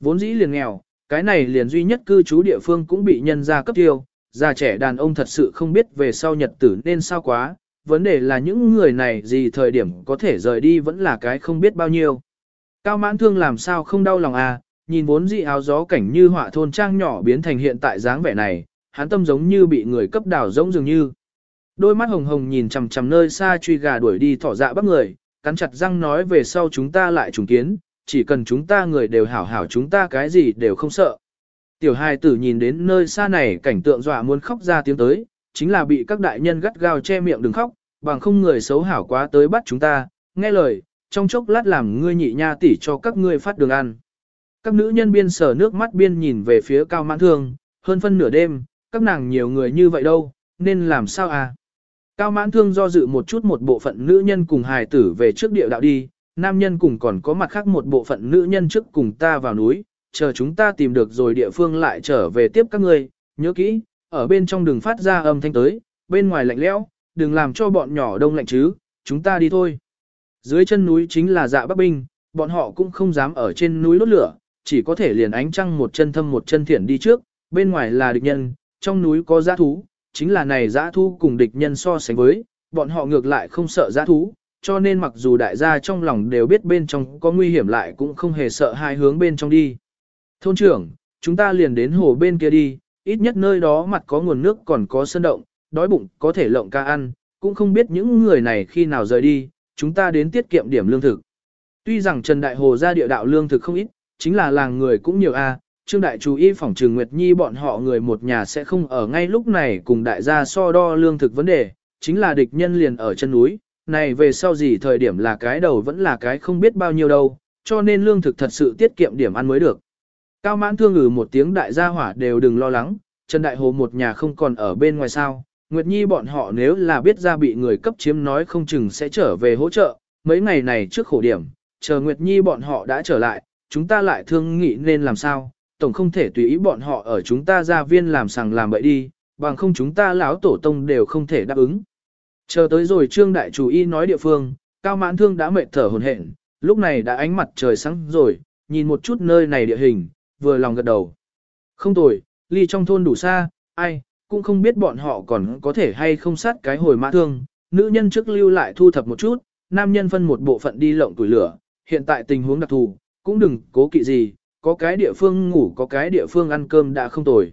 Vốn dĩ liền nghèo, cái này liền duy nhất cư trú địa phương cũng bị nhân gia cấp tiêu, già trẻ đàn ông thật sự không biết về sau nhật tử nên sao quá, vấn đề là những người này gì thời điểm có thể rời đi vẫn là cái không biết bao nhiêu. Cao mãn thương làm sao không đau lòng à, nhìn vốn dị áo gió cảnh như họa thôn trang nhỏ biến thành hiện tại dáng vẻ này, hắn tâm giống như bị người cấp đảo giống dường như. Đôi mắt hồng hồng nhìn chằm chằm nơi xa truy gà đuổi đi thỏ dạ bắt người, cắn chặt răng nói về sau chúng ta lại trùng kiến, chỉ cần chúng ta người đều hảo hảo chúng ta cái gì đều không sợ. Tiểu hài tử nhìn đến nơi xa này cảnh tượng dọa muốn khóc ra tiếng tới, chính là bị các đại nhân gắt gao che miệng đừng khóc, bằng không người xấu hảo quá tới bắt chúng ta, nghe lời, trong chốc lát làm ngươi nhị nha tỷ cho các ngươi phát đường ăn. Các nữ nhân biên sở nước mắt biên nhìn về phía cao mãn thương, hơn phân nửa đêm, các nàng nhiều người như vậy đâu, nên làm sao à? Cao mãn thương do dự một chút một bộ phận nữ nhân cùng hài tử về trước địa đạo đi, nam nhân cùng còn có mặt khác một bộ phận nữ nhân trước cùng ta vào núi, chờ chúng ta tìm được rồi địa phương lại trở về tiếp các ngươi, nhớ kỹ, ở bên trong đừng phát ra âm thanh tới, bên ngoài lạnh lẽo, đừng làm cho bọn nhỏ đông lạnh chứ, chúng ta đi thôi. Dưới chân núi chính là dạ bắc binh, bọn họ cũng không dám ở trên núi đốt lửa, chỉ có thể liền ánh trăng một chân thâm một chân thiển đi trước, bên ngoài là địch nhân, trong núi có giã thú, chính là này giã thú cùng địch nhân so sánh với, bọn họ ngược lại không sợ giã thú, cho nên mặc dù đại gia trong lòng đều biết bên trong có nguy hiểm lại cũng không hề sợ hai hướng bên trong đi. Thôn trưởng, chúng ta liền đến hồ bên kia đi, ít nhất nơi đó mặt có nguồn nước còn có sơn động, đói bụng có thể lộng ca ăn, cũng không biết những người này khi nào rời đi, chúng ta đến tiết kiệm điểm lương thực. Tuy rằng Trần Đại Hồ ra địa đạo lương thực không ít, chính là làng người cũng nhiều a. Trương Đại chú ý phỏng trường Nguyệt Nhi bọn họ người một nhà sẽ không ở ngay lúc này cùng đại gia so đo lương thực vấn đề, chính là địch nhân liền ở chân núi, này về sau gì thời điểm là cái đầu vẫn là cái không biết bao nhiêu đâu, cho nên lương thực thật sự tiết kiệm điểm ăn mới được. Cao mãn thương ngừ một tiếng đại gia hỏa đều đừng lo lắng, Trần Đại Hồ một nhà không còn ở bên ngoài sao, Nguyệt Nhi bọn họ nếu là biết ra bị người cấp chiếm nói không chừng sẽ trở về hỗ trợ, mấy ngày này trước khổ điểm, chờ Nguyệt Nhi bọn họ đã trở lại, chúng ta lại thương nghị nên làm sao, tổng không thể tùy ý bọn họ ở chúng ta gia viên làm sằng làm bậy đi, bằng không chúng ta lão tổ tông đều không thể đáp ứng. Chờ tới rồi Trương Đại Chủ Y nói địa phương, Cao Mãn Thương đã mệt thở hồn hển, lúc này đã ánh mặt trời sáng rồi, nhìn một chút nơi này địa hình, vừa lòng gật đầu. Không tồi, ly trong thôn đủ xa, ai, cũng không biết bọn họ còn có thể hay không sát cái hồi mã thương, nữ nhân trước lưu lại thu thập một chút, nam nhân phân một bộ phận đi lộng tuổi lửa, hiện tại tình huống đặc thù, cũng đừng cố kỵ gì, có cái địa phương ngủ có cái địa phương ăn cơm đã không tồi.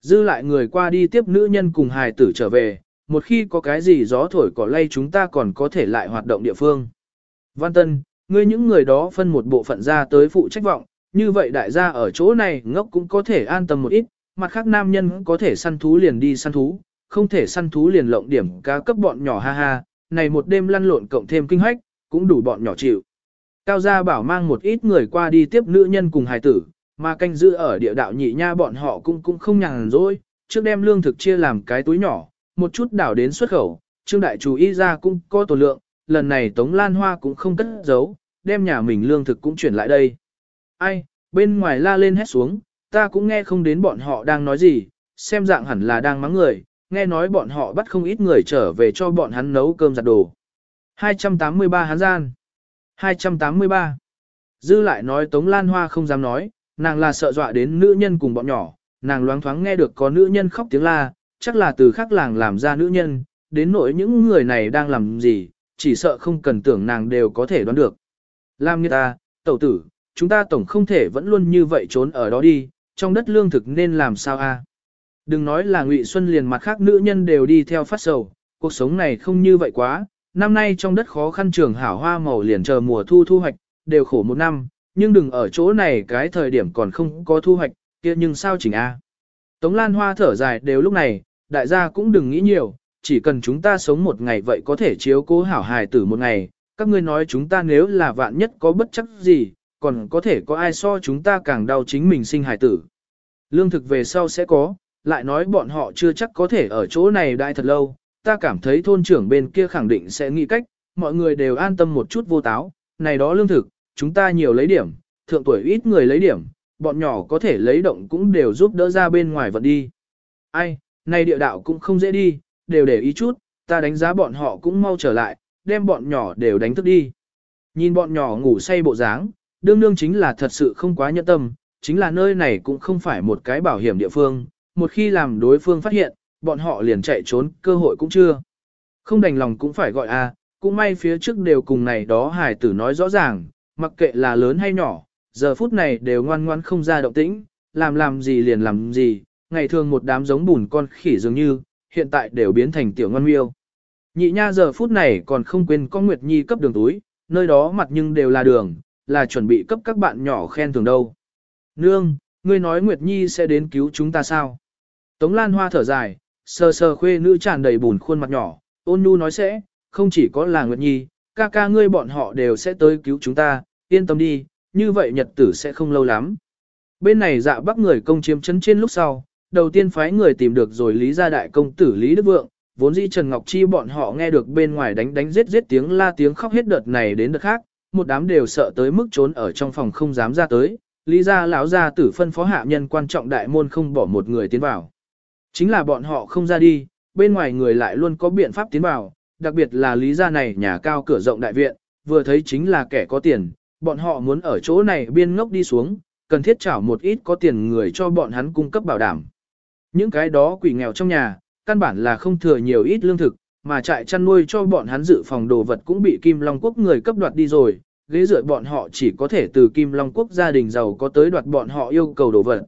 Dư lại người qua đi tiếp nữ nhân cùng hài tử trở về, một khi có cái gì gió thổi cỏ lay chúng ta còn có thể lại hoạt động địa phương. Văn Tân, ngươi những người đó phân một bộ phận ra tới phụ trách vọng, như vậy đại gia ở chỗ này ngốc cũng có thể an tâm một ít, mặt khác nam nhân có thể săn thú liền đi săn thú, không thể săn thú liền lộng điểm cá cấp bọn nhỏ ha ha, này một đêm lăn lộn cộng thêm kinh hách, cũng đủ bọn nhỏ chịu. Cao gia bảo mang một ít người qua đi tiếp nữ nhân cùng hài tử, mà canh giữ ở địa đạo nhị nha bọn họ cũng cũng không nhàn rỗi, trước đem lương thực chia làm cái túi nhỏ, một chút đảo đến xuất khẩu, trương đại chủ y ra cũng có tổ lượng, lần này Tống Lan Hoa cũng không cất giấu, đem nhà mình lương thực cũng chuyển lại đây. Ai, bên ngoài la lên hét xuống, ta cũng nghe không đến bọn họ đang nói gì, xem dạng hẳn là đang mắng người, nghe nói bọn họ bắt không ít người trở về cho bọn hắn nấu cơm giặt đồ. 283 hắn gian 283 Dư lại nói Tống Lan Hoa không dám nói, nàng là sợ dọa đến nữ nhân cùng bọn nhỏ, nàng loáng thoáng nghe được có nữ nhân khóc tiếng la, chắc là từ khác làng làm ra nữ nhân, đến nỗi những người này đang làm gì, chỉ sợ không cần tưởng nàng đều có thể đoán được. Lam như ta, tẩu tử, chúng ta tổng không thể vẫn luôn như vậy trốn ở đó đi, trong đất lương thực nên làm sao a? Đừng nói là Ngụy Xuân liền mặt khác nữ nhân đều đi theo phát sầu, cuộc sống này không như vậy quá, năm nay trong đất khó khăn trường hảo hoa màu liền chờ mùa thu thu hoạch, đều khổ một năm, nhưng đừng ở chỗ này cái thời điểm còn không có thu hoạch, kia nhưng sao chỉnh a? Tống Lan Hoa thở dài đều lúc này, đại gia cũng đừng nghĩ nhiều, chỉ cần chúng ta sống một ngày vậy có thể chiếu cố hảo hài tử một ngày, các ngươi nói chúng ta nếu là vạn nhất có bất chấp gì, còn có thể có ai so chúng ta càng đau chính mình sinh hài tử. Lương thực về sau sẽ có, lại nói bọn họ chưa chắc có thể ở chỗ này đại thật lâu, ta cảm thấy thôn trưởng bên kia khẳng định sẽ nghĩ cách, mọi người đều an tâm một chút vô táo, này đó lương thực, chúng ta nhiều lấy điểm, thượng tuổi ít người lấy điểm, bọn nhỏ có thể lấy động cũng đều giúp đỡ ra bên ngoài vận đi. Ai, này địa đạo cũng không dễ đi, đều để ý chút, ta đánh giá bọn họ cũng mau trở lại, đem bọn nhỏ đều đánh thức đi. Nhìn bọn nhỏ ngủ say bộ dáng, đương đương chính là thật sự không quá nhẫn tâm, chính là nơi này cũng không phải một cái bảo hiểm địa phương, một khi làm đối phương phát hiện, bọn họ liền chạy trốn, cơ hội cũng chưa. Không đành lòng cũng phải gọi a, cũng may phía trước đều cùng này đó hải tử nói rõ ràng, mặc kệ là lớn hay nhỏ, giờ phút này đều ngoan ngoan không ra động tĩnh, làm làm gì liền làm gì, ngày thường một đám giống bùn con khỉ dường như, hiện tại đều biến thành tiểu ngon miêu. Nhị nha giờ phút này còn không quên con Nguyệt Nhi cấp đường túi, nơi đó mặt nhưng đều là đường, là chuẩn bị cấp các bạn nhỏ khen thường đâu. Nương, ngươi nói Nguyệt Nhi sẽ đến cứu chúng ta sao? Tống Lan Hoa thở dài, sờ sờ khuê nữ tràn đầy bùn khuôn mặt nhỏ, ôn nhu nói sẽ, không chỉ có là Nguyệt Nhi, ca ca ngươi bọn họ đều sẽ tới cứu chúng ta, yên tâm đi, như vậy nhật tử sẽ không lâu lắm. Bên này dạ bắt người công chiếm chấn trên lúc sau, đầu tiên phái người tìm được rồi Lý gia đại công tử Lý Đức Vượng, vốn dĩ Trần Ngọc Chi bọn họ nghe được bên ngoài đánh đánh giết giết tiếng la tiếng khóc hết đợt này đến đợt khác, một đám đều sợ tới mức trốn ở trong phòng không dám ra tới, Lý gia lão gia tử phân phó hạ nhân quan trọng đại môn không bỏ một người tiến vào. Chính là bọn họ không ra đi, bên ngoài người lại luôn có biện pháp tiến vào, đặc biệt là Lý gia này nhà cao cửa rộng đại viện, vừa thấy chính là kẻ có tiền, bọn họ muốn ở chỗ này biên ngốc đi xuống, cần thiết trả một ít có tiền người cho bọn hắn cung cấp bảo đảm. Những cái đó quỷ nghèo trong nhà, căn bản là không thừa nhiều ít lương thực, mà trại chăn nuôi cho bọn hắn dự phòng đồ vật cũng bị Kim Long Quốc người cấp đoạt đi rồi, ghế dựa bọn họ chỉ có thể từ Kim Long Quốc gia đình giàu có tới đoạt bọn họ yêu cầu đồ vật.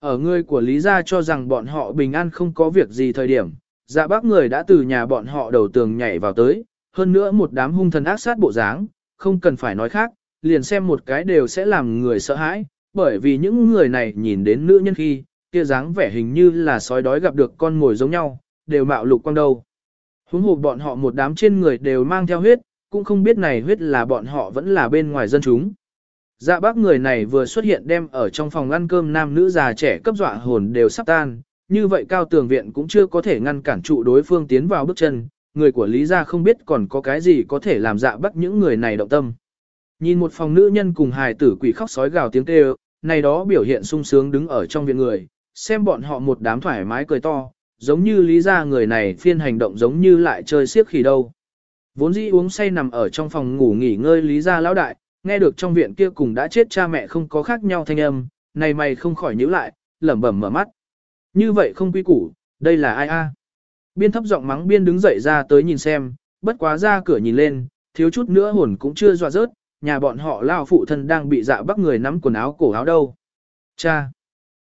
Ở người của Lý Gia cho rằng bọn họ bình an không có việc gì thời điểm, dạ bác người đã từ nhà bọn họ đầu tường nhảy vào tới, hơn nữa một đám hung thần ác sát bộ dáng, không cần phải nói khác, liền xem một cái đều sẽ làm người sợ hãi, bởi vì những người này nhìn đến nữ nhân khi, kia dáng vẻ hình như là sói đói gặp được con mồi giống nhau, đều mạo lục quang đầu. Huống hồ bọn họ một đám trên người đều mang theo huyết, cũng không biết này huyết là bọn họ vẫn là bên ngoài dân chúng. Dạ bác người này vừa xuất hiện đem ở trong phòng ăn cơm nam nữ già trẻ cấp dọa hồn đều sắp tan, như vậy cao tường viện cũng chưa có thể ngăn cản trụ đối phương tiến vào bước chân, người của Lý gia không biết còn có cái gì có thể làm dạ bắt những người này động tâm. Nhìn một phòng nữ nhân cùng hài tử quỷ khóc sói gào tiếng kêu, này đó biểu hiện sung sướng đứng ở trong viện người, xem bọn họ một đám thoải mái cười to, giống như lý ra người này phiên hành động giống như lại chơi siếc khỉ đâu. Vốn dĩ uống say nằm ở trong phòng ngủ nghỉ ngơi lý ra lão đại, nghe được trong viện kia cùng đã chết cha mẹ không có khác nhau thanh âm, này mày không khỏi nhíu lại, lẩm bẩm mở mắt. Như vậy không quy củ, đây là ai a? Biên thấp giọng mắng biên đứng dậy ra tới nhìn xem, bất quá ra cửa nhìn lên, thiếu chút nữa hồn cũng chưa dọa rớt, nhà bọn họ lao phụ thân đang bị dạ bắt người nắm quần áo cổ áo đâu. Cha!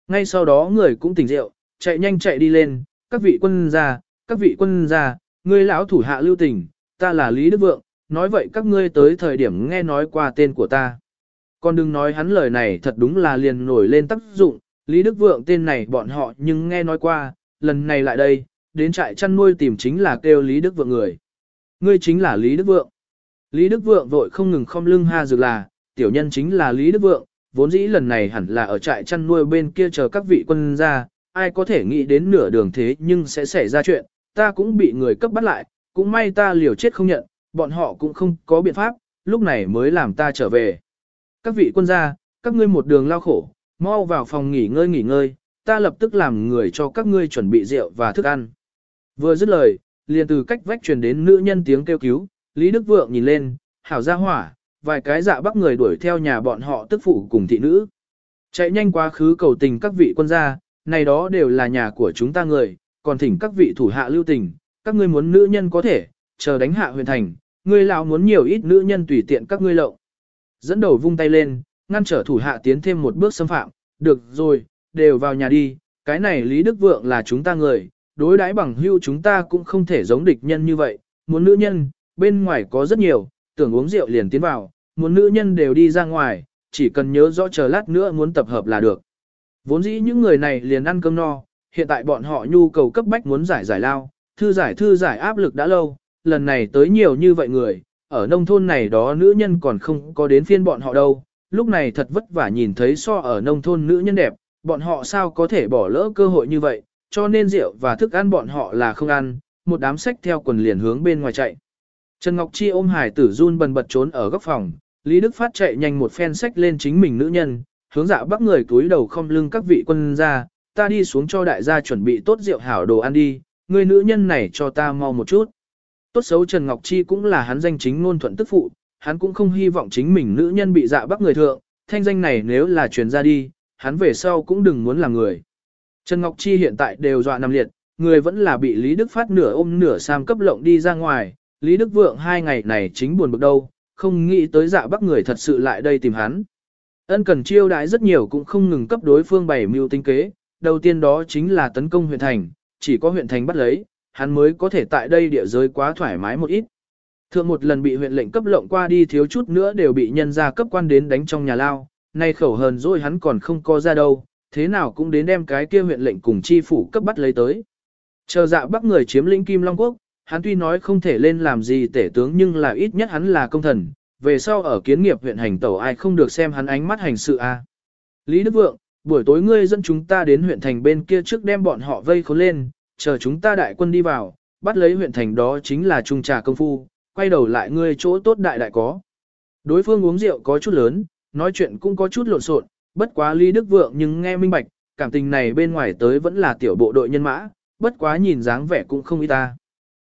Ngay sau đó người cũng tỉnh rượu, chạy nhanh chạy đi lên, các vị quân gia, các vị quân gia, ngươi lão thủ hạ lưu tình, ta là Lý Đức Vượng, nói vậy các ngươi tới thời điểm nghe nói qua tên của ta. Còn đừng nói hắn lời này thật đúng là liền nổi lên tác dụng, Lý Đức Vượng tên này bọn họ nhưng nghe nói qua, lần này lại đây, đến trại chăn nuôi tìm chính là kêu Lý Đức Vượng người. Ngươi chính là Lý Đức Vượng. Lý Đức Vượng vội không ngừng không lưng ha dược là, tiểu nhân chính là Lý Đức Vượng, vốn dĩ lần này hẳn là ở trại chăn nuôi bên kia chờ các vị quân ra, ai có thể nghĩ đến nửa đường thế nhưng sẽ xảy ra chuyện, ta cũng bị người cấp bắt lại, cũng may ta liều chết không nhận, bọn họ cũng không có biện pháp, lúc này mới làm ta trở về. Các vị quân gia, các ngươi một đường lao khổ, mau vào phòng nghỉ ngơi nghỉ ngơi, ta lập tức làm người cho các ngươi chuẩn bị rượu và thức ăn. Vừa dứt lời, liền từ cách vách truyền đến nữ nhân tiếng kêu cứu, Lý Đức Vượng nhìn lên, hảo gia hỏa, vài cái dạ bắc người đuổi theo nhà bọn họ tức phụ cùng thị nữ. Chạy nhanh quá khứ cầu tình các vị quân gia, này đó đều là nhà của chúng ta người, còn thỉnh các vị thủ hạ lưu tình, các ngươi muốn nữ nhân có thể, chờ đánh hạ huyền thành, ngươi lão muốn nhiều ít nữ nhân tùy tiện các ngươi lộng Dẫn đầu vung tay lên, ngăn trở thủ hạ tiến thêm một bước xâm phạm, được rồi, đều vào nhà đi, cái này Lý Đức Vượng là chúng ta người, đối đãi bằng hưu chúng ta cũng không thể giống địch nhân như vậy, muốn nữ nhân, bên ngoài có rất nhiều, tưởng uống rượu liền tiến vào, muốn nữ nhân đều đi ra ngoài, chỉ cần nhớ rõ chờ lát nữa muốn tập hợp là được. Vốn dĩ những người này liền ăn cơm no, hiện tại bọn họ nhu cầu cấp bách muốn giải giải lao, thư giải thư giải áp lực đã lâu, lần này tới nhiều như vậy người, ở nông thôn này đó nữ nhân còn không có đến phiên bọn họ đâu, lúc này thật vất vả nhìn thấy so ở nông thôn nữ nhân đẹp, bọn họ sao có thể bỏ lỡ cơ hội như vậy, cho nên rượu và thức ăn bọn họ là không ăn, một đám sách theo quần liền hướng bên ngoài chạy. Trần Ngọc Chi ôm hải tử run bần bật trốn ở góc phòng, Lý Đức Phát chạy nhanh một phen sách lên chính mình nữ nhân, hướng dạ bắt người túi đầu không lưng các vị quân ra, ta đi xuống cho đại gia chuẩn bị tốt rượu hảo đồ ăn đi, người nữ nhân này cho ta mau một chút. Tốt xấu Trần Ngọc Chi cũng là hắn danh chính ngôn thuận tức phụ, hắn cũng không hy vọng chính mình nữ nhân bị dạ bắt người thượng, thanh danh này nếu là truyền ra đi, hắn về sau cũng đừng muốn làm người. Trần Ngọc Chi hiện tại đều dọa nằm liệt, người vẫn là bị Lý Đức Phát nửa ôm nửa sam cấp lộng đi ra ngoài, Lý Đức Vượng hai ngày này chính buồn bực đâu, không nghĩ tới dạ bắc người thật sự lại đây tìm hắn. Ân cần chiêu đãi rất nhiều cũng không ngừng cấp đối phương bảy mưu tinh kế, đầu tiên đó chính là tấn công huyện thành, chỉ có huyện thành bắt lấy, hắn mới có thể tại đây địa giới quá thoải mái một ít. Thượng một lần bị huyện lệnh cấp lộng qua đi thiếu chút nữa đều bị nhân gia cấp quan đến đánh trong nhà lao, nay khẩu hờn rồi hắn còn không có ra đâu, thế nào cũng đến đem cái kia huyện lệnh cùng chi phủ cấp bắt lấy tới. Chờ dạ bắc người chiếm lĩnh Kim Long Quốc, hắn tuy nói không thể lên làm gì tể tướng nhưng là ít nhất hắn là công thần, về sau ở kiến nghiệp huyện hành tẩu ai không được xem hắn ánh mắt hành sự a. À. Lý Đức Vượng, buổi tối ngươi dẫn chúng ta đến huyện thành bên kia trước đem bọn họ vây khốn lên, chờ chúng ta đại quân đi vào, bắt lấy huyện thành đó chính là trung trà công phu, quay đầu lại ngươi chỗ tốt đại đại có. Đối phương uống rượu có chút lớn, nói chuyện cũng có chút lộn xộn, bất quá Lý Đức Vượng nhưng nghe minh bạch, cảm tình này bên ngoài tới vẫn là tiểu bộ đội nhân mã, bất quá nhìn dáng vẻ cũng không ý ta.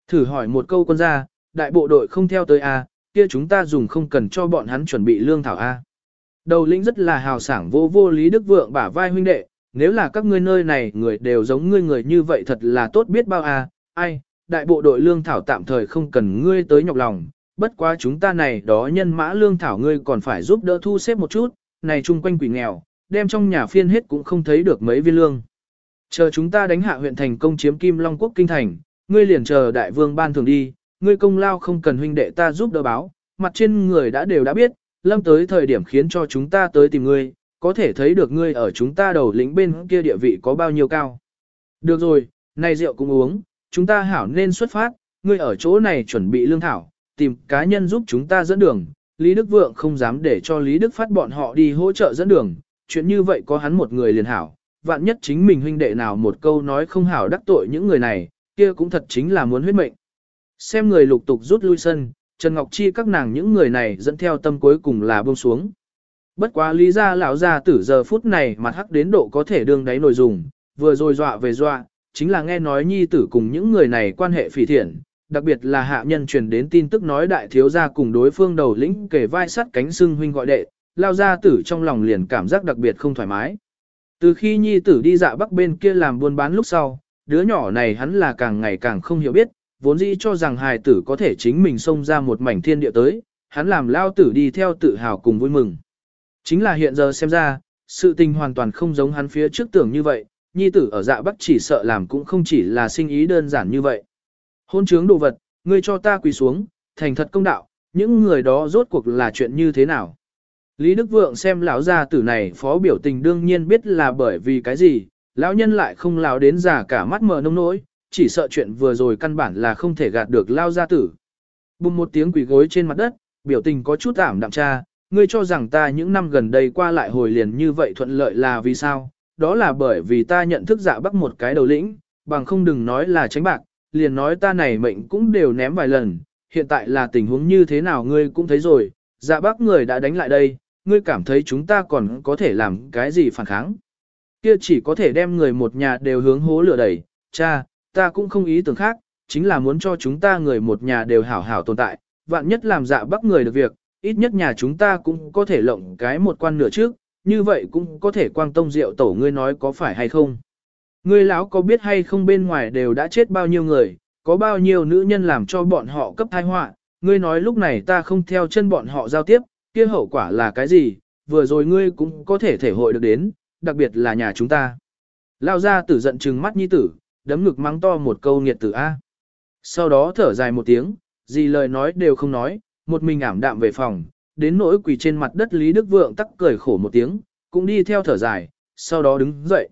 Thử hỏi một câu quân gia, đại bộ đội không theo tới A, kia chúng ta dùng không cần cho bọn hắn chuẩn bị lương thảo A. Đầu lĩnh rất là hào sảng vô vô Lý Đức Vượng bả vai huynh đệ, nếu là các ngươi nơi này người đều giống ngươi người như vậy thật là tốt biết bao A, ai, đại bộ đội lương thảo tạm thời không cần ngươi tới nhọc lòng, bất quá chúng ta này đó nhân mã lương thảo ngươi còn phải giúp đỡ thu xếp một chút, này chung quanh quỷ nghèo, đem trong nhà phiên hết cũng không thấy được mấy viên lương. Chờ chúng ta đánh hạ huyện thành công chiếm Kim Long Quốc kinh thành, ngươi liền chờ đại vương ban thường đi, ngươi công lao không cần huynh đệ ta giúp đỡ báo, mặt trên người đã đều đã biết, lâm tới thời điểm khiến cho chúng ta tới tìm ngươi, có thể thấy được ngươi ở chúng ta đầu lĩnh bên kia địa vị có bao nhiêu cao. Được rồi, nay rượu cũng uống, chúng ta hảo nên xuất phát, ngươi ở chỗ này chuẩn bị lương thảo, tìm cá nhân giúp chúng ta dẫn đường. Lý Đức Vượng không dám để cho Lý Đức phát bọn họ đi hỗ trợ dẫn đường, chuyện như vậy có hắn một người liền hảo, vạn nhất chính mình huynh đệ nào một câu nói không hảo đắc tội những người này, kia cũng thật chính là muốn huyết mệnh. Xem người lục tục rút lui sân, Trần Ngọc Chi các nàng những người này dẫn theo tâm cuối cùng là buông xuống. Bất quá lý ra lão ra tử giờ phút này mặt hắc đến độ có thể đương đáy nổi dùng, vừa rồi dọa về dọa, chính là nghe nói nhi tử cùng những người này quan hệ phỉ thiện, đặc biệt là hạ nhân truyền đến tin tức nói đại thiếu gia cùng đối phương đầu lĩnh kể vai sắt cánh xưng huynh gọi đệ, lao ra tử trong lòng liền cảm giác đặc biệt không thoải mái. Từ khi nhi tử đi dạ bắc bên kia làm buôn bán lúc sau, đứa nhỏ này hắn là càng ngày càng không hiểu biết, vốn dĩ cho rằng hài tử có thể chính mình xông ra một mảnh thiên địa tới, hắn làm lao tử đi theo tự hào cùng vui mừng. Chính là hiện giờ xem ra, sự tình hoàn toàn không giống hắn phía trước tưởng như vậy, nhi tử ở dạ bắc chỉ sợ làm cũng không chỉ là sinh ý đơn giản như vậy. Hôn trướng đồ vật, ngươi cho ta quỳ xuống, thành thật công đạo, những người đó rốt cuộc là chuyện như thế nào. Lý Đức Vượng xem lão gia tử này phó biểu tình đương nhiên biết là bởi vì cái gì, lão nhân lại không lão đến già cả mắt mờ nông nỗi, chỉ sợ chuyện vừa rồi căn bản là không thể gạt được lao gia tử. Bùng một tiếng quỳ gối trên mặt đất, biểu tình có chút ảm đạm cha, ngươi cho rằng ta những năm gần đây qua lại hồi liền như vậy thuận lợi là vì sao? Đó là bởi vì ta nhận thức dạ bắc một cái đầu lĩnh, bằng không đừng nói là tránh bạc, liền nói ta này mệnh cũng đều ném vài lần, hiện tại là tình huống như thế nào ngươi cũng thấy rồi, dạ bắc người đã đánh lại đây, ngươi cảm thấy chúng ta còn có thể làm cái gì phản kháng. Kia chỉ có thể đem người một nhà đều hướng hố lửa đẩy, cha, ta cũng không ý tưởng khác, chính là muốn cho chúng ta người một nhà đều hảo hảo tồn tại, vạn nhất làm dạ bắc người được việc, ít nhất nhà chúng ta cũng có thể lộng cái một quan nửa trước, như vậy cũng có thể quang tông rượu tổ ngươi nói có phải hay không. Ngươi lão có biết hay không bên ngoài đều đã chết bao nhiêu người, có bao nhiêu nữ nhân làm cho bọn họ cấp thai họa, ngươi nói lúc này ta không theo chân bọn họ giao tiếp, kia hậu quả là cái gì, vừa rồi ngươi cũng có thể thể hội được đến, đặc biệt là nhà chúng ta. Lao ra tử giận trừng mắt nhi tử, đấm ngực mắng to một câu nghiệt tử A. Sau đó thở dài một tiếng, gì lời nói đều không nói, một mình ảm đạm về phòng, đến nỗi quỳ trên mặt đất Lý Đức Vượng tắc cười khổ một tiếng, cũng đi theo thở dài, sau đó đứng dậy.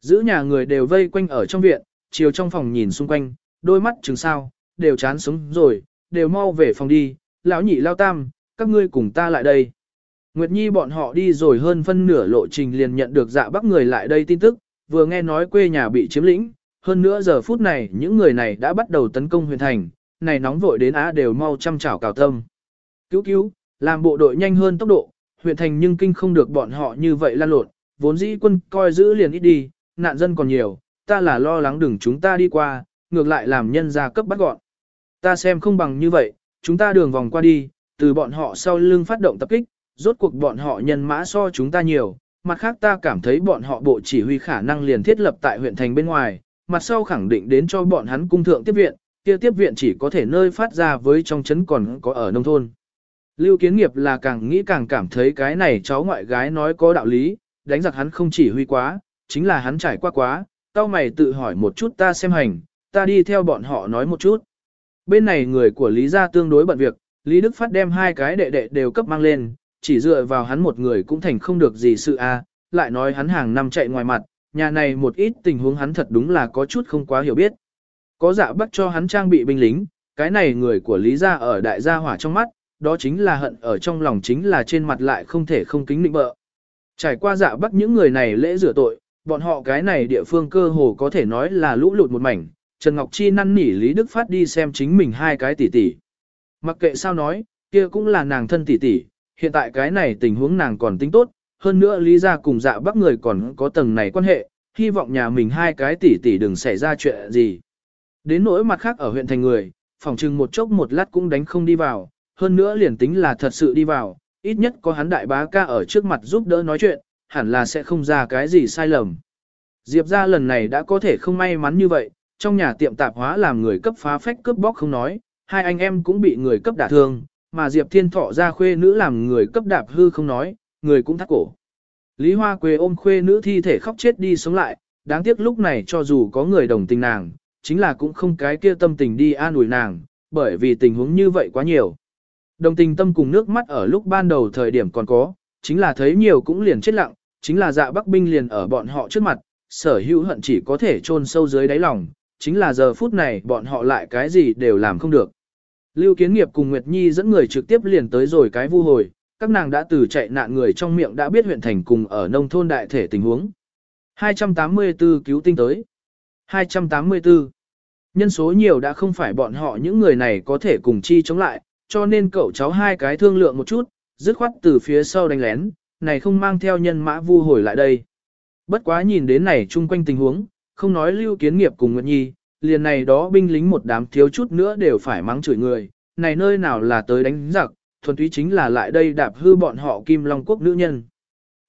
Giữ nhà người đều vây quanh ở trong viện, chiều trong phòng nhìn xung quanh, đôi mắt chừng sao, đều chán sống rồi, đều mau về phòng đi, lão nhị lao tam, các ngươi cùng ta lại đây. Nguyệt Nhi bọn họ đi rồi hơn phân nửa lộ trình liền nhận được dạ bắc người lại đây tin tức, vừa nghe nói quê nhà bị chiếm lĩnh, hơn nữa giờ phút này những người này đã bắt đầu tấn công huyền thành, này nóng vội đến á đều mau chăm chảo cào tâm. Cứu cứu, làm bộ đội nhanh hơn tốc độ, huyện thành nhưng kinh không được bọn họ như vậy lan lộn, vốn dĩ quân coi giữ liền ít đi, nạn dân còn nhiều, ta là lo lắng đừng chúng ta đi qua, ngược lại làm nhân gia cấp bắt gọn. Ta xem không bằng như vậy, chúng ta đường vòng qua đi, từ bọn họ sau lưng phát động tập kích, rốt cuộc bọn họ nhân mã so chúng ta nhiều, mặt khác ta cảm thấy bọn họ bộ chỉ huy khả năng liền thiết lập tại huyện thành bên ngoài, mặt sau khẳng định đến cho bọn hắn cung thượng tiếp viện, kia tiếp viện chỉ có thể nơi phát ra với trong trấn còn có ở nông thôn. Lưu Kiến Nghiệp là càng nghĩ càng cảm thấy cái này cháu ngoại gái nói có đạo lý, đánh giặc hắn không chỉ huy quá, chính là hắn trải qua quá, tao mày tự hỏi một chút ta xem hành, ta đi theo bọn họ nói một chút. Bên này người của Lý gia tương đối bận việc, Lý Đức Phát đem hai cái đệ đệ đều cấp mang lên, chỉ dựa vào hắn một người cũng thành không được gì sự a, lại nói hắn hàng năm chạy ngoài mặt, nhà này một ít tình huống hắn thật đúng là có chút không quá hiểu biết. Có dạ bắt cho hắn trang bị binh lính, cái này người của Lý gia ở đại gia hỏa trong mắt, đó chính là hận ở trong lòng chính là trên mặt lại không thể không kính định bợ. Trải qua dạ bắt những người này lễ rửa tội, bọn họ cái này địa phương cơ hồ có thể nói là lũ lụt một mảnh, Trần Ngọc Chi năn nỉ Lý Đức Phát đi xem chính mình hai cái tỷ tỷ. Mặc kệ sao nói, kia cũng là nàng thân tỷ tỷ, hiện tại cái này tình huống nàng còn tính tốt, hơn nữa Lý gia cùng dạ bắc người còn có tầng này quan hệ, hy vọng nhà mình hai cái tỷ tỷ đừng xảy ra chuyện gì. Đến nỗi mặt khác ở huyện thành người, phòng trừng một chốc một lát cũng đánh không đi vào, hơn nữa liền tính là thật sự đi vào, ít nhất có hắn đại bá ca ở trước mặt giúp đỡ nói chuyện, hẳn là sẽ không ra cái gì sai lầm. Diệp ra lần này đã có thể không may mắn như vậy, trong nhà tiệm tạp hóa làm người cấp phá phách cướp bóc không nói, hai anh em cũng bị người cấp đả thương, mà Diệp Thiên Thọ ra khuê nữ làm người cấp đạp hư không nói, người cũng thắt cổ. Lý Hoa Quế ôm khuê nữ thi thể khóc chết đi sống lại, đáng tiếc lúc này cho dù có người đồng tình nàng, chính là cũng không cái kia tâm tình đi an ủi nàng, bởi vì tình huống như vậy quá nhiều. Đồng tình tâm cùng nước mắt ở lúc ban đầu thời điểm còn có, chính là thấy nhiều cũng liền chết lặng, chính là dạ bắc binh liền ở bọn họ trước mặt, sở hữu hận chỉ có thể chôn sâu dưới đáy lòng, chính là giờ phút này bọn họ lại cái gì đều làm không được. Lưu Kiến Nghiệp cùng Nguyệt Nhi dẫn người trực tiếp liền tới rồi cái vu hồi, các nàng đã từ chạy nạn người trong miệng đã biết huyện thành cùng ở nông thôn đại thể tình huống. 284 cứu tinh tới. 284. Nhân số nhiều đã không phải bọn họ những người này có thể cùng chi chống lại, cho nên cậu cháu hai cái thương lượng một chút, dứt khoát từ phía sau đánh lén, này không mang theo nhân mã vu hồi lại đây. Bất quá nhìn đến này chung quanh tình huống, không nói lưu kiến nghiệp cùng Nguyệt Nhi, liền này đó binh lính một đám thiếu chút nữa đều phải mắng chửi người, này nơi nào là tới đánh giặc, thuần túy chính là lại đây đạp hư bọn họ Kim Long Quốc nữ nhân.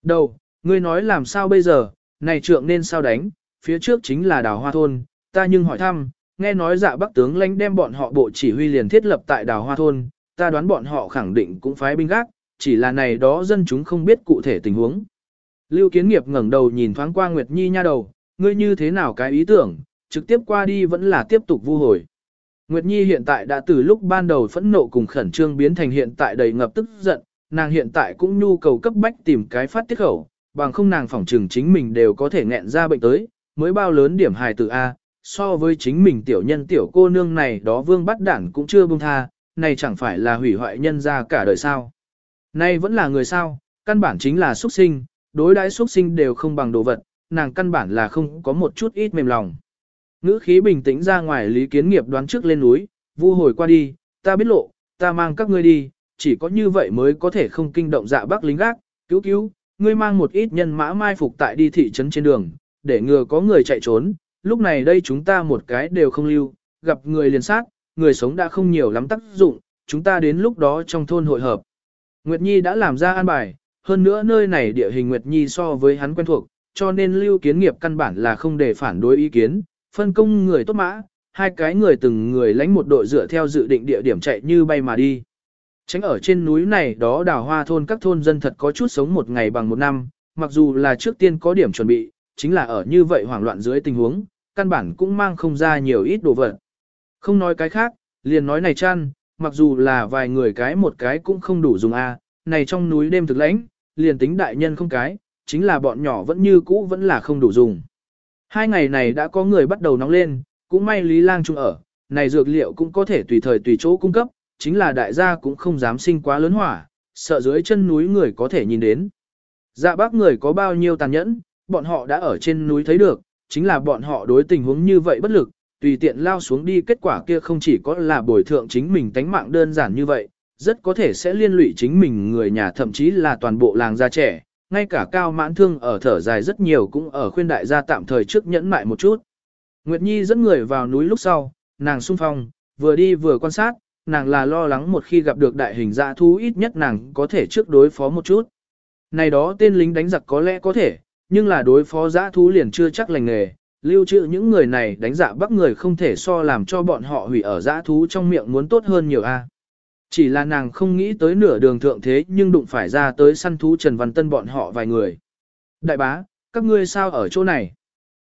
Đầu, ngươi nói làm sao bây giờ, này trượng nên sao đánh, phía trước chính là đào hoa thôn, ta nhưng hỏi thăm, nghe nói dạ bắc tướng lãnh đem bọn họ bộ chỉ huy liền thiết lập tại đào hoa thôn, ta đoán bọn họ khẳng định cũng phái binh gác, chỉ là này đó dân chúng không biết cụ thể tình huống. Lưu Kiến Nghiệp ngẩng đầu nhìn thoáng qua Nguyệt Nhi nha đầu, ngươi như thế nào cái ý tưởng, trực tiếp qua đi vẫn là tiếp tục vu hồi. Nguyệt Nhi hiện tại đã từ lúc ban đầu phẫn nộ cùng khẩn trương biến thành hiện tại đầy ngập tức giận, nàng hiện tại cũng nhu cầu cấp bách tìm cái phát tiết khẩu, bằng không nàng phỏng trừng chính mình đều có thể nghẹn ra bệnh tới, mới bao lớn điểm hài từ A, so với chính mình tiểu nhân tiểu cô nương này đó vương bắt đảng cũng chưa buông tha, này chẳng phải là hủy hoại nhân ra cả đời sao. Nay vẫn là người sao, căn bản chính là xuất sinh, đối đãi xuất sinh đều không bằng đồ vật, nàng căn bản là không có một chút ít mềm lòng. Ngữ khí bình tĩnh ra ngoài lý kiến nghiệp đoán trước lên núi, vu hồi qua đi, ta biết lộ, ta mang các ngươi đi, chỉ có như vậy mới có thể không kinh động dạ bắc lính gác, cứu cứu, ngươi mang một ít nhân mã mai phục tại đi thị trấn trên đường, để ngừa có người chạy trốn, lúc này đây chúng ta một cái đều không lưu, gặp người liền sát, người sống đã không nhiều lắm tác dụng, chúng ta đến lúc đó trong thôn hội hợp. Nguyệt Nhi đã làm ra an bài, hơn nữa nơi này địa hình Nguyệt Nhi so với hắn quen thuộc, cho nên lưu kiến nghiệp căn bản là không để phản đối ý kiến, phân công người tốt mã, hai cái người từng người lánh một đội dựa theo dự định địa điểm chạy như bay mà đi. Tránh ở trên núi này đó đào hoa thôn các thôn dân thật có chút sống một ngày bằng một năm, mặc dù là trước tiên có điểm chuẩn bị, chính là ở như vậy hoảng loạn dưới tình huống, căn bản cũng mang không ra nhiều ít đồ vật. Không nói cái khác, liền nói này chăn, mặc dù là vài người cái một cái cũng không đủ dùng a, này trong núi đêm thực lãnh, liền tính đại nhân không cái, chính là bọn nhỏ vẫn như cũ vẫn là không đủ dùng. Hai ngày này đã có người bắt đầu nóng lên, cũng may Lý Lang Trung ở, này dược liệu cũng có thể tùy thời tùy chỗ cung cấp, chính là đại gia cũng không dám sinh quá lớn hỏa, sợ dưới chân núi người có thể nhìn đến. Dạ bác người có bao nhiêu tàn nhẫn, bọn họ đã ở trên núi thấy được, chính là bọn họ đối tình huống như vậy bất lực, tùy tiện lao xuống đi kết quả kia không chỉ có là bồi thượng chính mình tánh mạng đơn giản như vậy, rất có thể sẽ liên lụy chính mình người nhà thậm chí là toàn bộ làng gia trẻ, ngay cả cao mãn thương ở thở dài rất nhiều cũng ở khuyên đại gia tạm thời trước nhẫn mại một chút. Nguyệt Nhi dẫn người vào núi lúc sau, nàng sung phong, vừa đi vừa quan sát, nàng là lo lắng một khi gặp được đại hình dã thú ít nhất nàng có thể trước đối phó một chút. Này đó tên lính đánh giặc có lẽ có thể, nhưng là đối phó dã thú liền chưa chắc lành nghề, lưu trữ những người này đánh dạ bắt người không thể so làm cho bọn họ hủy ở dã thú trong miệng muốn tốt hơn nhiều a. Chỉ là nàng không nghĩ tới nửa đường thượng thế nhưng đụng phải ra tới săn thú Trần Văn Tân bọn họ vài người. Đại bá, các ngươi sao ở chỗ này?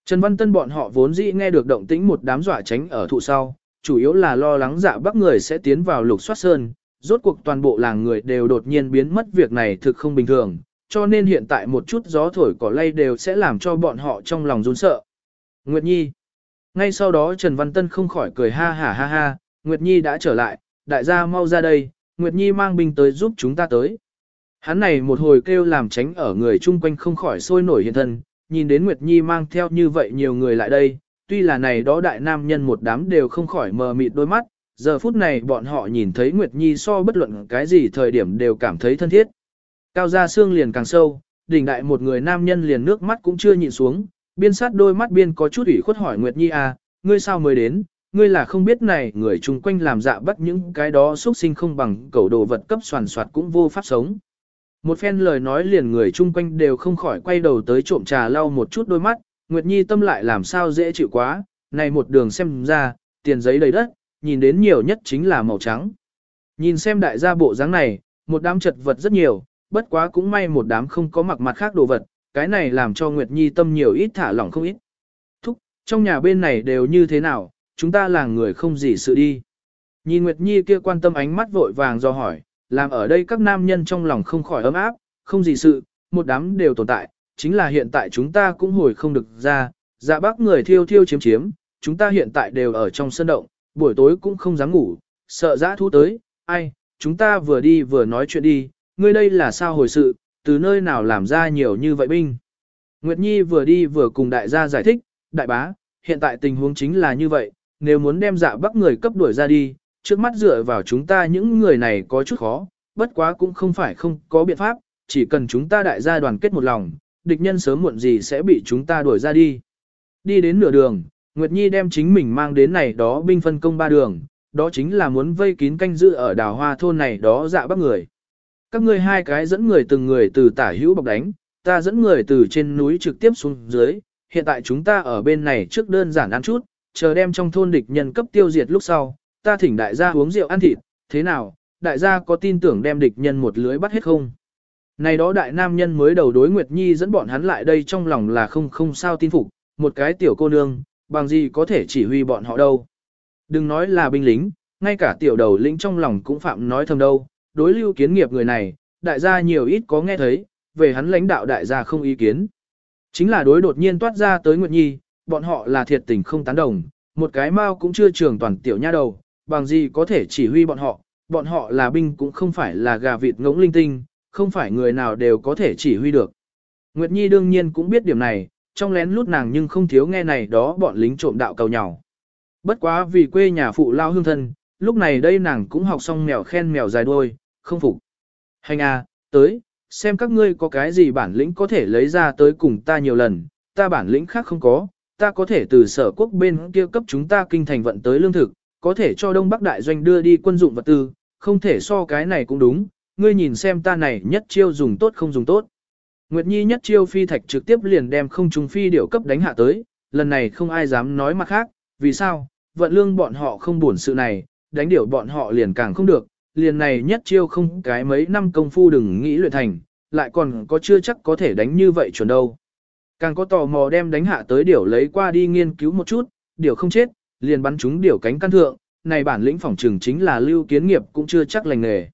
Trần Văn Tân bọn họ vốn dĩ nghe được động tĩnh một đám dọa tránh ở thụ sau, chủ yếu là lo lắng dạ bắc người sẽ tiến vào lục soát sơn, rốt cuộc toàn bộ làng người đều đột nhiên biến mất việc này thực không bình thường, cho nên hiện tại một chút gió thổi cỏ lay đều sẽ làm cho bọn họ trong lòng run sợ. Nguyệt Nhi Ngay sau đó Trần Văn Tân không khỏi cười ha ha ha ha, Nguyệt Nhi đã trở lại, đại gia mau ra đây, Nguyệt Nhi mang binh tới giúp chúng ta tới. Hắn này một hồi kêu làm tránh ở người chung quanh không khỏi sôi nổi hiện thân, nhìn đến Nguyệt Nhi mang theo như vậy nhiều người lại đây, tuy là này đó đại nam nhân một đám đều không khỏi mờ mịt đôi mắt, giờ phút này bọn họ nhìn thấy Nguyệt Nhi so bất luận cái gì thời điểm đều cảm thấy thân thiết. Cao gia xương liền càng sâu, đỉnh đại một người nam nhân liền nước mắt cũng chưa nhìn xuống, biên sát đôi mắt biên có chút ủy khuất hỏi Nguyệt Nhi à, ngươi sao mới đến, ngươi là không biết này người chung quanh làm dạ bắt những cái đó xuất sinh không bằng cầu đồ vật cấp soàn soạt cũng vô pháp sống. Một phen lời nói liền người chung quanh đều không khỏi quay đầu tới trộm trà lau một chút đôi mắt, Nguyệt Nhi tâm lại làm sao dễ chịu quá, này một đường xem ra, tiền giấy đầy đất, nhìn đến nhiều nhất chính là màu trắng. Nhìn xem đại gia bộ dáng này, một đám chật vật rất nhiều, bất quá cũng may một đám không có mặc mặt khác đồ vật, cái này làm cho Nguyệt Nhi tâm nhiều ít thả lỏng không ít. Thúc, trong nhà bên này đều như thế nào, chúng ta là người không gì sự đi. Nhìn Nguyệt Nhi kia quan tâm ánh mắt vội vàng do hỏi, làm ở đây các nam nhân trong lòng không khỏi ấm áp, không gì sự, một đám đều tồn tại, chính là hiện tại chúng ta cũng hồi không được ra, dạ bác người thiêu thiêu chiếm chiếm, chúng ta hiện tại đều ở trong sân động, buổi tối cũng không dám ngủ, sợ dã thú tới, ai, chúng ta vừa đi vừa nói chuyện đi, ngươi đây là sao hồi sự, từ nơi nào làm ra nhiều như vậy binh. Nguyệt Nhi vừa đi vừa cùng đại gia giải thích, đại bá, hiện tại tình huống chính là như vậy, nếu muốn đem dạ bắc người cấp đuổi ra đi, trước mắt dựa vào chúng ta những người này có chút khó, bất quá cũng không phải không có biện pháp, chỉ cần chúng ta đại gia đoàn kết một lòng, địch nhân sớm muộn gì sẽ bị chúng ta đuổi ra đi. Đi đến nửa đường, Nguyệt Nhi đem chính mình mang đến này đó binh phân công ba đường, đó chính là muốn vây kín canh giữ ở đào hoa thôn này đó dạ bắc người. Các ngươi hai cái dẫn người từng người từ tả hữu bọc đánh, ta dẫn người từ trên núi trực tiếp xuống dưới, hiện tại chúng ta ở bên này trước đơn giản ăn chút, chờ đem trong thôn địch nhân cấp tiêu diệt lúc sau, ta thỉnh đại gia uống rượu ăn thịt, thế nào, đại gia có tin tưởng đem địch nhân một lưới bắt hết không? Này đó đại nam nhân mới đầu đối Nguyệt Nhi dẫn bọn hắn lại đây trong lòng là không không sao tin phục, một cái tiểu cô nương, bằng gì có thể chỉ huy bọn họ đâu. Đừng nói là binh lính, ngay cả tiểu đầu lĩnh trong lòng cũng phạm nói thầm đâu, đối lưu kiến nghiệp người này, đại gia nhiều ít có nghe thấy, về hắn lãnh đạo đại gia không ý kiến. Chính là đối đột nhiên toát ra tới Nguyệt Nhi, bọn họ là thiệt tình không tán đồng, một cái mao cũng chưa trường toàn tiểu nha đầu, bằng gì có thể chỉ huy bọn họ, bọn họ là binh cũng không phải là gà vịt ngỗng linh tinh, không phải người nào đều có thể chỉ huy được. Nguyệt Nhi đương nhiên cũng biết điểm này, trong lén lút nàng nhưng không thiếu nghe này đó bọn lính trộm đạo cầu nhau. Bất quá vì quê nhà phụ lao hương thân, lúc này đây nàng cũng học xong mèo khen mèo dài đuôi, không phục. Hành à, tới, xem các ngươi có cái gì bản lĩnh có thể lấy ra tới cùng ta nhiều lần, ta bản lĩnh khác không có, ta có thể từ sở quốc bên kia cấp chúng ta kinh thành vận tới lương thực, có thể cho Đông Bắc Đại Doanh đưa đi quân dụng vật tư, không thể so cái này cũng đúng, ngươi nhìn xem ta này nhất chiêu dùng tốt không dùng tốt. Nguyệt Nhi nhất chiêu phi thạch trực tiếp liền đem không trùng phi điểu cấp đánh hạ tới, lần này không ai dám nói mặt khác, vì sao, vận lương bọn họ không buồn sự này, đánh điểu bọn họ liền càng không được, liền này nhất chiêu không cái mấy năm công phu đừng nghĩ luyện thành, lại còn có chưa chắc có thể đánh như vậy chuẩn đâu. Càng có tò mò đem đánh hạ tới điểu lấy qua đi nghiên cứu một chút, điểu không chết, liền bắn chúng điểu cánh căn thượng, này bản lĩnh phỏng trừng chính là lưu kiến nghiệp cũng chưa chắc lành nghề.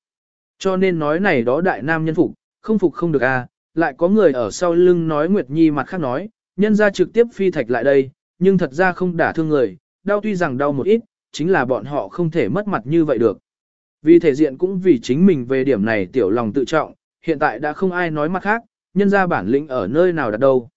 Cho nên nói này đó đại nam nhân phục, không phục không được a à, lại có người ở sau lưng nói Nguyệt Nhi mặt khác nói, nhân ra trực tiếp phi thạch lại đây, nhưng thật ra không đả thương người, đau tuy rằng đau một ít, chính là bọn họ không thể mất mặt như vậy được. Vì thể diện cũng vì chính mình về điểm này tiểu lòng tự trọng, hiện tại đã không ai nói mặt khác, nhân ra bản lĩnh ở nơi nào đặt đâu.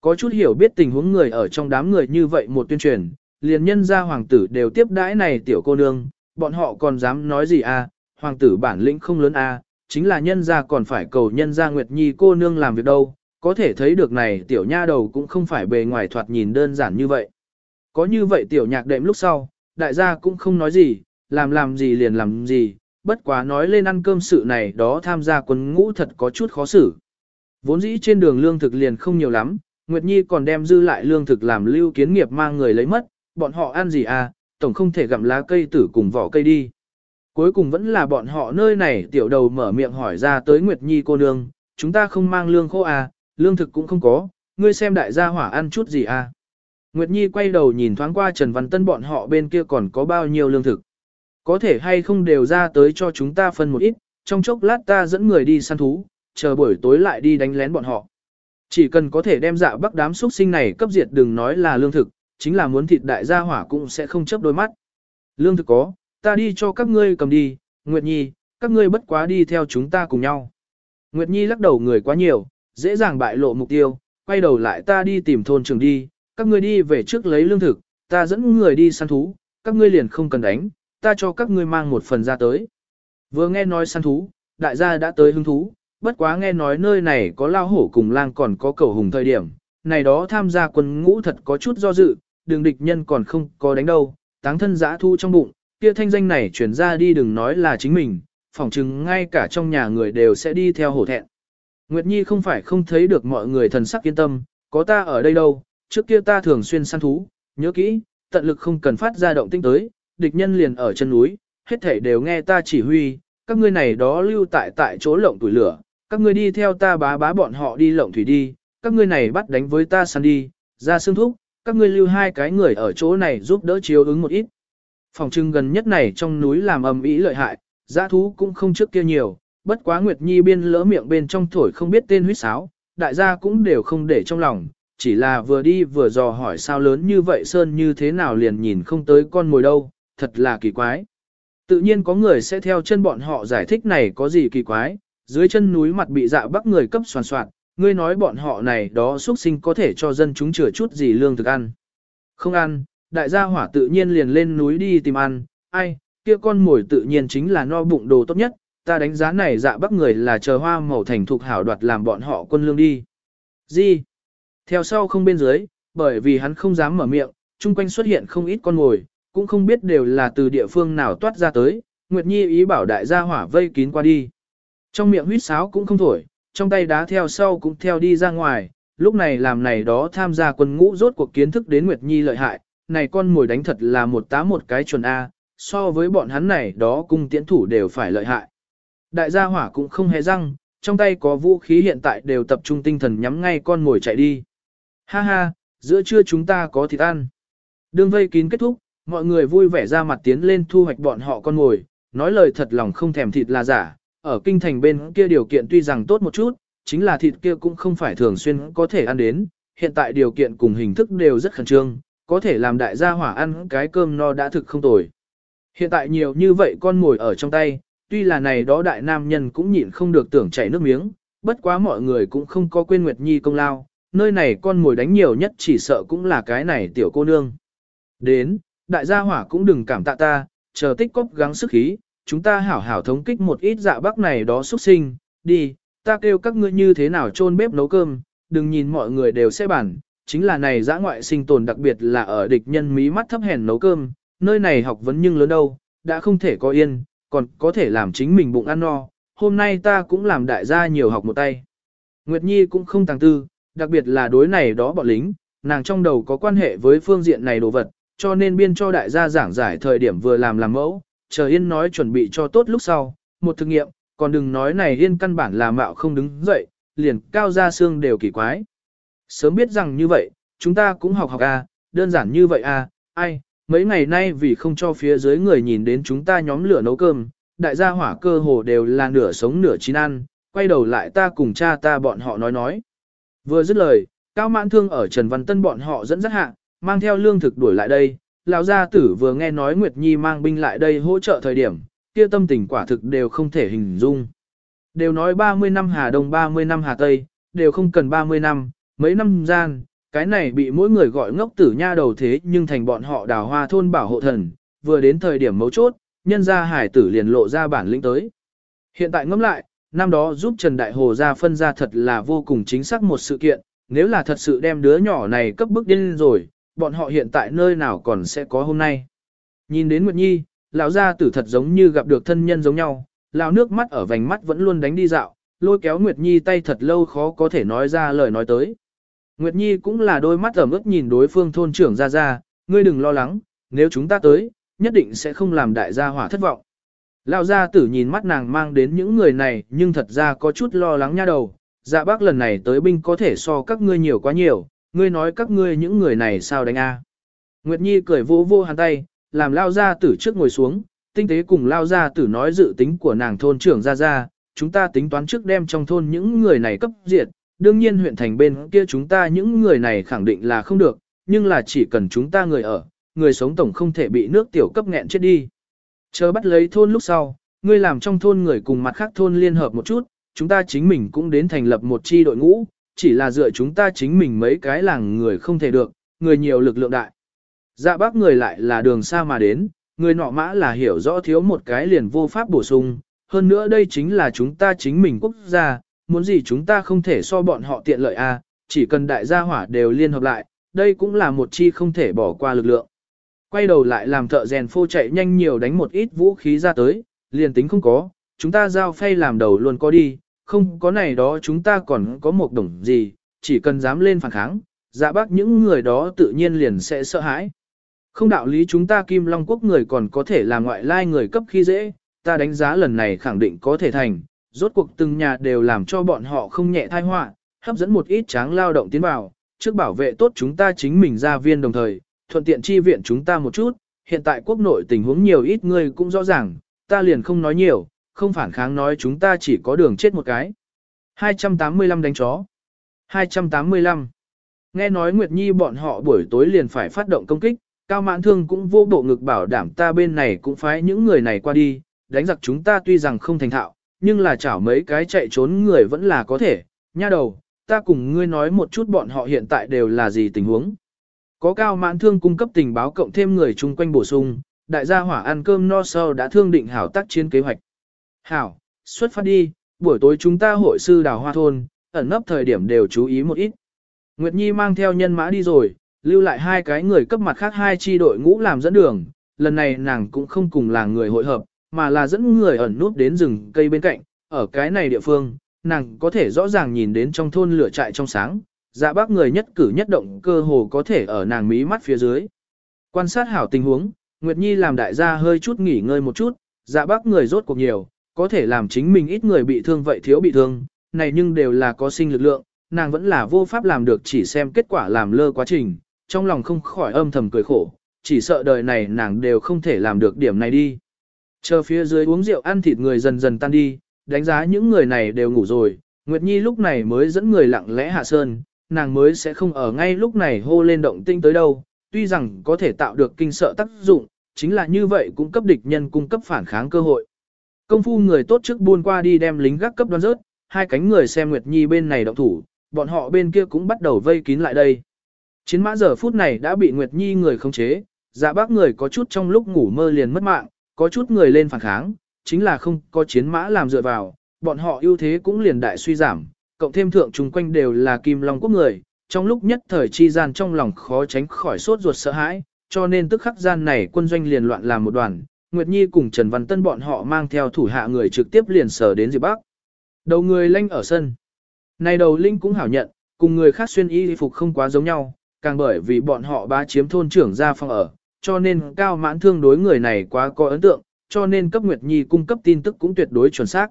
Có chút hiểu biết tình huống người ở trong đám người như vậy một tuyên truyền, liền nhân ra hoàng tử đều tiếp đãi này tiểu cô nương, bọn họ còn dám nói gì à, hoàng tử bản lĩnh không lớn à, chính là nhân ra còn phải cầu nhân ra Nguyệt Nhi cô nương làm việc đâu, có thể thấy được này tiểu nha đầu cũng không phải bề ngoài thoạt nhìn đơn giản như vậy. Có như vậy tiểu nhạc đệm lúc sau, đại gia cũng không nói gì, làm làm gì liền làm gì, bất quá nói lên ăn cơm sự này đó tham gia quân ngũ thật có chút khó xử. Vốn dĩ trên đường lương thực liền không nhiều lắm, Nguyệt Nhi còn đem dư lại lương thực làm lưu kiến nghiệp mang người lấy mất, bọn họ ăn gì à, tổng không thể gặm lá cây tử cùng vỏ cây đi. Cuối cùng vẫn là bọn họ nơi này tiểu đầu mở miệng hỏi ra tới Nguyệt Nhi cô nương, chúng ta không mang lương khô à, lương thực cũng không có, ngươi xem đại gia hỏa ăn chút gì à. Nguyệt Nhi quay đầu nhìn thoáng qua Trần Văn Tân bọn họ bên kia còn có bao nhiêu lương thực. Có thể hay không đều ra tới cho chúng ta phân một ít, trong chốc lát ta dẫn người đi săn thú, chờ buổi tối lại đi đánh lén bọn họ. Chỉ cần có thể đem dạ bắc đám xuất sinh này cấp diệt đừng nói là lương thực, chính là muốn thịt đại gia hỏa cũng sẽ không chấp đôi mắt. Lương thực có, ta đi cho các ngươi cầm đi, Nguyệt Nhi, các ngươi bất quá đi theo chúng ta cùng nhau. Nguyệt Nhi lắc đầu người quá nhiều, dễ dàng bại lộ mục tiêu, quay đầu lại ta đi tìm thôn trường đi, các ngươi đi về trước lấy lương thực, ta dẫn người đi săn thú, các ngươi liền không cần đánh, ta cho các ngươi mang một phần ra tới. Vừa nghe nói săn thú, đại gia đã tới hứng thú, bất quá nghe nói nơi này có lao hổ cùng lang còn có cầu hùng thời điểm, này đó tham gia quân ngũ thật có chút do dự, đường địch nhân còn không có đánh đâu, táng thân giã thu trong bụng, kia thanh danh này chuyển ra đi đừng nói là chính mình, phỏng chừng ngay cả trong nhà người đều sẽ đi theo hổ thẹn. Nguyệt Nhi không phải không thấy được mọi người thần sắc yên tâm, có ta ở đây đâu, trước kia ta thường xuyên săn thú, nhớ kỹ, tận lực không cần phát ra động tinh tới, địch nhân liền ở chân núi, hết thảy đều nghe ta chỉ huy, các ngươi này đó lưu tại tại chỗ lộng tuổi lửa, các ngươi đi theo ta bá bá bọn họ đi lộng thủy đi, các ngươi này bắt đánh với ta săn đi, ra xương thúc, các ngươi lưu hai cái người ở chỗ này giúp đỡ chiếu ứng một ít. Phòng trưng gần nhất này trong núi làm ầm ĩ lợi hại, giã thú cũng không trước kia nhiều, bất quá Nguyệt Nhi biên lỡ miệng bên trong thổi không biết tên huyết sáo, đại gia cũng đều không để trong lòng, chỉ là vừa đi vừa dò hỏi sao lớn như vậy Sơn như thế nào liền nhìn không tới con mồi đâu, thật là kỳ quái. Tự nhiên có người sẽ theo chân bọn họ giải thích này có gì kỳ quái, dưới chân núi mặt bị dạ bắc người cấp soàn soạn, ngươi nói bọn họ này đó xuất sinh có thể cho dân chúng chừa chút gì lương thực ăn. Không ăn, đại gia hỏa tự nhiên liền lên núi đi tìm ăn, ai, kia con mồi tự nhiên chính là no bụng đồ tốt nhất, ta đánh giá này dạ bắc người là chờ hoa màu thành thục hảo đoạt làm bọn họ quân lương đi. Gì? Theo sau không bên dưới, bởi vì hắn không dám mở miệng, chung quanh xuất hiện không ít con mồi, cũng không biết đều là từ địa phương nào toát ra tới, Nguyệt Nhi ý bảo đại gia hỏa vây kín qua đi. Trong miệng huýt sáo cũng không thổi, trong tay đá theo sau cũng theo đi ra ngoài, lúc này làm này đó tham gia quân ngũ rốt cuộc kiến thức đến Nguyệt Nhi lợi hại, này con mồi đánh thật là một tá một cái chuẩn A, so với bọn hắn này đó cung tiễn thủ đều phải lợi hại. Đại gia hỏa cũng không hề răng, trong tay có vũ khí hiện tại đều tập trung tinh thần nhắm ngay con mồi chạy đi. Ha ha, giữa trưa chúng ta có thịt ăn. Đường vây kín kết thúc, mọi người vui vẻ ra mặt tiến lên thu hoạch bọn họ con mồi, nói lời thật lòng không thèm thịt là giả, ở kinh thành bên kia điều kiện tuy rằng tốt một chút, chính là thịt kia cũng không phải thường xuyên có thể ăn đến, hiện tại điều kiện cùng hình thức đều rất khẩn trương, có thể làm đại gia hỏa ăn cái cơm no đã thực không tồi. Hiện tại nhiều như vậy con mồi ở trong tay, tuy là này đó đại nam nhân cũng nhịn không được tưởng chảy nước miếng, bất quá mọi người cũng không có quên Nguyệt Nhi công lao, nơi này con mồi đánh nhiều nhất chỉ sợ cũng là cái này tiểu cô nương. Đến, đại gia hỏa cũng đừng cảm tạ ta, chờ tích cóp gắng sức khí, chúng ta hảo hảo thống kích một ít dạ bắc này đó xuất sinh, đi, ta kêu các ngươi như thế nào chôn bếp nấu cơm, đừng nhìn mọi người đều sẽ bản, chính là này dã ngoại sinh tồn đặc biệt là ở địch nhân mí mắt thấp hèn nấu cơm, nơi này học vấn nhưng lớn đâu, đã không thể có yên, còn có thể làm chính mình bụng ăn no, hôm nay ta cũng làm đại gia nhiều học một tay. Nguyệt Nhi cũng không tàng tư, đặc biệt là đối này đó bọn lính, nàng trong đầu có quan hệ với phương diện này đồ vật, cho nên biên cho đại gia giảng giải thời điểm vừa làm làm mẫu, chờ Yên nói chuẩn bị cho tốt lúc sau, một thực nghiệm, còn đừng nói này Yên căn bản là mạo không đứng dậy, liền cao ra xương đều kỳ quái. Sớm biết rằng như vậy, chúng ta cũng học học a, à, đơn giản như vậy a, à, ai, mấy ngày nay vì không cho phía dưới người nhìn đến chúng ta nhóm lửa nấu cơm, đại gia hỏa cơ hồ đều là nửa sống nửa chín ăn, quay đầu lại ta cùng cha ta bọn họ nói nói. Vừa dứt lời, Cao Mãn Thương ở Trần Văn Tân bọn họ dẫn dắt hạ, mang theo lương thực đuổi lại đây, lão gia tử vừa nghe nói Nguyệt Nhi mang binh lại đây hỗ trợ thời điểm, kia tâm tình quả thực đều không thể hình dung. Đều nói 30 năm Hà Đông 30 năm Hà Tây, đều không cần 30 năm, mấy năm gian, cái này bị mỗi người gọi ngốc tử nha đầu thế nhưng thành bọn họ đào hoa thôn bảo hộ thần, vừa đến thời điểm mấu chốt, nhân gia hải tử liền lộ ra bản lĩnh tới. Hiện tại ngẫm lại, năm đó giúp Trần Đại Hồ ra phân ra thật là vô cùng chính xác một sự kiện, nếu là thật sự đem đứa nhỏ này cấp bức điên rồi, bọn họ hiện tại nơi nào còn sẽ có hôm nay. Nhìn đến Nguyệt Nhi, lão gia tử thật giống như gặp được thân nhân giống nhau, lão nước mắt ở vành mắt vẫn luôn đánh đi dạo, lôi kéo Nguyệt Nhi tay thật lâu khó có thể nói ra lời nói tới. Nguyệt Nhi cũng là đôi mắt ẩm ướt nhìn đối phương thôn trưởng ra ra, ngươi đừng lo lắng, nếu chúng ta tới, nhất định sẽ không làm đại gia hỏa thất vọng. Lão gia tử nhìn mắt nàng mang đến những người này nhưng thật ra có chút lo lắng nha đầu, dạ bác lần này tới binh có thể so các ngươi nhiều quá nhiều, ngươi nói các ngươi những người này sao đánh a? Nguyệt Nhi cười vô vô hắn tay, làm lao gia tử trước ngồi xuống, tinh tế cùng lao gia tử nói dự tính của nàng thôn trưởng ra ra, chúng ta tính toán trước đem trong thôn những người này cấp diệt, đương nhiên huyện thành bên kia chúng ta những người này khẳng định là không được, nhưng là chỉ cần chúng ta người ở, người sống tổng không thể bị nước tiểu cấp nghẹn chết đi. Chờ bắt lấy thôn lúc sau, ngươi làm trong thôn người cùng mặt khác thôn liên hợp một chút, chúng ta chính mình cũng đến thành lập một chi đội ngũ, chỉ là dựa chúng ta chính mình mấy cái làng người không thể được, người nhiều lực lượng đại. Dạ bác người lại là đường xa mà đến, người nọ mã là hiểu rõ thiếu một cái liền vô pháp bổ sung, hơn nữa đây chính là chúng ta chính mình quốc gia, muốn gì chúng ta không thể so bọn họ tiện lợi a, chỉ cần đại gia hỏa đều liên hợp lại, đây cũng là một chi không thể bỏ qua lực lượng. Quay đầu lại làm thợ rèn phô chạy nhanh nhiều đánh một ít vũ khí ra tới, liền tính không có, chúng ta giao phay làm đầu luôn có đi, không có này đó chúng ta còn có một đồng gì, chỉ cần dám lên phản kháng, dạ bác những người đó tự nhiên liền sẽ sợ hãi. Không đạo lý chúng ta Kim Long Quốc người còn có thể là ngoại lai người cấp khi dễ, ta đánh giá lần này khẳng định có thể thành, rốt cuộc từng nhà đều làm cho bọn họ không nhẹ thai họa, hấp dẫn một ít tráng lao động tiến vào, trước bảo vệ tốt chúng ta chính mình ra viên đồng thời, thuận tiện chi viện chúng ta một chút, hiện tại quốc nội tình huống nhiều ít người cũng rõ ràng, ta liền không nói nhiều, không phản kháng nói chúng ta chỉ có đường chết một cái. 285 đánh chó. 285. Nghe nói Nguyệt Nhi bọn họ buổi tối liền phải phát động công kích, Cao Mãn Thương cũng vô bộ ngực bảo đảm ta bên này cũng phái những người này qua đi, đánh giặc chúng ta tuy rằng không thành thạo, nhưng là chảo mấy cái chạy trốn người vẫn là có thể, nha đầu, ta cùng ngươi nói một chút bọn họ hiện tại đều là gì tình huống. Có Cao Mãn Thương cung cấp tình báo cộng thêm người chung quanh bổ sung, đại gia hỏa ăn cơm no sau đã thương định hảo tác chiến kế hoạch. Hảo, xuất phát đi, buổi tối chúng ta hội sư đào hoa thôn, ẩn nấp thời điểm đều chú ý một ít. Nguyệt Nhi mang theo nhân mã đi rồi, lưu lại hai cái người cấp mặt khác hai chi đội ngũ làm dẫn đường, lần này nàng cũng không cùng là người hội hợp, mà là dẫn người ẩn núp đến rừng cây bên cạnh, ở cái này địa phương, nàng có thể rõ ràng nhìn đến trong thôn lửa trại trong sáng, dạ bác người nhất cử nhất động cơ hồ có thể ở nàng mí mắt phía dưới. Quan sát hảo tình huống, Nguyệt Nhi làm đại gia hơi chút nghỉ ngơi một chút, dạ bác người rốt cuộc nhiều, có thể làm chính mình ít người bị thương vậy thiếu bị thương, này nhưng đều là có sinh lực lượng, nàng vẫn là vô pháp làm được chỉ xem kết quả làm lơ quá trình, trong lòng không khỏi âm thầm cười khổ, chỉ sợ đời này nàng đều không thể làm được điểm này đi. Chờ phía dưới uống rượu ăn thịt người dần dần tan đi, đánh giá những người này đều ngủ rồi, Nguyệt Nhi lúc này mới dẫn người lặng lẽ hạ sơn, nàng mới sẽ không ở ngay lúc này hô lên động tinh tới đâu, tuy rằng có thể tạo được kinh sợ tác dụng, chính là như vậy cũng cấp địch nhân cung cấp phản kháng cơ hội. Công phu người tốt trước buôn qua đi đem lính gác cấp đoan rớt, hai cánh người xem Nguyệt Nhi bên này động thủ, bọn họ bên kia cũng bắt đầu vây kín lại đây. Chiến mã giờ phút này đã bị Nguyệt Nhi người khống chế, dạ bác người có chút trong lúc ngủ mơ liền mất mạng, có chút người lên phản kháng, chính là không có chiến mã làm dựa vào, bọn họ ưu thế cũng liền đại suy giảm, cộng thêm thượng chung quanh đều là kim long quốc người, trong lúc nhất thời chi gian trong lòng khó tránh khỏi sốt ruột sợ hãi, cho nên tức khắc gian này quân doanh liền loạn làm một đoàn, Nguyệt Nhi cùng Trần Văn Tân bọn họ mang theo thủ hạ người trực tiếp liền sở đến Diệp Bắc. Đầu người lanh ở sân. Này đầu linh cũng hảo nhận, cùng người khác xuyên y phục không quá giống nhau, càng bởi vì bọn họ bá chiếm thôn trưởng ra phòng ở, cho nên cao mãn thương đối người này quá có ấn tượng, cho nên cấp Nguyệt Nhi cung cấp tin tức cũng tuyệt đối chuẩn xác.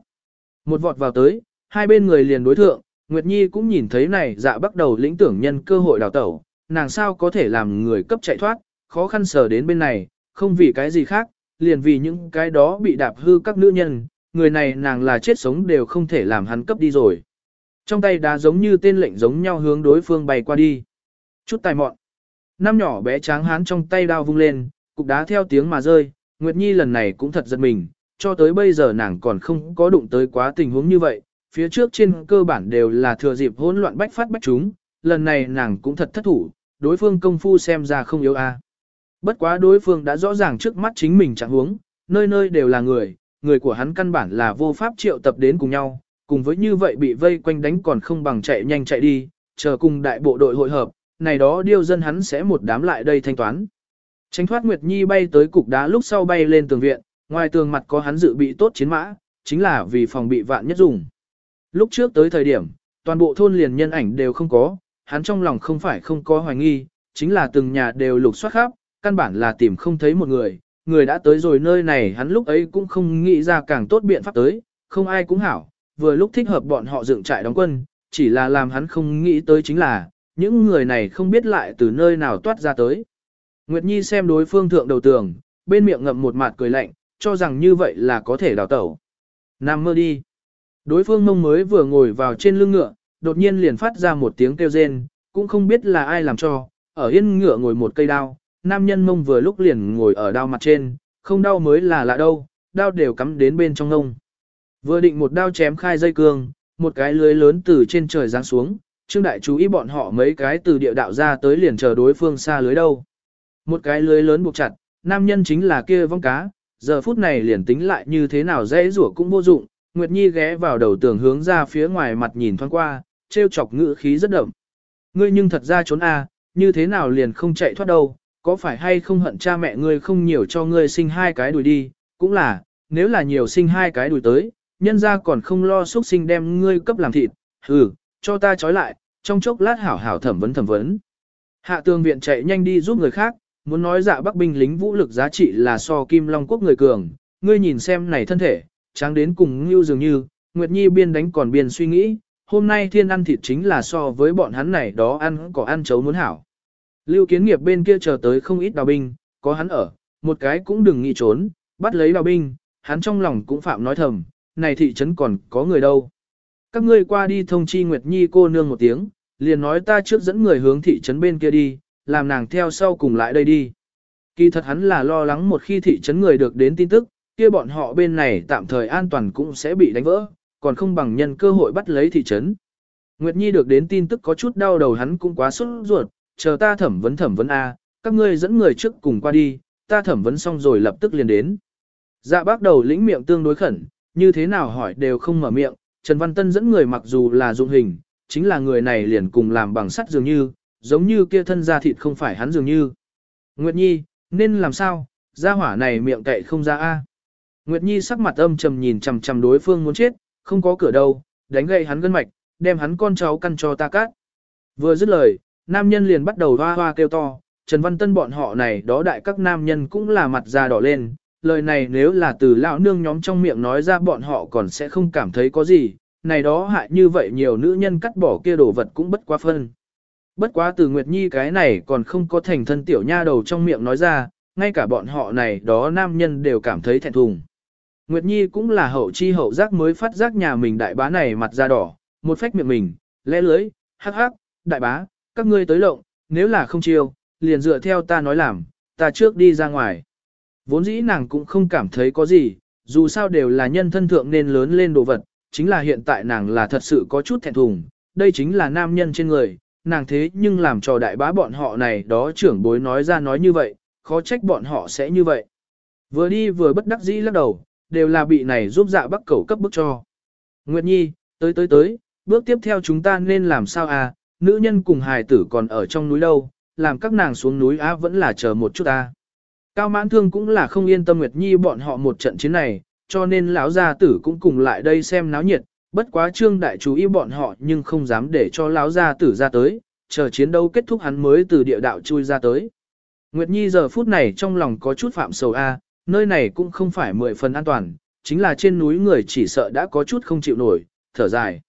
Một vọt vào tới, hai bên người liền đối thượng, Nguyệt Nhi cũng nhìn thấy này dạ bắt đầu lĩnh tưởng nhân cơ hội đào tẩu, nàng sao có thể làm người cấp chạy thoát, khó khăn sờ đến bên này, không vì cái gì khác, liền vì những cái đó bị đạp hư các nữ nhân, người này nàng là chết sống đều không thể làm hắn cấp đi rồi. Trong tay đá giống như tên lệnh giống nhau hướng đối phương bay qua đi. Chút tài mọn. Năm nhỏ bé tráng hán trong tay đao vung lên, cục đá theo tiếng mà rơi, Nguyệt Nhi lần này cũng thật giật mình, cho tới bây giờ nàng còn không có đụng tới quá tình huống như vậy, phía trước trên cơ bản đều là thừa dịp hỗn loạn bách phát bách chúng, lần này nàng cũng thật thất thủ, đối phương công phu xem ra không yếu a. Bất quá đối phương đã rõ ràng trước mắt chính mình trạng huống, nơi nơi đều là người, người của hắn căn bản là vô pháp triệu tập đến cùng nhau, cùng với như vậy bị vây quanh đánh còn không bằng chạy nhanh chạy đi, chờ cùng đại bộ đội hội hợp, này đó điêu dân hắn sẽ một đám lại đây thanh toán. Tránh thoát Nguyệt Nhi bay tới cục đá lúc sau bay lên tường viện, ngoài tường mặt có hắn dự bị tốt chiến mã, chính là vì phòng bị vạn nhất dùng. Lúc trước tới thời điểm, toàn bộ thôn liền nhân ảnh đều không có, hắn trong lòng không phải không có hoài nghi, chính là từng nhà đều lục soát khắp, căn bản là tìm không thấy một người, người đã tới rồi nơi này hắn lúc ấy cũng không nghĩ ra càng tốt biện pháp tới, không ai cũng hảo, vừa lúc thích hợp bọn họ dựng trại đóng quân, chỉ là làm hắn không nghĩ tới chính là, những người này không biết lại từ nơi nào toát ra tới. Nguyệt Nhi xem đối phương thượng đầu tường, bên miệng ngậm một mặt cười lạnh, cho rằng như vậy là có thể đào tẩu. Nam mơ đi. Đối phương mông mới vừa ngồi vào trên lưng ngựa, đột nhiên liền phát ra một tiếng kêu rên, cũng không biết là ai làm cho, ở yên ngựa ngồi một cây đao, nam nhân mông vừa lúc liền ngồi ở đao mặt trên, không đau mới là lạ đâu, đao đều cắm đến bên trong ngông. Vừa định một đao chém khai dây cương, một cái lưới lớn từ trên trời giáng xuống, Trương Đại chú ý bọn họ mấy cái từ địa đạo ra tới liền chờ đối phương xa lưới đâu. Một cái lưới lớn buộc chặt, nam nhân chính là kia vong cá, giờ phút này liền tính lại như thế nào dễ rủa cũng vô dụng, Nguyệt Nhi ghé vào đầu tường hướng ra phía ngoài mặt nhìn thoáng qua, trêu chọc ngữ khí rất đậm. Ngươi nhưng thật ra trốn a, như thế nào liền không chạy thoát đâu, có phải hay không hận cha mẹ ngươi không nhiều cho ngươi sinh hai cái đùi đi, cũng là, nếu là nhiều sinh hai cái đùi tới, nhân ra còn không lo xúc sinh đem ngươi cấp làm thịt, hừ, cho ta trói lại, trong chốc lát hảo hảo thẩm vấn thẩm vấn. Hạ tường viện chạy nhanh đi giúp người khác, muốn nói dạ bắc binh lính vũ lực giá trị là so kim long quốc người cường, ngươi nhìn xem này thân thể, tráng đến cùng như dường như, Nguyệt Nhi biên đánh còn biên suy nghĩ, hôm nay thiên ăn thịt chính là so với bọn hắn này đó ăn có ăn chấu muốn hảo. Lưu kiến nghiệp bên kia chờ tới không ít đào binh, có hắn ở, một cái cũng đừng nghĩ trốn, bắt lấy đào binh, hắn trong lòng cũng phạm nói thầm, này thị trấn còn có người đâu. Các ngươi qua đi thông chi Nguyệt Nhi cô nương một tiếng, liền nói ta trước dẫn người hướng thị trấn bên kia đi, làm nàng theo sau cùng lại đây đi. Kỳ thật hắn là lo lắng một khi thị trấn người được đến tin tức, kia bọn họ bên này tạm thời an toàn cũng sẽ bị đánh vỡ, còn không bằng nhân cơ hội bắt lấy thị trấn. Nguyệt Nhi được đến tin tức có chút đau đầu hắn cũng quá sốt ruột, chờ ta thẩm vấn thẩm vấn A, các ngươi dẫn người trước cùng qua đi, ta thẩm vấn xong rồi lập tức liền đến. Dạ bác đầu lĩnh miệng tương đối khẩn, như thế nào hỏi đều không mở miệng, Trần Văn Tân dẫn người mặc dù là dụng hình, chính là người này liền cùng làm bằng sắt dường như, giống như kia thân da thịt không phải hắn dường như. Nguyệt Nhi, nên làm sao, gia hỏa này miệng cậy không ra A. Nguyệt Nhi sắc mặt âm trầm nhìn chằm chằm đối phương muốn chết, không có cửa đâu, đánh gậy hắn gân mạch, đem hắn con cháu căn cho ta cát Vừa dứt lời, nam nhân liền bắt đầu hoa hoa kêu to, Trần Văn Tân bọn họ này đó đại các nam nhân cũng là mặt da đỏ lên, lời này nếu là từ lão nương nhóm trong miệng nói ra bọn họ còn sẽ không cảm thấy có gì, này đó hại như vậy nhiều nữ nhân cắt bỏ kia đồ vật cũng bất quá phân. Bất quá từ Nguyệt Nhi cái này còn không có thành thân tiểu nha đầu trong miệng nói ra, ngay cả bọn họ này đó nam nhân đều cảm thấy thẹn thùng. Nguyệt Nhi cũng là hậu chi hậu giác mới phát giác nhà mình đại bá này mặt da đỏ, một phách miệng mình, lẽ lưới, hắc hắc, đại bá, các ngươi tới lộng, nếu là không chiêu, liền dựa theo ta nói làm, ta trước đi ra ngoài. Vốn dĩ nàng cũng không cảm thấy có gì, dù sao đều là nhân thân thượng nên lớn lên đồ vật, chính là hiện tại nàng là thật sự có chút thẹn thùng, đây chính là nam nhân trên người, nàng thế nhưng làm cho đại bá bọn họ này đó trưởng bối nói ra nói như vậy, khó trách bọn họ sẽ như vậy. Vừa đi vừa bất đắc dĩ lắc đầu, đều là bị này giúp dạ bắc cầu cấp bức cho. Nguyệt Nhi, tới tới tới, bước tiếp theo chúng ta nên làm sao à, nữ nhân cùng hài tử còn ở trong núi đâu, làm các nàng xuống núi á vẫn là chờ một chút ta. Cao mãn thương cũng là không yên tâm Nguyệt Nhi bọn họ một trận chiến này, cho nên lão gia tử cũng cùng lại đây xem náo nhiệt, bất quá trương đại chú ý bọn họ nhưng không dám để cho lão gia tử ra tới, chờ chiến đấu kết thúc hắn mới từ địa đạo chui ra tới. Nguyệt Nhi giờ phút này trong lòng có chút phạm sầu a, nơi này cũng không phải mười phần an toàn, chính là trên núi người chỉ sợ đã có chút không chịu nổi, thở dài.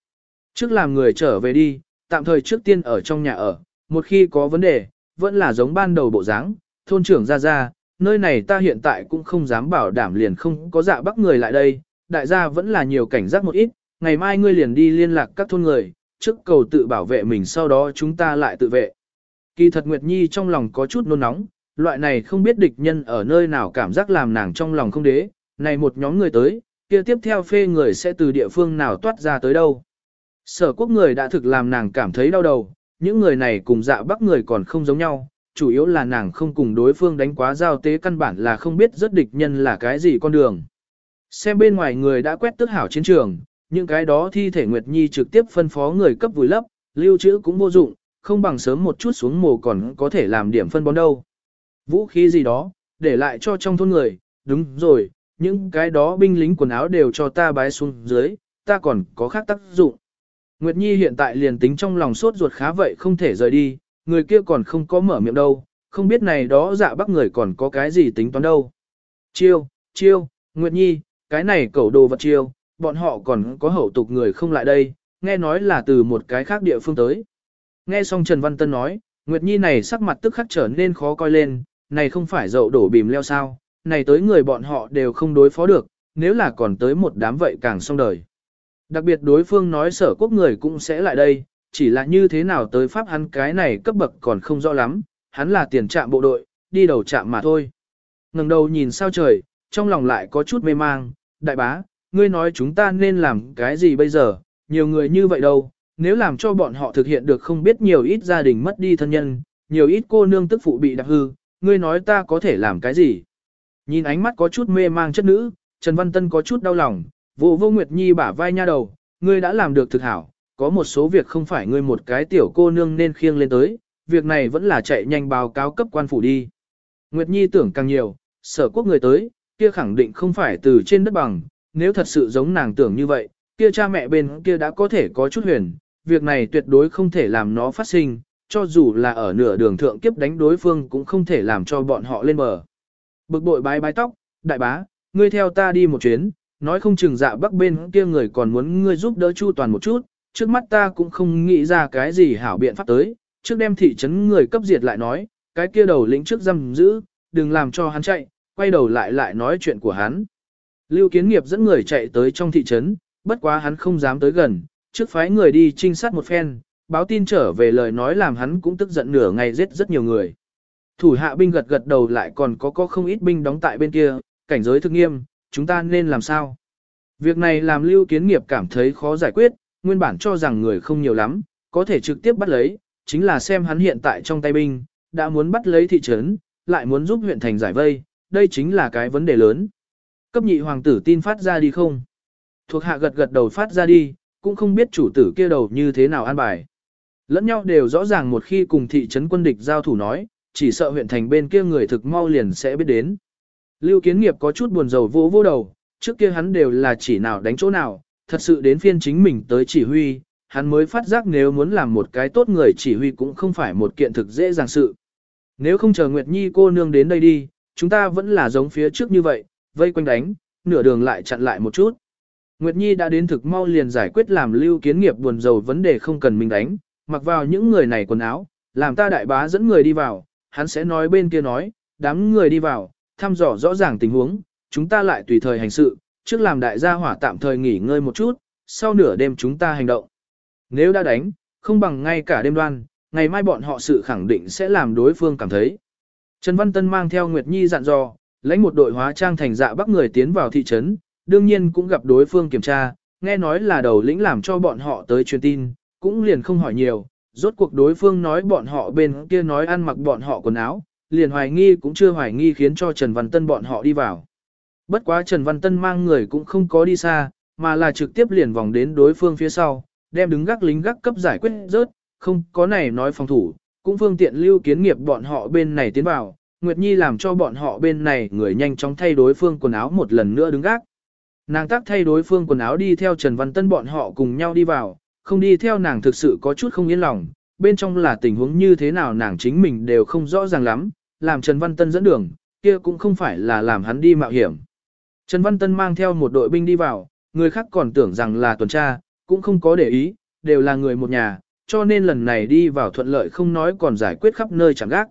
Trước làm người trở về đi, tạm thời trước tiên ở trong nhà ở, một khi có vấn đề, vẫn là giống ban đầu bộ dáng, thôn trưởng ra ra, nơi này ta hiện tại cũng không dám bảo đảm liền không có dạ bắt người lại đây, đại gia vẫn là nhiều cảnh giác một ít, ngày mai ngươi liền đi liên lạc các thôn người, trước cầu tự bảo vệ mình sau đó chúng ta lại tự vệ. Kỳ thật Nguyệt Nhi trong lòng có chút nôn nóng, loại này không biết địch nhân ở nơi nào cảm giác làm nàng trong lòng không đế, này một nhóm người tới, kia tiếp theo phê người sẽ từ địa phương nào toát ra tới đâu. Sở quốc người đã thực làm nàng cảm thấy đau đầu, những người này cùng dạ bắc người còn không giống nhau, chủ yếu là nàng không cùng đối phương đánh quá giao tế căn bản là không biết rất địch nhân là cái gì con đường. Xem bên ngoài người đã quét tức hảo chiến trường, những cái đó thi thể Nguyệt Nhi trực tiếp phân phó người cấp vùi lấp, lưu trữ cũng vô dụng, không bằng sớm một chút xuống mồ còn có thể làm điểm phân bón đâu. Vũ khí gì đó, để lại cho trong thôn người, đúng rồi, những cái đó binh lính quần áo đều cho ta bái xuống dưới, ta còn có khác tác dụng. Nguyệt Nhi hiện tại liền tính trong lòng sốt ruột khá vậy không thể rời đi, người kia còn không có mở miệng đâu, không biết này đó dạ bắc người còn có cái gì tính toán đâu. Chiêu, chiêu, Nguyệt Nhi, cái này cẩu đồ vật chiêu, bọn họ còn có hậu tục người không lại đây, nghe nói là từ một cái khác địa phương tới. Nghe xong Trần Văn Tân nói, Nguyệt Nhi này sắc mặt tức khắc trở nên khó coi lên, này không phải dậu đổ bìm leo sao, này tới người bọn họ đều không đối phó được, nếu là còn tới một đám vậy càng xong đời. Đặc biệt đối phương nói sở quốc người cũng sẽ lại đây, chỉ là như thế nào tới pháp hắn cái này cấp bậc còn không rõ lắm, hắn là tiền trạm bộ đội, đi đầu trạm mà thôi. ngẩng đầu nhìn sao trời, trong lòng lại có chút mê mang, đại bá, ngươi nói chúng ta nên làm cái gì bây giờ, nhiều người như vậy đâu, nếu làm cho bọn họ thực hiện được không biết nhiều ít gia đình mất đi thân nhân, nhiều ít cô nương tức phụ bị đặc hư, ngươi nói ta có thể làm cái gì. Nhìn ánh mắt có chút mê mang chất nữ, Trần Văn Tân có chút đau lòng, vô vô Nguyệt Nhi bả vai nha đầu, ngươi đã làm được thực hảo, có một số việc không phải ngươi một cái tiểu cô nương nên khiêng lên tới, việc này vẫn là chạy nhanh báo cáo cấp quan phủ đi. Nguyệt Nhi tưởng càng nhiều, sở quốc người tới, kia khẳng định không phải từ trên đất bằng, nếu thật sự giống nàng tưởng như vậy, kia cha mẹ bên kia đã có thể có chút huyền, việc này tuyệt đối không thể làm nó phát sinh, cho dù là ở nửa đường thượng kiếp đánh đối phương cũng không thể làm cho bọn họ lên bờ. Bực bội bái bái tóc, đại bá, ngươi theo ta đi một chuyến, nói không chừng dạ bắc bên kia người còn muốn ngươi giúp đỡ chu toàn một chút, trước mắt ta cũng không nghĩ ra cái gì hảo biện pháp tới, trước đem thị trấn người cấp diệt lại nói, cái kia đầu lĩnh trước giam giữ, đừng làm cho hắn chạy, quay đầu lại lại nói chuyện của hắn. Lưu Kiến Nghiệp dẫn người chạy tới trong thị trấn, bất quá hắn không dám tới gần, trước phái người đi trinh sát một phen, báo tin trở về lời nói làm hắn cũng tức giận nửa ngày giết rất nhiều người. Thủ hạ binh gật gật đầu lại còn có có không ít binh đóng tại bên kia, cảnh giới thực nghiêm, chúng ta nên làm sao? Việc này làm Lưu Kiến Nghiệp cảm thấy khó giải quyết, nguyên bản cho rằng người không nhiều lắm, có thể trực tiếp bắt lấy, chính là xem hắn hiện tại trong tay binh, đã muốn bắt lấy thị trấn, lại muốn giúp huyện thành giải vây, đây chính là cái vấn đề lớn. Cấp nhị hoàng tử tin phát ra đi không? Thuộc hạ gật gật đầu phát ra đi, cũng không biết chủ tử kia đầu như thế nào an bài. Lẫn nhau đều rõ ràng một khi cùng thị trấn quân địch giao thủ nói, chỉ sợ huyện thành bên kia người thực mau liền sẽ biết đến. Lưu kiến nghiệp có chút buồn rầu vô vô đầu, trước kia hắn đều là chỉ nào đánh chỗ nào, thật sự đến phiên chính mình tới chỉ huy, hắn mới phát giác nếu muốn làm một cái tốt người chỉ huy cũng không phải một kiện thực dễ dàng sự. Nếu không chờ Nguyệt Nhi cô nương đến đây đi, chúng ta vẫn là giống phía trước như vậy, vây quanh đánh, nửa đường lại chặn lại một chút. Nguyệt Nhi đã đến thực mau liền giải quyết làm lưu kiến nghiệp buồn rầu vấn đề không cần mình đánh, mặc vào những người này quần áo, làm ta đại bá dẫn người đi vào, hắn sẽ nói bên kia nói, đám người đi vào, thăm dò rõ ràng tình huống, chúng ta lại tùy thời hành sự, trước làm đại gia hỏa tạm thời nghỉ ngơi một chút, sau nửa đêm chúng ta hành động. Nếu đã đánh, không bằng ngay cả đêm đoan, ngày mai bọn họ sự khẳng định sẽ làm đối phương cảm thấy. Trần Văn Tân mang theo Nguyệt Nhi dặn dò, lãnh một đội hóa trang thành dạ bắc người tiến vào thị trấn, đương nhiên cũng gặp đối phương kiểm tra, nghe nói là đầu lĩnh làm cho bọn họ tới truyền tin, cũng liền không hỏi nhiều, rốt cuộc đối phương nói bọn họ bên kia nói ăn mặc bọn họ quần áo, liền hoài nghi cũng chưa hoài nghi khiến cho Trần Văn Tân bọn họ đi vào. Bất quá Trần Văn Tân mang người cũng không có đi xa, mà là trực tiếp liền vòng đến đối phương phía sau, đem đứng gác lính gác cấp giải quyết rớt, không có này nói phòng thủ, cũng phương tiện lưu kiến nghiệp bọn họ bên này tiến vào, Nguyệt Nhi làm cho bọn họ bên này người nhanh chóng thay đối phương quần áo một lần nữa đứng gác. Nàng tác thay đối phương quần áo đi theo Trần Văn Tân bọn họ cùng nhau đi vào, không đi theo nàng thực sự có chút không yên lòng, bên trong là tình huống như thế nào nàng chính mình đều không rõ ràng lắm, làm Trần Văn Tân dẫn đường, kia cũng không phải là làm hắn đi mạo hiểm. Trần Văn Tân mang theo một đội binh đi vào, người khác còn tưởng rằng là tuần tra, cũng không có để ý, đều là người một nhà, cho nên lần này đi vào thuận lợi không nói còn giải quyết khắp nơi chẳng gác.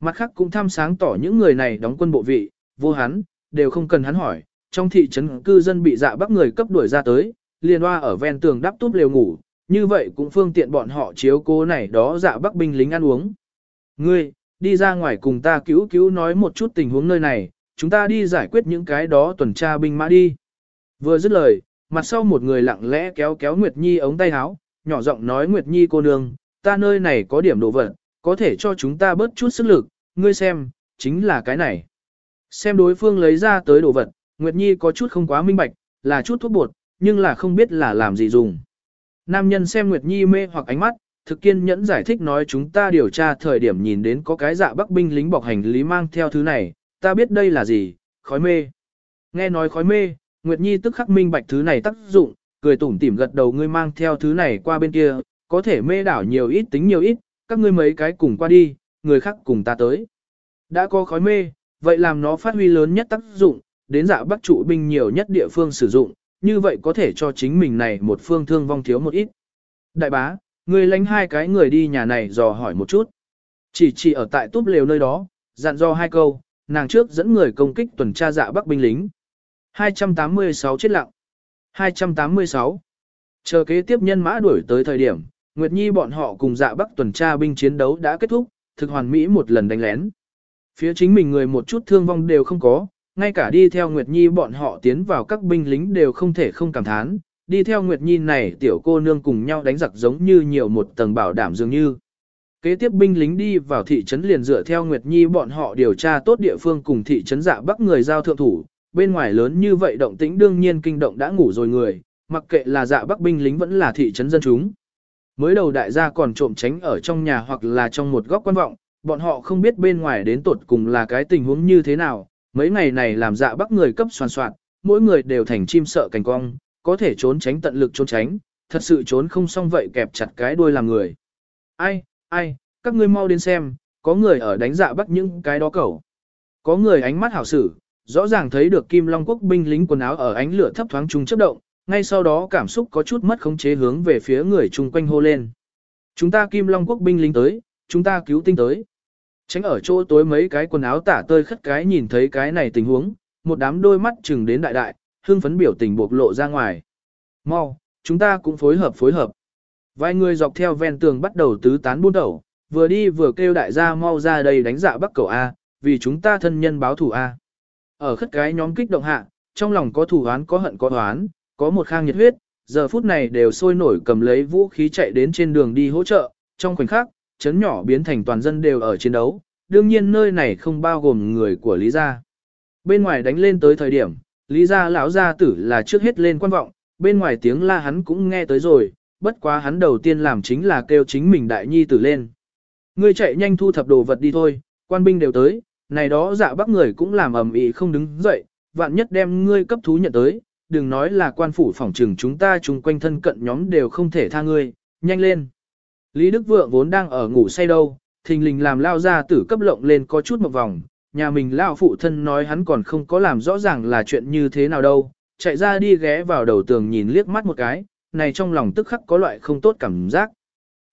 Mặt khác cũng tham sáng tỏ những người này đóng quân bộ vị, vô hắn, đều không cần hắn hỏi, trong thị trấn cư dân bị dạ bắc người cấp đuổi ra tới, liền hoa ở ven tường đắp túp lều ngủ, như vậy cũng phương tiện bọn họ chiếu cố này đó dạ bắc binh lính ăn uống. Ngươi, đi ra ngoài cùng ta cứu cứu nói một chút tình huống nơi này, chúng ta đi giải quyết những cái đó tuần tra binh mã đi. Vừa dứt lời, mặt sau một người lặng lẽ kéo kéo Nguyệt Nhi ống tay áo, nhỏ giọng nói Nguyệt Nhi cô nương, ta nơi này có điểm đồ vật, có thể cho chúng ta bớt chút sức lực, ngươi xem, chính là cái này. Xem đối phương lấy ra tới đồ vật, Nguyệt Nhi có chút không quá minh bạch, là chút thuốc bột, nhưng là không biết là làm gì dùng. Nam nhân xem Nguyệt Nhi mê hoặc ánh mắt, thực kiên nhẫn giải thích nói chúng ta điều tra thời điểm nhìn đến có cái dạ bắc binh lính bọc hành lý mang theo thứ này, ta biết đây là gì, khói mê. Nghe nói khói mê, Nguyệt Nhi tức khắc minh bạch thứ này tác dụng, cười tủm tỉm gật đầu ngươi mang theo thứ này qua bên kia, có thể mê đảo nhiều ít tính nhiều ít, các ngươi mấy cái cùng qua đi, người khác cùng ta tới. Đã có khói mê, vậy làm nó phát huy lớn nhất tác dụng, đến dạ bắc trụ binh nhiều nhất địa phương sử dụng, như vậy có thể cho chính mình này một phương thương vong thiếu một ít. Đại bá, người lánh hai cái người đi nhà này dò hỏi một chút. Chỉ chỉ ở tại túp lều nơi đó, dặn do hai câu, nàng trước dẫn người công kích tuần tra dạ bắc binh lính. 286 chết lặng. 286. Chờ kế tiếp nhân mã đuổi tới thời điểm, Nguyệt Nhi bọn họ cùng dạ bắc tuần tra binh chiến đấu đã kết thúc, thực hoàn mỹ một lần đánh lén. Phía chính mình người một chút thương vong đều không có, ngay cả đi theo Nguyệt Nhi bọn họ tiến vào các binh lính đều không thể không cảm thán, đi theo Nguyệt Nhi này tiểu cô nương cùng nhau đánh giặc giống như nhiều một tầng bảo đảm dường như. Kế tiếp binh lính đi vào thị trấn liền dựa theo Nguyệt Nhi bọn họ điều tra tốt địa phương cùng thị trấn dạ bắc người giao thượng thủ, bên ngoài lớn như vậy động tĩnh đương nhiên kinh động đã ngủ rồi người, mặc kệ là dạ bắc binh lính vẫn là thị trấn dân chúng. Mới đầu đại gia còn trộm tránh ở trong nhà hoặc là trong một góc quan vọng, bọn họ không biết bên ngoài đến tột cùng là cái tình huống như thế nào, mấy ngày này làm dạ bắc người cấp soàn soạn, mỗi người đều thành chim sợ cành cong, có thể trốn tránh tận lực trốn tránh, thật sự trốn không xong vậy kẹp chặt cái đuôi làm người. Ai, ai, các ngươi mau đến xem, có người ở đánh dạ bắt những cái đó cẩu. Có người ánh mắt hảo sử, rõ ràng thấy được Kim Long quốc binh lính quần áo ở ánh lửa thấp thoáng trung chớp động, ngay sau đó cảm xúc có chút mất khống chế hướng về phía người chung quanh hô lên. Chúng ta Kim Long quốc binh lính tới, chúng ta cứu tinh tới. Tránh ở chỗ tối mấy cái quần áo tả tơi khất cái nhìn thấy cái này tình huống, một đám đôi mắt chừng đến đại đại, hương phấn biểu tình bộc lộ ra ngoài. Mau, chúng ta cũng phối hợp phối hợp. Vài người dọc theo ven tường bắt đầu tứ tán buôn đầu, vừa đi vừa kêu đại gia mau ra đây đánh dạ bắc cầu A, vì chúng ta thân nhân báo thủ A. Ở khất cái nhóm kích động hạ, trong lòng có thủ oán có hận có oán, có một khang nhiệt huyết, giờ phút này đều sôi nổi cầm lấy vũ khí chạy đến trên đường đi hỗ trợ, trong khoảnh khắc, chấn nhỏ biến thành toàn dân đều ở chiến đấu, đương nhiên nơi này không bao gồm người của Lý Gia. Bên ngoài đánh lên tới thời điểm, Lý Gia lão gia tử là trước hết lên quan vọng, bên ngoài tiếng la hắn cũng nghe tới rồi, bất quá hắn đầu tiên làm chính là kêu chính mình đại nhi tử lên. Ngươi chạy nhanh thu thập đồ vật đi thôi, quan binh đều tới, này đó dạ bắc người cũng làm ầm ĩ không đứng dậy, vạn nhất đem ngươi cấp thú nhận tới, đừng nói là quan phủ phòng trừng chúng ta chung quanh thân cận nhóm đều không thể tha ngươi, nhanh lên. Lý Đức Vượng vốn đang ở ngủ say đâu, thình lình làm lao ra tử cấp lộng lên có chút một vòng, nhà mình lao phụ thân nói hắn còn không có làm rõ ràng là chuyện như thế nào đâu, chạy ra đi ghé vào đầu tường nhìn liếc mắt một cái, này trong lòng tức khắc có loại không tốt cảm giác.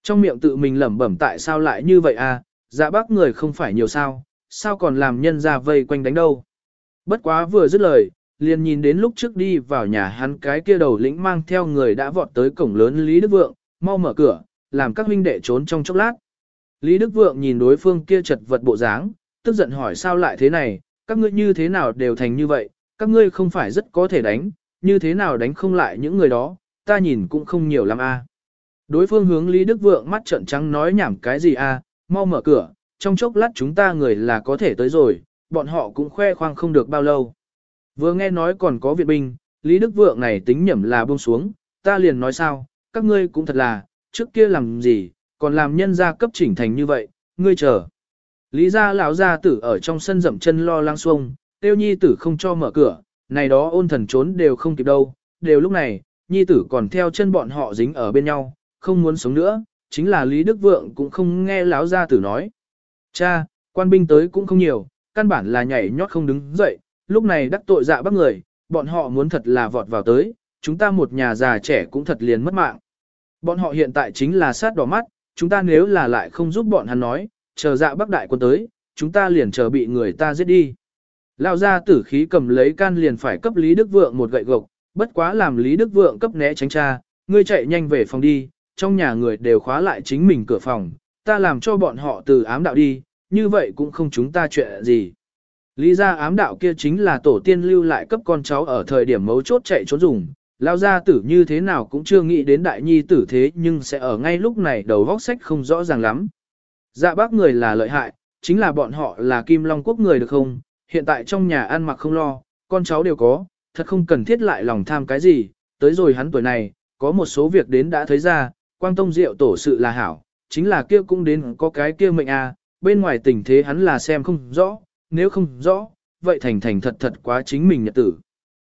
Trong miệng tự mình lẩm bẩm tại sao lại như vậy à, dạ bác người không phải nhiều sao, sao còn làm nhân ra vây quanh đánh đâu. Bất quá vừa dứt lời, liền nhìn đến lúc trước đi vào nhà hắn cái kia đầu lĩnh mang theo người đã vọt tới cổng lớn Lý Đức Vượng, mau mở cửa, làm các huynh đệ trốn trong chốc lát. Lý Đức Vượng nhìn đối phương kia chật vật bộ dáng, tức giận hỏi sao lại thế này, các ngươi như thế nào đều thành như vậy, các ngươi không phải rất có thể đánh, như thế nào đánh không lại những người đó, ta nhìn cũng không nhiều lắm a. Đối phương hướng Lý Đức Vượng mắt trợn trắng nói nhảm cái gì a, mau mở cửa, trong chốc lát chúng ta người là có thể tới rồi, bọn họ cũng khoe khoang không được bao lâu. Vừa nghe nói còn có viện binh, Lý Đức Vượng này tính nhẩm là buông xuống, ta liền nói sao, các ngươi cũng thật là, trước kia làm gì, còn làm nhân gia cấp chỉnh thành như vậy, ngươi chờ. Lý gia lão gia tử ở trong sân dậm chân lo lắng xuông, tiêu nhi tử không cho mở cửa, này đó ôn thần trốn đều không kịp đâu, đều lúc này, nhi tử còn theo chân bọn họ dính ở bên nhau, không muốn sống nữa, chính là Lý Đức Vượng cũng không nghe lão gia tử nói. Cha, quan binh tới cũng không nhiều, căn bản là nhảy nhót không đứng dậy, lúc này đắc tội dạ bắt người, bọn họ muốn thật là vọt vào tới, chúng ta một nhà già trẻ cũng thật liền mất mạng. Bọn họ hiện tại chính là sát đỏ mắt, chúng ta nếu là lại không giúp bọn hắn nói, chờ dạ bắc đại quân tới, chúng ta liền chờ bị người ta giết đi. Lao ra tử khí cầm lấy can liền phải cấp Lý Đức Vượng một gậy gộc, bất quá làm Lý Đức Vượng cấp né tránh cha, ngươi chạy nhanh về phòng đi, trong nhà người đều khóa lại chính mình cửa phòng, ta làm cho bọn họ từ ám đạo đi, như vậy cũng không chúng ta chuyện gì. Lý ra ám đạo kia chính là tổ tiên lưu lại cấp con cháu ở thời điểm mấu chốt chạy trốn dùng, lao gia tử như thế nào cũng chưa nghĩ đến đại nhi tử thế nhưng sẽ ở ngay lúc này đầu vóc sách không rõ ràng lắm. Dạ bác người là lợi hại, chính là bọn họ là kim long quốc người được không, hiện tại trong nhà ăn mặc không lo, con cháu đều có, thật không cần thiết lại lòng tham cái gì, tới rồi hắn tuổi này, có một số việc đến đã thấy ra, quang tông diệu tổ sự là hảo, chính là kia cũng đến có cái kia mệnh a, bên ngoài tình thế hắn là xem không rõ, nếu không rõ, vậy thành thành thật thật quá chính mình nhật tử.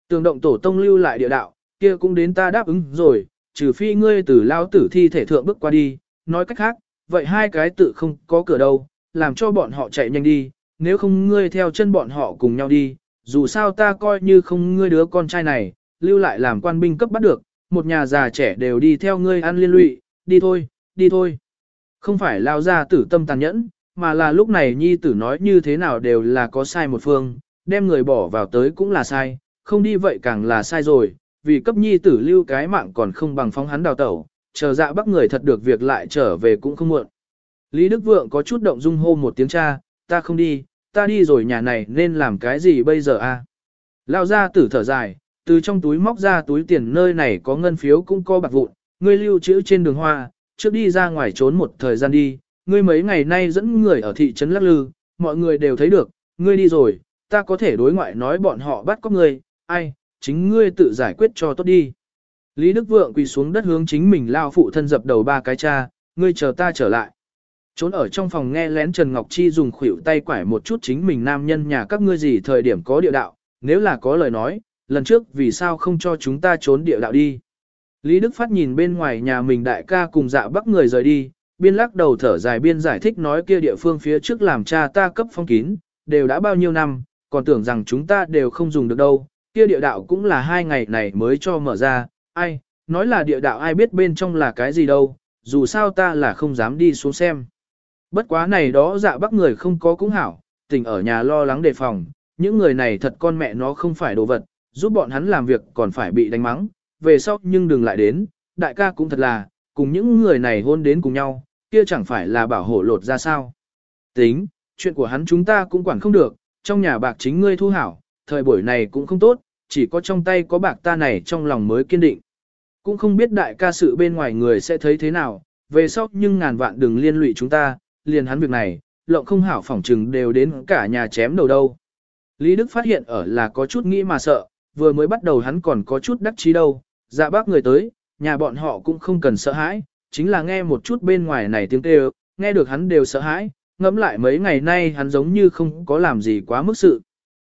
Tường động tổ tông lưu lại địa đạo, kia cũng đến ta đáp ứng rồi, trừ phi ngươi từ lao tử thi thể thượng bước qua đi, nói cách khác, vậy hai cái tự không có cửa đâu, làm cho bọn họ chạy nhanh đi, nếu không ngươi theo chân bọn họ cùng nhau đi, dù sao ta coi như không ngươi đứa con trai này, lưu lại làm quan binh cấp bắt được, một nhà già trẻ đều đi theo ngươi ăn liên lụy, đi thôi, đi thôi. Không phải lao ra tử tâm tàn nhẫn, mà là lúc này nhi tử nói như thế nào đều là có sai một phương, đem người bỏ vào tới cũng là sai, không đi vậy càng là sai rồi, vì cấp nhi tử lưu cái mạng còn không bằng phóng hắn đào tẩu, chờ dạ bắt người thật được việc lại trở về cũng không muộn. Lý Đức Vượng có chút động dung hô một tiếng cha, ta không đi, ta đi rồi nhà này nên làm cái gì bây giờ a? Lao ra tử thở dài, từ trong túi móc ra túi tiền nơi này có ngân phiếu cũng có bạc vụn, ngươi lưu trữ trên đường hoa, trước đi ra ngoài trốn một thời gian đi, ngươi mấy ngày nay dẫn người ở thị trấn Lắc Lư, mọi người đều thấy được, ngươi đi rồi, ta có thể đối ngoại nói bọn họ bắt có ngươi, ai, chính ngươi tự giải quyết cho tốt đi. Lý Đức Vượng quỳ xuống đất hướng chính mình lao phụ thân dập đầu ba cái cha, ngươi chờ ta trở lại. Trốn ở trong phòng nghe lén Trần Ngọc Chi dùng khuỷu tay quải một chút chính mình nam nhân nhà các ngươi gì thời điểm có địa đạo, nếu là có lời nói, lần trước vì sao không cho chúng ta trốn địa đạo đi. Lý Đức Phát nhìn bên ngoài nhà mình đại ca cùng dạ bắt người rời đi, biên lắc đầu thở dài biên giải thích nói kia địa phương phía trước làm cha ta cấp phong kín, đều đã bao nhiêu năm, còn tưởng rằng chúng ta đều không dùng được đâu, kia địa đạo cũng là hai ngày này mới cho mở ra, ai, nói là địa đạo ai biết bên trong là cái gì đâu, dù sao ta là không dám đi xuống xem. Bất quá này đó dạ bắt người không có cũng hảo, tỉnh ở nhà lo lắng đề phòng, những người này thật con mẹ nó không phải đồ vật, giúp bọn hắn làm việc còn phải bị đánh mắng, về sau nhưng đừng lại đến, đại ca cũng thật là, cùng những người này hôn đến cùng nhau, kia chẳng phải là bảo hộ lột ra sao. Tính, chuyện của hắn chúng ta cũng quản không được, trong nhà bạc chính ngươi thu hảo, thời buổi này cũng không tốt, chỉ có trong tay có bạc ta này trong lòng mới kiên định. Cũng không biết đại ca sự bên ngoài người sẽ thấy thế nào, về sau nhưng ngàn vạn đừng liên lụy chúng ta, liền hắn việc này, lộng không hảo phỏng trừng đều đến cả nhà chém đầu đâu. Lý Đức phát hiện ở là có chút nghĩ mà sợ, vừa mới bắt đầu hắn còn có chút đắc chí đâu, dạ bác người tới, nhà bọn họ cũng không cần sợ hãi, chính là nghe một chút bên ngoài này tiếng kêu, nghe được hắn đều sợ hãi, ngẫm lại mấy ngày nay hắn giống như không có làm gì quá mức sự.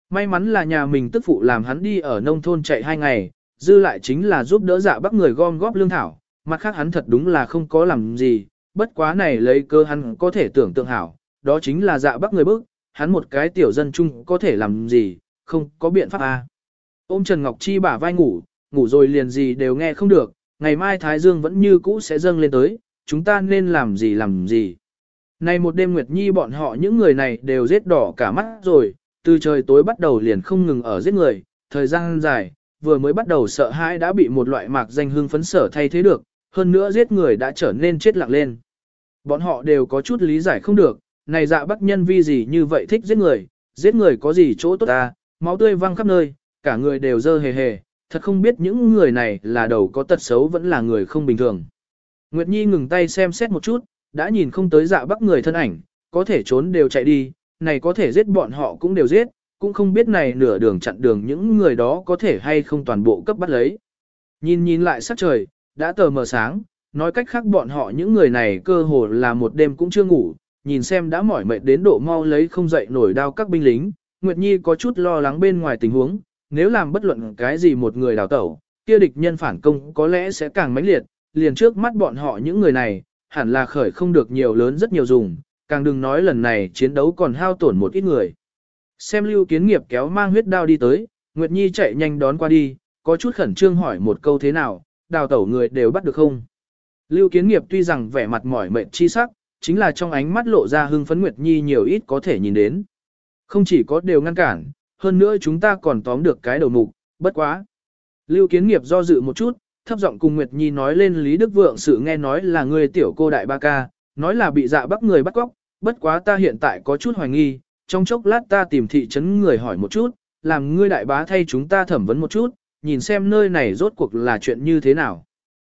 May mắn là nhà mình tức phụ làm hắn đi ở nông thôn chạy hai ngày, dư lại chính là giúp đỡ dạ bắc người gom góp lương thảo, mặt khác hắn thật đúng là không có làm gì, bất quá này lấy cơ hắn có thể tưởng tượng hảo, đó chính là dạ bắc người bức, hắn một cái tiểu dân chung có thể làm gì, không có biện pháp à. Ôm Trần Ngọc Chi bả vai ngủ, ngủ rồi liền gì đều nghe không được, ngày mai Thái Dương vẫn như cũ sẽ dâng lên tới, chúng ta nên làm gì làm gì. Này một đêm Nguyệt Nhi bọn họ những người này đều giết đỏ cả mắt rồi, từ trời tối bắt đầu liền không ngừng ở giết người, thời gian dài, vừa mới bắt đầu sợ hãi đã bị một loại mạc danh hương phấn sở thay thế được, hơn nữa giết người đã trở nên chết lặng lên. Bọn họ đều có chút lý giải không được, này dạ bắc nhân vi gì như vậy thích giết người, giết người có gì chỗ tốt ta, máu tươi văng khắp nơi, cả người đều dơ hề hề, thật không biết những người này là đầu có tật xấu vẫn là người không bình thường. Nguyệt Nhi ngừng tay xem xét một chút, đã nhìn không tới dạ bắc người thân ảnh, có thể trốn đều chạy đi, này có thể giết bọn họ cũng đều giết, cũng không biết này nửa đường chặn đường những người đó có thể hay không toàn bộ cấp bắt lấy. Nhìn nhìn lại sắc trời, đã tờ mờ sáng, nói cách khác bọn họ những người này cơ hồ là một đêm cũng chưa ngủ, nhìn xem đã mỏi mệt đến độ mau lấy không dậy nổi đao các binh lính, Nguyệt Nhi có chút lo lắng bên ngoài tình huống, nếu làm bất luận cái gì một người đào tẩu, kia địch nhân phản công có lẽ sẽ càng mãnh liệt, liền trước mắt bọn họ những người này, hẳn là khởi không được nhiều lớn rất nhiều dùng, càng đừng nói lần này chiến đấu còn hao tổn một ít người. Xem lưu kiến nghiệp kéo mang huyết đao đi tới, Nguyệt Nhi chạy nhanh đón qua đi, có chút khẩn trương hỏi một câu thế nào, đào tẩu người đều bắt được không. Lưu kiến nghiệp tuy rằng vẻ mặt mỏi mệt chi sắc, chính là trong ánh mắt lộ ra hưng phấn Nguyệt Nhi nhiều ít có thể nhìn đến. Không chỉ có đều ngăn cản, hơn nữa chúng ta còn tóm được cái đầu mục, bất quá. Lưu kiến nghiệp do dự một chút, thấp giọng cùng Nguyệt Nhi nói lên Lý Đức Vượng sự nghe nói là người tiểu cô đại ba ca, nói là bị dạ bắt người bắt cóc, bất quá ta hiện tại có chút hoài nghi, trong chốc lát ta tìm thị trấn người hỏi một chút, làm ngươi đại bá thay chúng ta thẩm vấn một chút, nhìn xem nơi này rốt cuộc là chuyện như thế nào.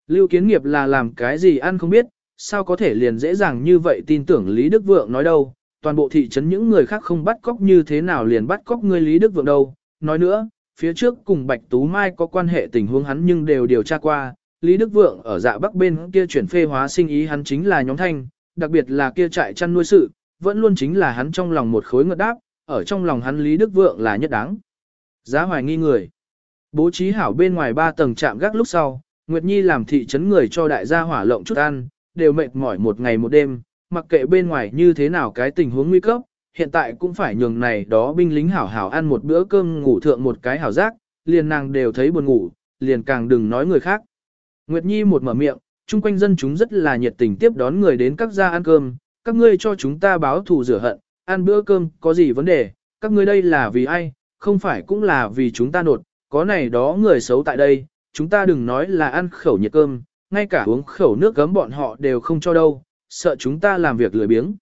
Lưu kiến nghiệp là làm cái gì ăn không biết, sao có thể liền dễ dàng như vậy tin tưởng Lý Đức Vượng nói đâu, toàn bộ thị trấn những người khác không bắt cóc như thế nào liền bắt cóc ngươi Lý Đức Vượng đâu. Nói nữa, phía trước cùng Bạch Tú Mai có quan hệ tình huống hắn nhưng đều điều tra qua, Lý Đức Vượng ở dạ bắc bên kia chuyển phê hóa sinh ý hắn chính là nhóm thanh, đặc biệt là kia trại chăn nuôi sự, vẫn luôn chính là hắn trong lòng một khối ngợt đáp, ở trong lòng hắn Lý Đức Vượng là nhất đáng. Giá hoài nghi người. Bố trí hảo bên ngoài ba tầng trạm gác lúc sau, Nguyệt Nhi làm thị trấn người cho đại gia hỏa lộng chút ăn, đều mệt mỏi một ngày một đêm, mặc kệ bên ngoài như thế nào cái tình huống nguy cấp, hiện tại cũng phải nhường này đó binh lính hảo hảo ăn một bữa cơm ngủ thượng một cái hảo giác, liền nàng đều thấy buồn ngủ, liền càng đừng nói người khác. Nguyệt Nhi một mở miệng, chung quanh dân chúng rất là nhiệt tình tiếp đón người đến các gia ăn cơm, các ngươi cho chúng ta báo thù rửa hận, ăn bữa cơm có gì vấn đề, các ngươi đây là vì ai, không phải cũng là vì chúng ta nột, có này đó người xấu tại đây, chúng ta đừng nói là ăn khẩu nhiệt cơm, ngay cả uống khẩu nước gấm bọn họ đều không cho đâu, sợ chúng ta làm việc lười biếng.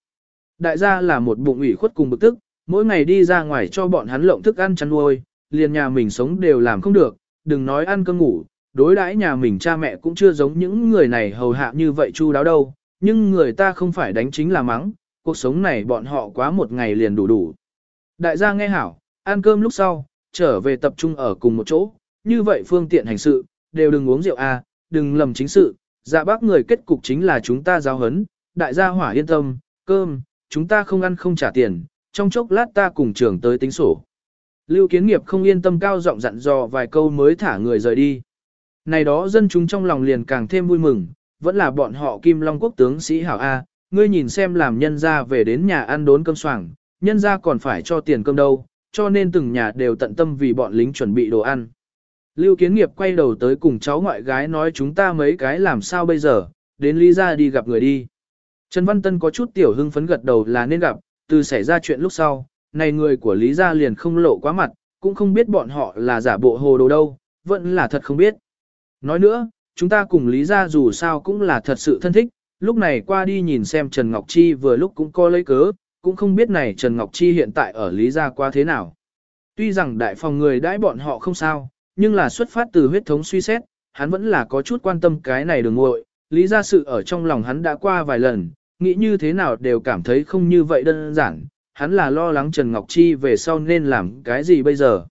Đại gia là một bụng ủy khuất cùng bực tức, mỗi ngày đi ra ngoài cho bọn hắn lộng thức ăn chăn nuôi, liền nhà mình sống đều làm không được, đừng nói ăn cơm ngủ, đối đãi nhà mình cha mẹ cũng chưa giống những người này hầu hạ như vậy chu đáo đâu, nhưng người ta không phải đánh chính là mắng, cuộc sống này bọn họ quá một ngày liền đủ đủ. Đại gia nghe hảo, ăn cơm lúc sau, trở về tập trung ở cùng một chỗ, như vậy phương tiện hành sự, đều đừng uống rượu a, à, đừng lầm chính sự, dạ bác người kết cục chính là chúng ta giáo hấn, đại gia hỏa yên tâm, cơm, chúng ta không ăn không trả tiền, trong chốc lát ta cùng trưởng tới tính sổ. Lưu kiến nghiệp không yên tâm cao giọng dặn dò vài câu mới thả người rời đi. Này đó dân chúng trong lòng liền càng thêm vui mừng, vẫn là bọn họ Kim Long quốc tướng sĩ hảo A, ngươi nhìn xem làm nhân ra về đến nhà ăn đốn cơm soảng, nhân ra còn phải cho tiền cơm đâu, cho nên từng nhà đều tận tâm vì bọn lính chuẩn bị đồ ăn. Lưu Kiến Nghiệp quay đầu tới cùng cháu ngoại gái nói chúng ta mấy cái làm sao bây giờ, đến Lý ra đi gặp người đi. Trần Văn Tân có chút tiểu hưng phấn gật đầu là nên gặp, từ xảy ra chuyện lúc sau, này người của Lý gia liền không lộ quá mặt, cũng không biết bọn họ là giả bộ hồ đồ đâu, vẫn là thật không biết. Nói nữa, chúng ta cùng Lý gia dù sao cũng là thật sự thân thích, lúc này qua đi nhìn xem Trần Ngọc Chi vừa lúc cũng có lấy cớ, cũng không biết này Trần Ngọc Chi hiện tại ở Lý gia qua thế nào. Tuy rằng đại phòng người đãi bọn họ không sao, nhưng là xuất phát từ huyết thống suy xét, hắn vẫn là có chút quan tâm cái này đường ngội, Lý gia sự ở trong lòng hắn đã qua vài lần, nghĩ như thế nào đều cảm thấy không như vậy đơn giản, hắn là lo lắng Trần Ngọc Chi về sau nên làm cái gì bây giờ.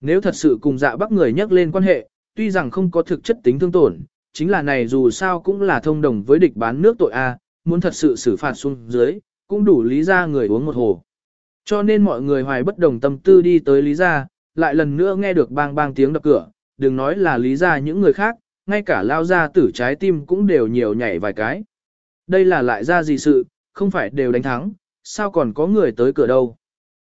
Nếu thật sự cùng dạ bắc người nhắc lên quan hệ, tuy rằng không có thực chất tính thương tổn, chính là này dù sao cũng là thông đồng với địch bán nước tội A, muốn thật sự xử phạt xuống dưới, cũng đủ lý ra người uống một hồ. Cho nên mọi người hoài bất đồng tâm tư đi tới lý ra, lại lần nữa nghe được bang bang tiếng đập cửa, đừng nói là lý ra những người khác, ngay cả lao ra tử trái tim cũng đều nhiều nhảy vài cái. Đây là lại ra gì sự, không phải đều đánh thắng, sao còn có người tới cửa đâu.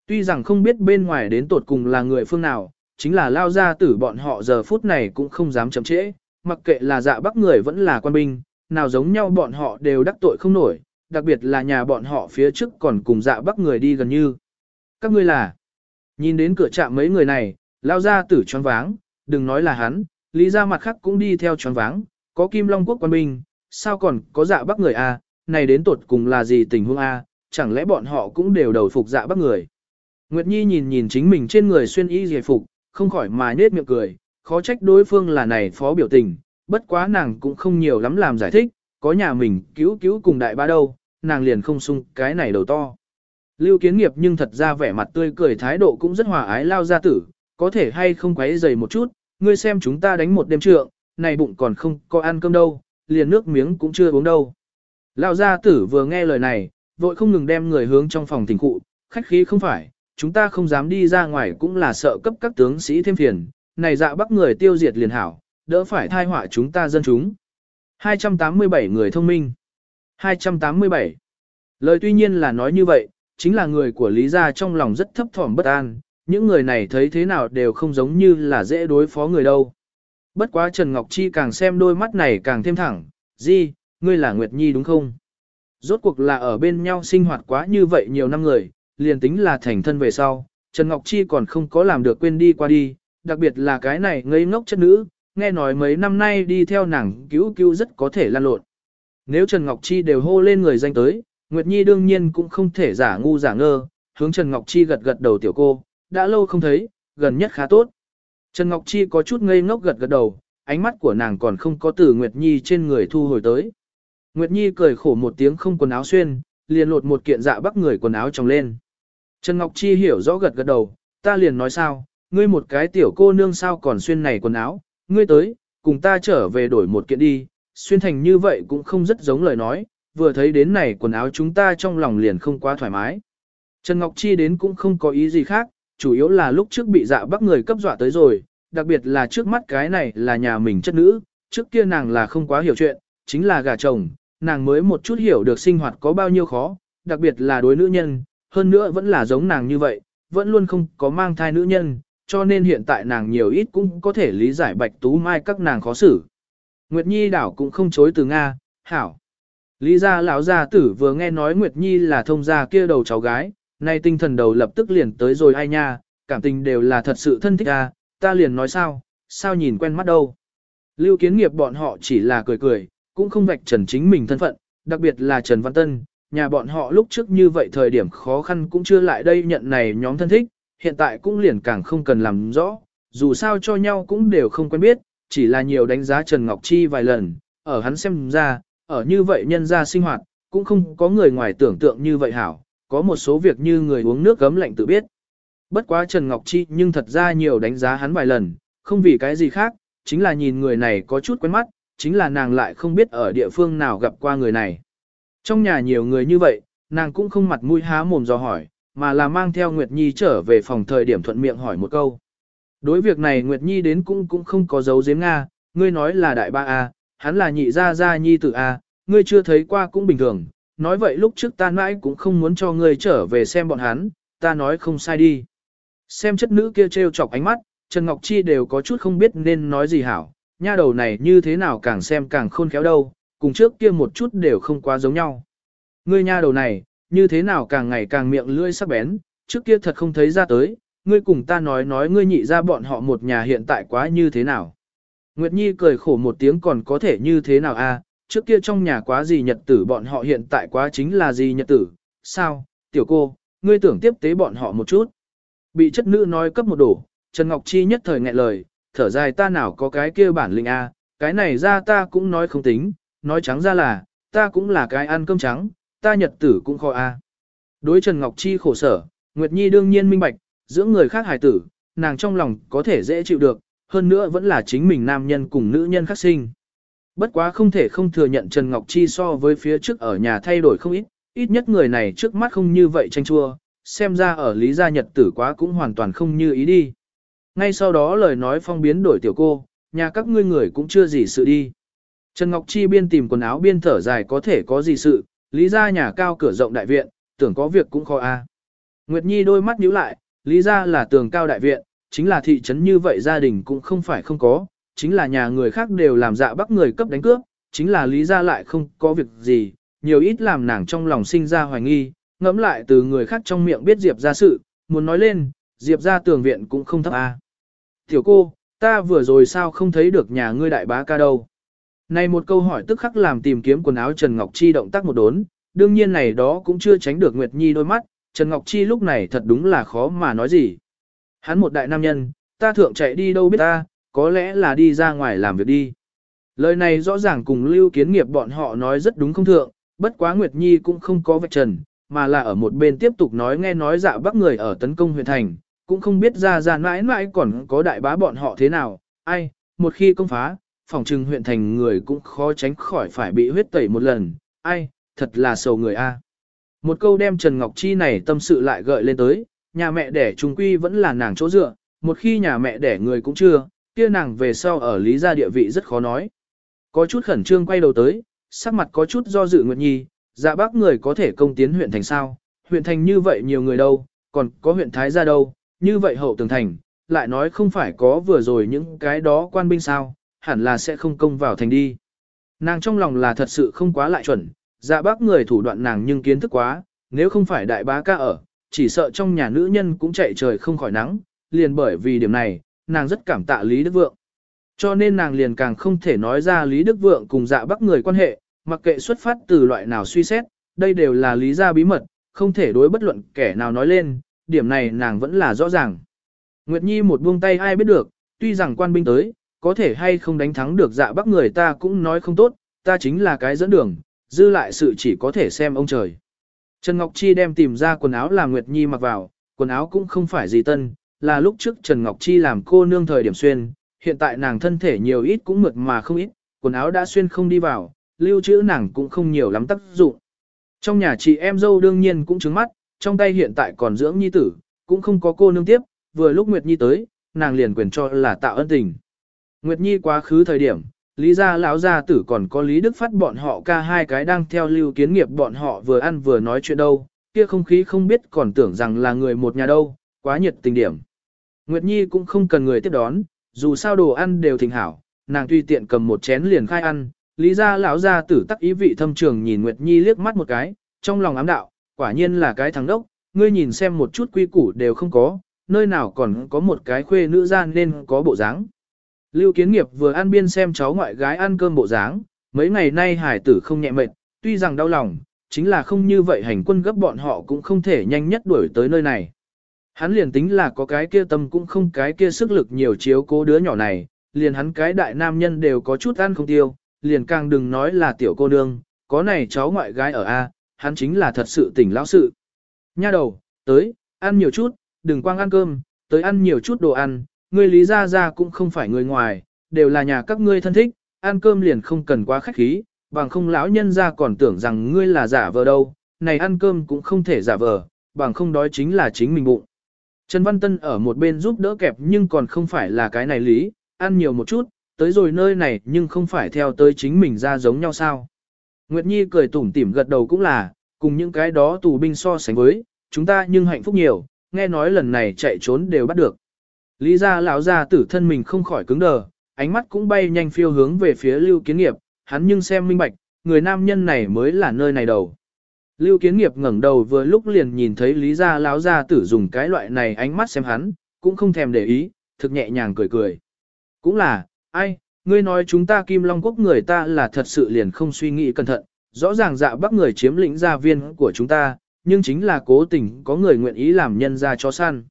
Tuy rằng không biết bên ngoài đến tột cùng là người phương nào, chính là lao ra tử bọn họ giờ phút này cũng không dám chậm trễ, mặc kệ là dạ bắc người vẫn là quan binh, nào giống nhau bọn họ đều đắc tội không nổi, đặc biệt là nhà bọn họ phía trước còn cùng dạ bắc người đi gần như. Các ngươi là, nhìn đến cửa trạm mấy người này, lao ra tử choáng váng, đừng nói là hắn, lý ra mặt khác cũng đi theo choáng váng, có kim long quốc quan binh, sao còn có dạ bắc người a này đến tột cùng là gì tình huống a chẳng lẽ bọn họ cũng đều đầu phục dạ bắc người. Nguyệt Nhi nhìn nhìn chính mình trên người xuyên y giải phục, không khỏi mà nết miệng cười, khó trách đối phương là này phó biểu tình, bất quá nàng cũng không nhiều lắm làm giải thích, có nhà mình cứu cứu cùng đại ba đâu, nàng liền không sung cái này đầu to. Lưu kiến nghiệp nhưng thật ra vẻ mặt tươi cười thái độ cũng rất hòa ái lao ra tử, có thể hay không quấy dày một chút, ngươi xem chúng ta đánh một đêm trượng, này bụng còn không có ăn cơm đâu, liền nước miếng cũng chưa uống đâu. Lao gia tử vừa nghe lời này, vội không ngừng đem người hướng trong phòng tỉnh cụ, khách khí không phải, chúng ta không dám đi ra ngoài cũng là sợ cấp các tướng sĩ thêm phiền, này dạ bắt người tiêu diệt liền hảo, đỡ phải thai họa chúng ta dân chúng. 287 người thông minh 287 Lời tuy nhiên là nói như vậy, chính là người của Lý Gia trong lòng rất thấp thỏm bất an, những người này thấy thế nào đều không giống như là dễ đối phó người đâu. Bất quá Trần Ngọc Chi càng xem đôi mắt này càng thêm thẳng, Di, ngươi là Nguyệt Nhi đúng không? Rốt cuộc là ở bên nhau sinh hoạt quá như vậy nhiều năm người, liền tính là thành thân về sau, Trần Ngọc Chi còn không có làm được quên đi qua đi, đặc biệt là cái này ngây ngốc chất nữ, nghe nói mấy năm nay đi theo nàng cứu cứu rất có thể lan lộn. Nếu Trần Ngọc Chi đều hô lên người danh tới, Nguyệt Nhi đương nhiên cũng không thể giả ngu giả ngơ, hướng Trần Ngọc Chi gật gật đầu tiểu cô, đã lâu không thấy, gần nhất khá tốt. Trần Ngọc Chi có chút ngây ngốc gật gật đầu, ánh mắt của nàng còn không có từ Nguyệt Nhi trên người thu hồi tới. Nguyệt Nhi cười khổ một tiếng không quần áo xuyên, liền lột một kiện dạ bắc người quần áo trong lên. Trần Ngọc Chi hiểu rõ gật gật đầu, ta liền nói sao, ngươi một cái tiểu cô nương sao còn xuyên này quần áo, ngươi tới, cùng ta trở về đổi một kiện đi, xuyên thành như vậy cũng không rất giống lời nói, vừa thấy đến này quần áo chúng ta trong lòng liền không quá thoải mái. Trần Ngọc Chi đến cũng không có ý gì khác, chủ yếu là lúc trước bị dạ bắc người cấp dọa tới rồi, đặc biệt là trước mắt cái này là nhà mình chất nữ, trước kia nàng là không quá hiểu chuyện, chính là gà chồng, nàng mới một chút hiểu được sinh hoạt có bao nhiêu khó, đặc biệt là đối nữ nhân, hơn nữa vẫn là giống nàng như vậy, vẫn luôn không có mang thai nữ nhân, cho nên hiện tại nàng nhiều ít cũng có thể lý giải bạch tú mai các nàng khó xử. Nguyệt Nhi đảo cũng không chối từ Nga, hảo. Lý gia lão gia tử vừa nghe nói Nguyệt Nhi là thông gia kia đầu cháu gái, nay tinh thần đầu lập tức liền tới rồi ai nha, cảm tình đều là thật sự thân thích à, ta liền nói sao, sao nhìn quen mắt đâu. Lưu kiến nghiệp bọn họ chỉ là cười cười, cũng không vạch trần chính mình thân phận, đặc biệt là Trần Văn Tân, nhà bọn họ lúc trước như vậy thời điểm khó khăn cũng chưa lại đây nhận này nhóm thân thích, hiện tại cũng liền càng không cần làm rõ, dù sao cho nhau cũng đều không quen biết, chỉ là nhiều đánh giá Trần Ngọc Chi vài lần, ở hắn xem ra, ở như vậy nhân ra sinh hoạt, cũng không có người ngoài tưởng tượng như vậy hảo, có một số việc như người uống nước gấm lạnh tự biết. Bất quá Trần Ngọc Chi nhưng thật ra nhiều đánh giá hắn vài lần, không vì cái gì khác, chính là nhìn người này có chút quen mắt, chính là nàng lại không biết ở địa phương nào gặp qua người này. Trong nhà nhiều người như vậy, nàng cũng không mặt mũi há mồm do hỏi, mà là mang theo Nguyệt Nhi trở về phòng thời điểm thuận miệng hỏi một câu. Đối việc này Nguyệt Nhi đến cũng cũng không có dấu giếm Nga, ngươi nói là đại ba A, hắn là nhị gia gia nhi tử A, ngươi chưa thấy qua cũng bình thường, nói vậy lúc trước ta mãi cũng không muốn cho ngươi trở về xem bọn hắn, ta nói không sai đi. Xem chất nữ kia trêu chọc ánh mắt, Trần Ngọc Chi đều có chút không biết nên nói gì hảo, nha đầu này như thế nào càng xem càng khôn khéo đâu, cùng trước kia một chút đều không quá giống nhau. Ngươi nha đầu này, như thế nào càng ngày càng miệng lưỡi sắc bén, trước kia thật không thấy ra tới, ngươi cùng ta nói nói ngươi nhị ra bọn họ một nhà hiện tại quá như thế nào. Nguyệt Nhi cười khổ một tiếng còn có thể như thế nào a? trước kia trong nhà quá gì nhật tử bọn họ hiện tại quá chính là gì nhật tử, sao, tiểu cô, ngươi tưởng tiếp tế bọn họ một chút. Bị chất nữ nói cấp một đổ, Trần Ngọc Chi nhất thời nghẹn lời, thở dài ta nào có cái kia bản lĩnh a, cái này ra ta cũng nói không tính, nói trắng ra là, ta cũng là cái ăn cơm trắng, ta nhật tử cũng khó a. Đối Trần Ngọc Chi khổ sở, Nguyệt Nhi đương nhiên minh bạch, dưỡng người khác hài tử, nàng trong lòng có thể dễ chịu được, hơn nữa vẫn là chính mình nam nhân cùng nữ nhân khác sinh. Bất quá không thể không thừa nhận Trần Ngọc Chi so với phía trước ở nhà thay đổi không ít, ít nhất người này trước mắt không như vậy tranh chua, xem ra ở Lý Gia Nhật tử quá cũng hoàn toàn không như ý đi. Ngay sau đó lời nói phong biến đổi tiểu cô, nhà các ngươi người cũng chưa gì sự đi. Trần Ngọc Chi biên tìm quần áo biên thở dài có thể có gì sự, Lý Gia nhà cao cửa rộng đại viện, tưởng có việc cũng khó a. Nguyệt Nhi đôi mắt nhíu lại, Lý Gia là tường cao đại viện, chính là thị trấn như vậy gia đình cũng không phải không có, chính là nhà người khác đều làm dạ bắt người cấp đánh cướp, chính là Lý Gia lại không có việc gì, nhiều ít làm nàng trong lòng sinh ra hoài nghi, ngẫm lại từ người khác trong miệng biết Diệp ra sự, muốn nói lên, Diệp ra tường viện cũng không thấp a. Tiểu cô, ta vừa rồi sao không thấy được nhà ngươi đại bá ca đâu. Này một câu hỏi tức khắc làm tìm kiếm quần áo Trần Ngọc Chi động tác một đốn, đương nhiên này đó cũng chưa tránh được Nguyệt Nhi đôi mắt, Trần Ngọc Chi lúc này thật đúng là khó mà nói gì. Hắn một đại nam nhân, ta thượng chạy đi đâu biết ta, có lẽ là đi ra ngoài làm việc đi. Lời này rõ ràng cùng lưu kiến nghiệp bọn họ nói rất đúng không thượng, bất quá Nguyệt Nhi cũng không có vạch trần, mà là ở một bên tiếp tục nói nghe nói dạ bắc người ở tấn công huyện thành, cũng không biết ra ra mãi mãi còn có đại bá bọn họ thế nào, ai, một khi công phá, phòng trừng huyện thành người cũng khó tránh khỏi phải bị huyết tẩy một lần, ai, thật là sầu người a. Một câu đem Trần Ngọc Chi này tâm sự lại gợi lên tới, nhà mẹ đẻ trung quy vẫn là nàng chỗ dựa, một khi nhà mẹ đẻ người cũng chưa, kia nàng về sau ở lý gia địa vị rất khó nói. Có chút khẩn trương quay đầu tới, sắc mặt có chút do dự Nguyệt Nhi, dạ bác người có thể công tiến huyện thành sao, huyện thành như vậy nhiều người đâu, còn có huyện Thái gia đâu, như vậy hậu tường thành, lại nói không phải có vừa rồi những cái đó quan binh sao, hẳn là sẽ không công vào thành đi. Nàng trong lòng là thật sự không quá lại chuẩn, dạ bác người thủ đoạn nàng nhưng kiến thức quá, nếu không phải đại bá ca ở, chỉ sợ trong nhà nữ nhân cũng chạy trời không khỏi nắng, liền bởi vì điểm này, nàng rất cảm tạ Lý Đức Vượng. Cho nên nàng liền càng không thể nói ra Lý Đức Vượng cùng dạ bác người quan hệ, mặc kệ xuất phát từ loại nào suy xét, đây đều là lý gia bí mật, không thể đối bất luận kẻ nào nói lên, điểm này nàng vẫn là rõ ràng. Nguyệt Nhi một buông tay ai biết được, tuy rằng quan binh tới, có thể hay không đánh thắng được dạ bắc người ta cũng nói không tốt, ta chính là cái dẫn đường, dư lại sự chỉ có thể xem ông trời. Trần Ngọc Chi đem tìm ra quần áo làm Nguyệt Nhi mặc vào, quần áo cũng không phải gì tân, là lúc trước Trần Ngọc Chi làm cô nương thời điểm xuyên, hiện tại nàng thân thể nhiều ít cũng mượt mà không ít, quần áo đã xuyên không đi vào, lưu trữ nàng cũng không nhiều lắm tác dụng. Trong nhà chị em dâu đương nhiên cũng trứng mắt, trong tay hiện tại còn dưỡng nhi tử, cũng không có cô nương tiếp, vừa lúc Nguyệt Nhi tới, nàng liền quyền cho là tạo ân tình. Nguyệt Nhi quá khứ thời điểm, Lý gia lão gia tử còn có Lý Đức Phát bọn họ ca hai cái đang theo lưu kiến nghiệp bọn họ vừa ăn vừa nói chuyện đâu, kia không khí không biết còn tưởng rằng là người một nhà đâu, quá nhiệt tình điểm. Nguyệt Nhi cũng không cần người tiếp đón, dù sao đồ ăn đều thịnh hảo, nàng tùy tiện cầm một chén liền khai ăn, Lý gia lão gia tử tắc ý vị thâm trường nhìn Nguyệt Nhi liếc mắt một cái, trong lòng ám đạo, quả nhiên là cái thằng đốc, ngươi nhìn xem một chút quy củ đều không có, nơi nào còn có một cái khuê nữ gian nên có bộ dáng. Lưu Kiến Nghiệp vừa ăn biên xem cháu ngoại gái ăn cơm bộ dáng, mấy ngày nay hải tử không nhẹ mệt, tuy rằng đau lòng, chính là không như vậy hành quân gấp bọn họ cũng không thể nhanh nhất đuổi tới nơi này. Hắn liền tính là có cái kia tâm cũng không cái kia sức lực nhiều chiếu cố đứa nhỏ này, liền hắn cái đại nam nhân đều có chút ăn không tiêu, liền càng đừng nói là tiểu cô nương, có này cháu ngoại gái ở A, hắn chính là thật sự tỉnh lão sự. Nha đầu, tới, ăn nhiều chút, đừng quang ăn cơm, tới ăn nhiều chút đồ ăn, ngươi lý ra ra cũng không phải người ngoài, đều là nhà các ngươi thân thích, ăn cơm liền không cần quá khách khí, bằng không lão nhân ra còn tưởng rằng ngươi là giả vờ đâu, này ăn cơm cũng không thể giả vờ, bằng không đói chính là chính mình bụng. Trần Văn Tân ở một bên giúp đỡ kẹp nhưng còn không phải là cái này lý, ăn nhiều một chút, tới rồi nơi này nhưng không phải theo tới chính mình ra giống nhau sao. Nguyệt Nhi cười tủm tỉm gật đầu cũng là, cùng những cái đó tù binh so sánh với, chúng ta nhưng hạnh phúc nhiều, nghe nói lần này chạy trốn đều bắt được. Lý gia lão gia tử thân mình không khỏi cứng đờ, ánh mắt cũng bay nhanh phiêu hướng về phía Lưu Kiến Nghiệp, hắn nhưng xem minh bạch, người nam nhân này mới là nơi này đầu. Lưu Kiến Nghiệp ngẩng đầu vừa lúc liền nhìn thấy Lý gia lão gia tử dùng cái loại này ánh mắt xem hắn, cũng không thèm để ý, thực nhẹ nhàng cười cười. Cũng là, ai, ngươi nói chúng ta Kim Long Quốc người ta là thật sự liền không suy nghĩ cẩn thận, rõ ràng dạ bắt người chiếm lĩnh gia viên của chúng ta, nhưng chính là cố tình có người nguyện ý làm nhân ra cho săn.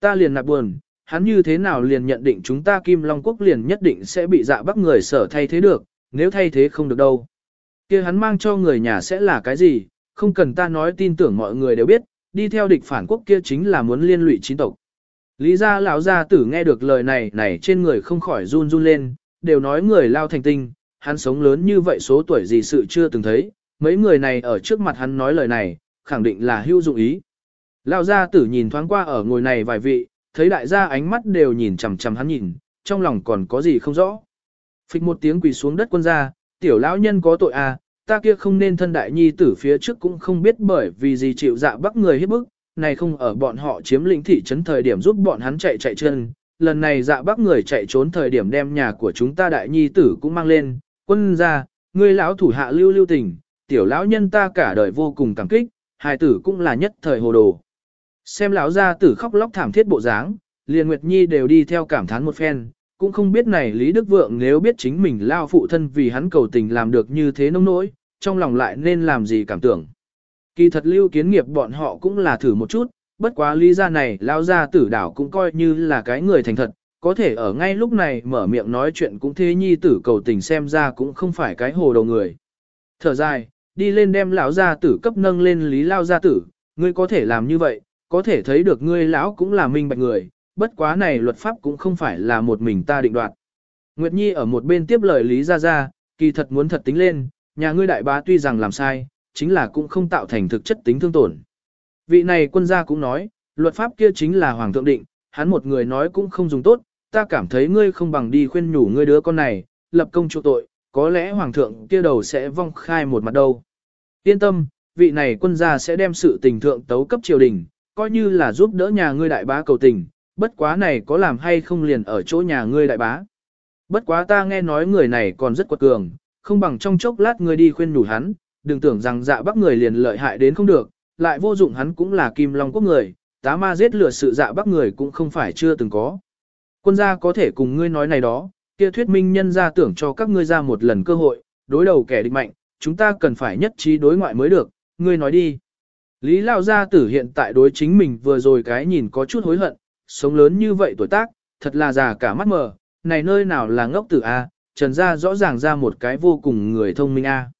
Ta liền nạp buồn, hắn như thế nào liền nhận định chúng ta Kim Long Quốc liền nhất định sẽ bị dạ bắt người sở thay thế được, nếu thay thế không được đâu. kia hắn mang cho người nhà sẽ là cái gì, không cần ta nói tin tưởng mọi người đều biết, đi theo địch phản quốc kia chính là muốn liên lụy chính tộc. Lý gia lão gia tử nghe được lời này này trên người không khỏi run run lên, đều nói người lao thành tinh, hắn sống lớn như vậy số tuổi gì sự chưa từng thấy, mấy người này ở trước mặt hắn nói lời này, khẳng định là hữu dụng ý. Lão gia tử nhìn thoáng qua ở ngồi này vài vị, thấy đại gia ánh mắt đều nhìn chằm chằm hắn nhìn, trong lòng còn có gì không rõ. Phịch một tiếng quỳ xuống đất quân gia, tiểu lão nhân có tội à, ta kia không nên thân đại nhi tử phía trước cũng không biết bởi vì gì chịu dạ bắt người hết bức, này không ở bọn họ chiếm lĩnh thị trấn thời điểm giúp bọn hắn chạy chạy chân, lần này dạ bắt người chạy trốn thời điểm đem nhà của chúng ta đại nhi tử cũng mang lên, quân gia, ngươi lão thủ hạ lưu lưu tình, tiểu lão nhân ta cả đời vô cùng cảm kích, hài tử cũng là nhất thời hồ đồ. Xem lão gia tử khóc lóc thảm thiết bộ dáng, liền Nguyệt Nhi đều đi theo cảm thán một phen, cũng không biết này Lý Đức Vượng nếu biết chính mình lao phụ thân vì hắn cầu tình làm được như thế nông nỗi, trong lòng lại nên làm gì cảm tưởng. Kỳ thật lưu kiến nghiệp bọn họ cũng là thử một chút, bất quá lý ra này lao gia tử đảo cũng coi như là cái người thành thật, có thể ở ngay lúc này mở miệng nói chuyện cũng thế nhi tử cầu tình xem ra cũng không phải cái hồ đầu người. Thở dài, đi lên đem lão gia tử cấp nâng lên lý lao gia tử, ngươi có thể làm như vậy, có thể thấy được ngươi lão cũng là minh bạch người, bất quá này luật pháp cũng không phải là một mình ta định đoạt. Nguyệt Nhi ở một bên tiếp lời Lý Gia Gia, kỳ thật muốn thật tính lên, nhà ngươi đại bá tuy rằng làm sai, chính là cũng không tạo thành thực chất tính thương tổn. Vị này quân gia cũng nói, luật pháp kia chính là hoàng thượng định, hắn một người nói cũng không dùng tốt, ta cảm thấy ngươi không bằng đi khuyên nhủ ngươi đứa con này, lập công chu tội, có lẽ hoàng thượng kia đầu sẽ vong khai một mặt đâu. Yên tâm, vị này quân gia sẽ đem sự tình thượng tấu cấp triều đình, coi như là giúp đỡ nhà ngươi đại bá cầu tình, bất quá này có làm hay không liền ở chỗ nhà ngươi đại bá. Bất quá ta nghe nói người này còn rất quật cường, không bằng trong chốc lát ngươi đi khuyên nhủ hắn, đừng tưởng rằng dạ bắc người liền lợi hại đến không được, lại vô dụng hắn cũng là kim long quốc người, tá ma giết lửa sự dạ bắc người cũng không phải chưa từng có. Quân gia có thể cùng ngươi nói này đó, kia thuyết minh nhân gia tưởng cho các ngươi ra một lần cơ hội, đối đầu kẻ địch mạnh, chúng ta cần phải nhất trí đối ngoại mới được, ngươi nói đi. Lý Lao Gia Tử hiện tại đối chính mình vừa rồi cái nhìn có chút hối hận, sống lớn như vậy tuổi tác, thật là già cả mắt mờ, này nơi nào là ngốc tử A, trần gia rõ ràng ra một cái vô cùng người thông minh A.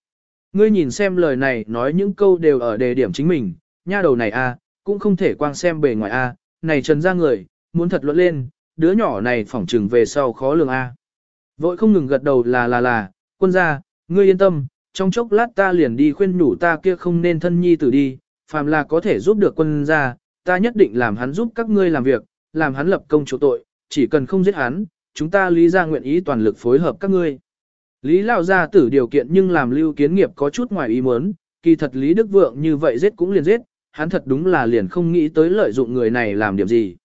Ngươi nhìn xem lời này nói những câu đều ở đề điểm chính mình, nha đầu này A, cũng không thể quang xem bề ngoài A, này trần gia người, muốn thật luận lên, đứa nhỏ này phỏng trừng về sau khó lường A. Vội không ngừng gật đầu là là là, quân gia, ngươi yên tâm, trong chốc lát ta liền đi khuyên nhủ ta kia không nên thân nhi tử đi, phàm là có thể giúp được quân gia, ta nhất định làm hắn giúp các ngươi làm việc, làm hắn lập công chỗ tội, chỉ cần không giết hắn, chúng ta lý ra nguyện ý toàn lực phối hợp các ngươi. Lý Lao gia tử điều kiện nhưng làm lưu kiến nghiệp có chút ngoài ý muốn, kỳ thật Lý Đức Vượng như vậy giết cũng liền giết, hắn thật đúng là liền không nghĩ tới lợi dụng người này làm điểm gì.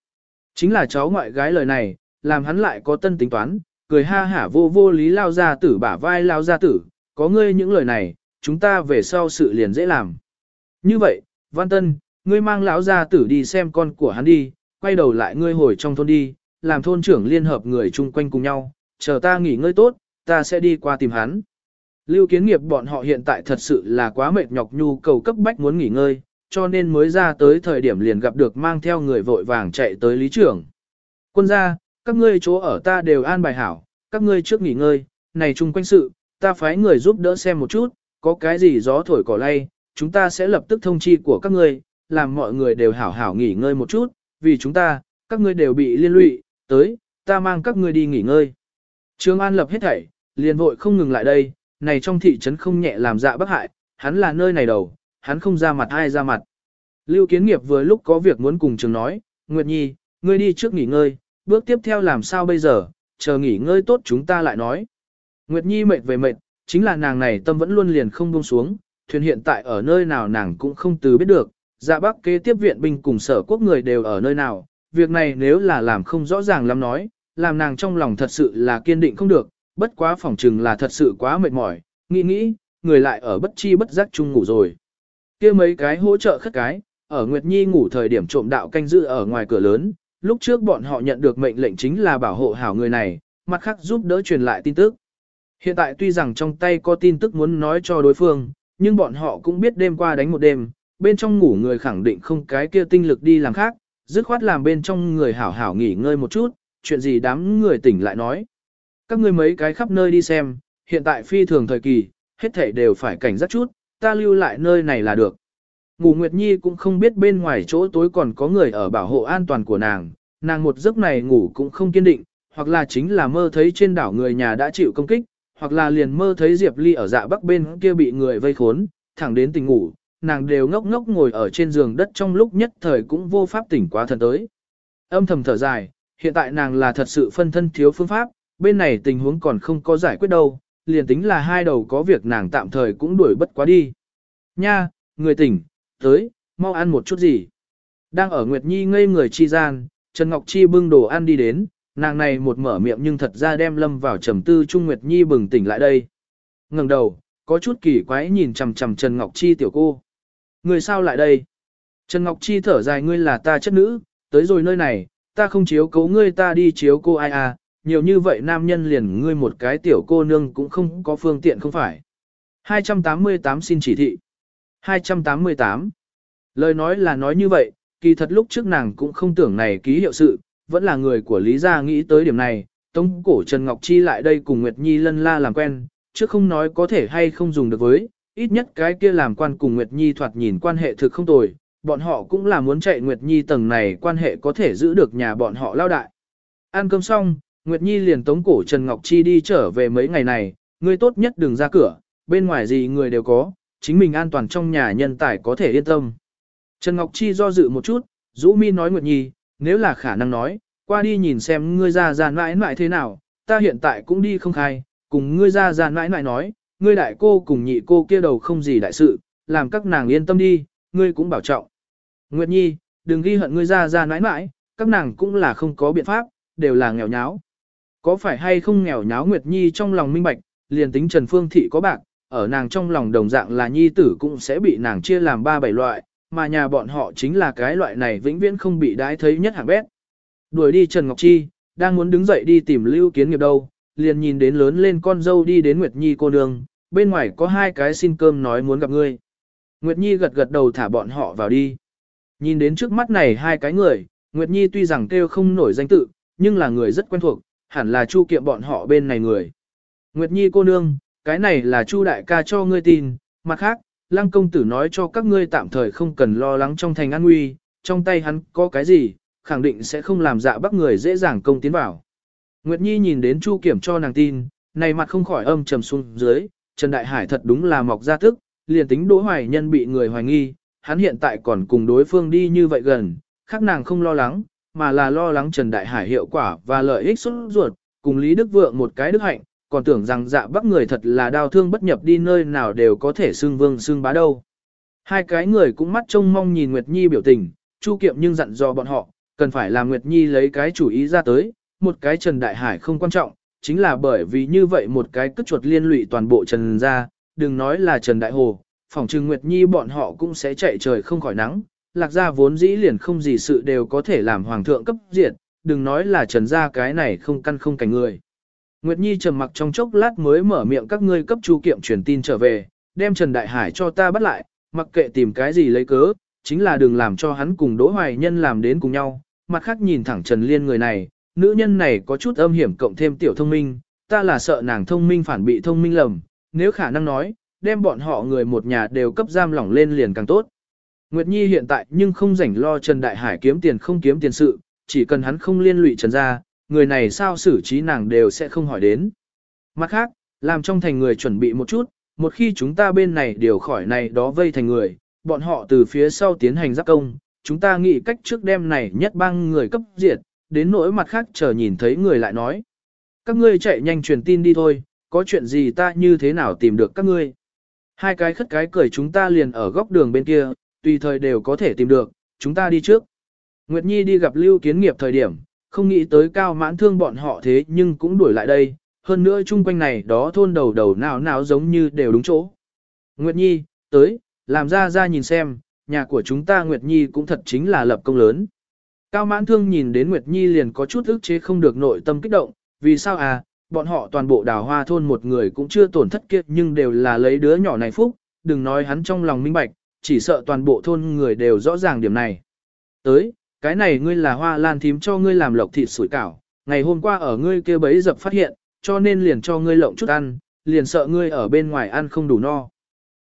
Chính là cháu ngoại gái lời này, làm hắn lại có tân tính toán, cười ha hả vô vô Lý Lao gia tử bả vai Lao gia tử, có ngươi những lời này, chúng ta về sau sự liền dễ làm. Như vậy, Văn Tân, ngươi mang lão gia tử đi xem con của hắn đi, quay đầu lại ngươi hồi trong thôn đi, làm thôn trưởng liên hợp người chung quanh cùng nhau, chờ ta nghỉ ngơi tốt, ta sẽ đi qua tìm hắn. Lưu kiến nghiệp bọn họ hiện tại thật sự là quá mệt nhọc nhu cầu cấp bách muốn nghỉ ngơi, cho nên mới ra tới thời điểm liền gặp được mang theo người vội vàng chạy tới lý trưởng. Quân gia, các ngươi chỗ ở ta đều an bài hảo, các ngươi trước nghỉ ngơi, này chung quanh sự, ta phái người giúp đỡ xem một chút, có cái gì gió thổi cỏ lay, chúng ta sẽ lập tức thông chi của các ngươi, làm mọi người đều hảo hảo nghỉ ngơi một chút, vì chúng ta, các ngươi đều bị liên lụy, tới, ta mang các ngươi đi nghỉ ngơi. Trương An lập hết thảy, liền vội không ngừng lại đây, này trong thị trấn không nhẹ làm dạ bác hại, hắn là nơi này đầu, hắn không ra mặt ai ra mặt. Lưu Kiến Nghiệp vừa lúc có việc muốn cùng trường nói, Nguyệt Nhi, ngươi đi trước nghỉ ngơi, bước tiếp theo làm sao bây giờ, chờ nghỉ ngơi tốt chúng ta lại nói. Nguyệt Nhi mệt về mệt, chính là nàng này tâm vẫn luôn liền không buông xuống, thuyền hiện tại ở nơi nào nàng cũng không từ biết được, dạ bác kế tiếp viện binh cùng sở quốc người đều ở nơi nào, việc này nếu là làm không rõ ràng lắm nói, làm nàng trong lòng thật sự là kiên định không được, bất quá phỏng chừng là thật sự quá mệt mỏi, nghĩ nghĩ, người lại ở bất chi bất giác chung ngủ rồi. kia mấy cái hỗ trợ khất cái, ở Nguyệt Nhi ngủ thời điểm trộm đạo canh giữ ở ngoài cửa lớn, lúc trước bọn họ nhận được mệnh lệnh chính là bảo hộ hảo người này, mặt khác giúp đỡ truyền lại tin tức. Hiện tại tuy rằng trong tay có tin tức muốn nói cho đối phương, nhưng bọn họ cũng biết đêm qua đánh một đêm, bên trong ngủ người khẳng định không cái kia tinh lực đi làm khác, dứt khoát làm bên trong người hảo hảo nghỉ ngơi một chút, chuyện gì đám người tỉnh lại nói. Các ngươi mấy cái khắp nơi đi xem, hiện tại phi thường thời kỳ, hết thể đều phải cảnh giác chút, ta lưu lại nơi này là được. Ngủ Nguyệt Nhi cũng không biết bên ngoài chỗ tối còn có người ở bảo hộ an toàn của nàng, nàng một giấc này ngủ cũng không kiên định, hoặc là chính là mơ thấy trên đảo người nhà đã chịu công kích, hoặc là liền mơ thấy Diệp Ly ở dạ bắc bên kia bị người vây khốn, thẳng đến tỉnh ngủ, nàng đều ngốc ngốc ngồi ở trên giường đất trong lúc nhất thời cũng vô pháp tỉnh quá thần tới. Âm thầm thở dài, hiện tại nàng là thật sự phân thân thiếu phương pháp, bên này tình huống còn không có giải quyết đâu, liền tính là hai đầu có việc nàng tạm thời cũng đuổi bất quá đi. Nha, người tỉnh, tới, mau ăn một chút gì. Đang ở Nguyệt Nhi ngây người chi gian, Trần Ngọc Chi bưng đồ ăn đi đến, nàng này một mở miệng nhưng thật ra đem lâm vào trầm tư Trung Nguyệt Nhi bừng tỉnh lại đây. ngẩng đầu, có chút kỳ quái nhìn chằm chằm Trần Ngọc Chi tiểu cô. Người sao lại đây? Trần Ngọc Chi thở dài ngươi là ta chất nữ, tới rồi nơi này, ta không chiếu cố ngươi ta đi chiếu cô ai à, nhiều như vậy nam nhân liền ngươi một cái tiểu cô nương cũng không có phương tiện không phải. 288 xin chỉ thị. 288. Lời nói là nói như vậy, kỳ thật lúc trước nàng cũng không tưởng này ký hiệu sự, vẫn là người của Lý Gia nghĩ tới điểm này, tống cổ Trần Ngọc Chi lại đây cùng Nguyệt Nhi lân la làm quen, chứ không nói có thể hay không dùng được với, ít nhất cái kia làm quan cùng Nguyệt Nhi thoạt nhìn quan hệ thực không tồi, bọn họ cũng là muốn chạy Nguyệt Nhi tầng này quan hệ có thể giữ được nhà bọn họ lao đại. Ăn cơm xong, Nguyệt Nhi liền tống cổ Trần Ngọc Chi đi trở về mấy ngày này, người tốt nhất đừng ra cửa, bên ngoài gì người đều có, chính mình an toàn trong nhà nhân tài có thể yên tâm. Trần Ngọc Chi do dự một chút, Dũ Mi nói Nguyệt Nhi, nếu là khả năng nói, qua đi nhìn xem ngươi ra ra mãi mãi thế nào, ta hiện tại cũng đi không khai, cùng ngươi ra ra mãi mãi nói, ngươi đại cô cùng nhị cô kia đầu không gì đại sự, làm các nàng yên tâm đi, ngươi cũng bảo trọng. Nguyệt Nhi, đừng ghi hận ngươi ra ra mãi mãi, các nàng cũng là không có biện pháp, đều là nghèo nháo. Có phải hay không nghèo nháo Nguyệt Nhi trong lòng minh bạch, liền tính Trần Phương Thị có bạc, ở nàng trong lòng đồng dạng là Nhi tử cũng sẽ bị nàng chia làm ba bảy loại, mà nhà bọn họ chính là cái loại này vĩnh viễn không bị đái thấy nhất hạng bét. Đuổi đi Trần Ngọc Chi, đang muốn đứng dậy đi tìm Lưu Kiến Nghiệp đâu, liền nhìn đến lớn lên con dâu đi đến Nguyệt Nhi cô nương, bên ngoài có hai cái xin cơm nói muốn gặp ngươi. Nguyệt Nhi gật gật đầu thả bọn họ vào đi. Nhìn đến trước mắt này hai cái người, Nguyệt Nhi tuy rằng kêu không nổi danh tự, nhưng là người rất quen thuộc, hẳn là Chu Kiệm bọn họ bên này người. Nguyệt Nhi cô nương, cái này là Chu đại ca cho ngươi tin, mặt khác, Lăng công tử nói cho các ngươi tạm thời không cần lo lắng trong thành an nguy, trong tay hắn có cái gì, khẳng định sẽ không làm dạ bắt người dễ dàng công tiến vào. Nguyệt Nhi nhìn đến Chu Kiểm cho nàng tin, này mặt không khỏi âm trầm xuống dưới, Trần Đại Hải thật đúng là mọc ra thức, liền tính Đỗ Hoài Nhân bị người hoài nghi, hắn hiện tại còn cùng đối phương đi như vậy gần, khác nàng không lo lắng, mà là lo lắng Trần Đại Hải hiệu quả và lợi ích xuất ruột, cùng Lý Đức Vượng một cái đức hạnh, còn tưởng rằng dạ bắc người thật là đau thương bất nhập đi nơi nào đều có thể xưng vương xưng bá đâu. Hai cái người cũng mắt trông mong nhìn Nguyệt Nhi biểu tình, Chu Kiệm nhưng dặn dò bọn họ, cần phải làm Nguyệt Nhi lấy cái chủ ý ra tới, một cái Trần Đại Hải không quan trọng, chính là bởi vì như vậy một cái cất chuột liên lụy toàn bộ Trần ra, đừng nói là Trần Đại Hồ, phòng trừng Nguyệt Nhi bọn họ cũng sẽ chạy trời không khỏi nắng, lạc gia vốn dĩ liền không gì sự đều có thể làm hoàng thượng cấp diệt, đừng nói là Trần gia cái này không căn không cảnh người. Nguyệt Nhi trầm mặc trong chốc lát mới mở miệng các ngươi cấp Chu Kiệm truyền tin trở về, đem Trần Đại Hải cho ta bắt lại, mặc kệ tìm cái gì lấy cớ, chính là đừng làm cho hắn cùng Đỗ Hoài Nhân làm đến cùng nhau. Mặt khác nhìn thẳng Trần Liên người này, nữ nhân này có chút âm hiểm cộng thêm tiểu thông minh, ta là sợ nàng thông minh phản bị thông minh lầm, nếu khả năng nói, đem bọn họ người một nhà đều cấp giam lỏng lên liền càng tốt. Nguyệt Nhi hiện tại nhưng không rảnh lo Trần Đại Hải kiếm tiền không kiếm tiền sự, chỉ cần hắn không liên lụy Trần gia, người này sao xử trí nàng đều sẽ không hỏi đến. Mặt khác, làm trong thành người chuẩn bị một chút, một khi chúng ta bên này điều khỏi này đó vây thành người, bọn họ từ phía sau tiến hành giáp công, chúng ta nghĩ cách trước đêm này nhất băng người cấp diệt, đến nỗi mặt khác chờ nhìn thấy người lại nói. Các ngươi chạy nhanh truyền tin đi thôi, có chuyện gì ta như thế nào tìm được các ngươi. Hai cái khất cái cười chúng ta liền ở góc đường bên kia, tùy thời đều có thể tìm được, chúng ta đi trước. Nguyệt Nhi đi gặp Lưu Kiến Nghiệp thời điểm, không nghĩ tới cao mãn thương bọn họ thế nhưng cũng đuổi lại đây, hơn nữa chung quanh này đó thôn đầu đầu nào nào giống như đều đúng chỗ. Nguyệt Nhi, tới, làm ra ra nhìn xem, nhà của chúng ta Nguyệt Nhi cũng thật chính là lập công lớn. Cao mãn thương nhìn đến Nguyệt Nhi liền có chút ức chế không được nội tâm kích động, vì sao à, bọn họ toàn bộ đào hoa thôn một người cũng chưa tổn thất kiệt nhưng đều là lấy đứa nhỏ này phúc, đừng nói hắn trong lòng minh bạch, chỉ sợ toàn bộ thôn người đều rõ ràng điểm này. Tới, cái này ngươi là hoa lan thím cho ngươi làm lộc thịt sủi cảo, ngày hôm qua ở ngươi kia bấy dập phát hiện, cho nên liền cho ngươi lộng chút ăn, liền sợ ngươi ở bên ngoài ăn không đủ no.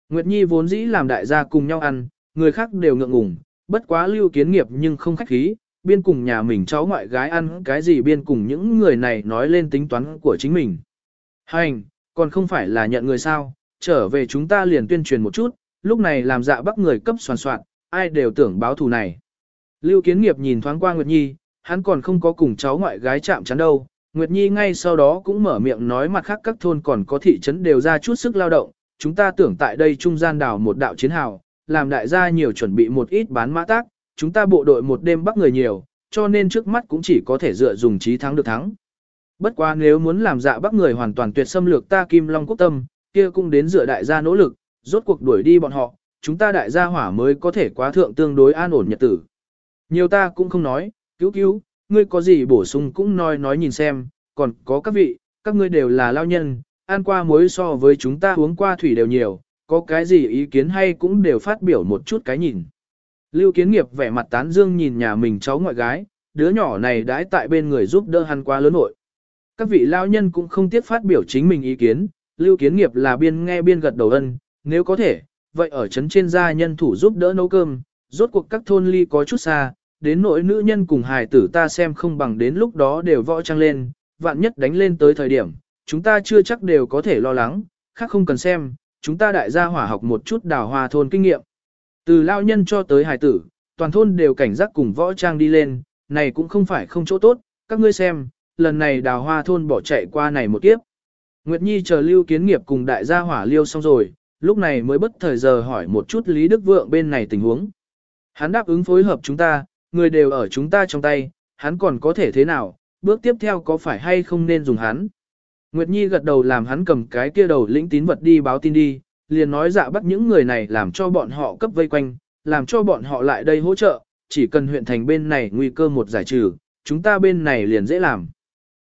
Nguyệt Nhi vốn dĩ làm đại gia cùng nhau ăn, người khác đều ngượng ngùng, bất quá lưu kiến nghiệp nhưng không khách khí, biên cùng nhà mình cháu ngoại gái ăn cái gì biên cùng những người này nói lên tính toán của chính mình. Hành, còn không phải là nhận người sao, trở về chúng ta liền tuyên truyền một chút, lúc này làm dạ bắt người cấp soàn soạn, ai đều tưởng báo thù này. Lưu Kiến Nghiệp nhìn thoáng qua Nguyệt Nhi, hắn còn không có cùng cháu ngoại gái chạm chắn đâu. Nguyệt Nhi ngay sau đó cũng mở miệng nói mặt khác các thôn còn có thị trấn đều ra chút sức lao động, chúng ta tưởng tại đây trung gian đảo một đạo chiến hào, làm đại gia nhiều chuẩn bị một ít bán mã tác, chúng ta bộ đội một đêm bắt người nhiều, cho nên trước mắt cũng chỉ có thể dựa dùng trí thắng được thắng. Bất quá nếu muốn làm dạ bắt người hoàn toàn tuyệt xâm lược ta Kim Long Quốc Tâm, kia cũng đến dựa đại gia nỗ lực, rốt cuộc đuổi đi bọn họ, chúng ta đại gia hỏa mới có thể quá thượng tương đối an ổn nhật tử. Nhiều ta cũng không nói, cứu cứu, ngươi có gì bổ sung cũng nói nói nhìn xem, còn có các vị, các ngươi đều là lao nhân, ăn qua muối so với chúng ta uống qua thủy đều nhiều, có cái gì ý kiến hay cũng đều phát biểu một chút cái nhìn. Lưu kiến nghiệp vẻ mặt tán dương nhìn nhà mình cháu ngoại gái, đứa nhỏ này đãi tại bên người giúp đỡ hắn quá lớn nội. Các vị lao nhân cũng không tiếc phát biểu chính mình ý kiến, lưu kiến nghiệp là biên nghe biên gật đầu ân, nếu có thể, vậy ở chấn trên gia nhân thủ giúp đỡ nấu cơm, rốt cuộc các thôn ly có chút xa, đến nỗi nữ nhân cùng hài tử ta xem không bằng đến lúc đó đều võ trang lên, vạn nhất đánh lên tới thời điểm, chúng ta chưa chắc đều có thể lo lắng, khác không cần xem, chúng ta đại gia hỏa học một chút đào hoa thôn kinh nghiệm. Từ lao nhân cho tới hài tử, toàn thôn đều cảnh giác cùng võ trang đi lên, này cũng không phải không chỗ tốt, các ngươi xem, lần này đào hoa thôn bỏ chạy qua này một kiếp. Nguyệt Nhi chờ lưu kiến nghiệp cùng đại gia hỏa liêu xong rồi, lúc này mới bất thời giờ hỏi một chút Lý Đức Vượng bên này tình huống. Hắn đáp ứng phối hợp chúng ta, người đều ở chúng ta trong tay, hắn còn có thể thế nào, bước tiếp theo có phải hay không nên dùng hắn. Nguyệt Nhi gật đầu làm hắn cầm cái kia đầu lĩnh tín vật đi báo tin đi, liền nói dạ bắt những người này làm cho bọn họ cấp vây quanh, làm cho bọn họ lại đây hỗ trợ, chỉ cần huyện thành bên này nguy cơ một giải trừ, chúng ta bên này liền dễ làm.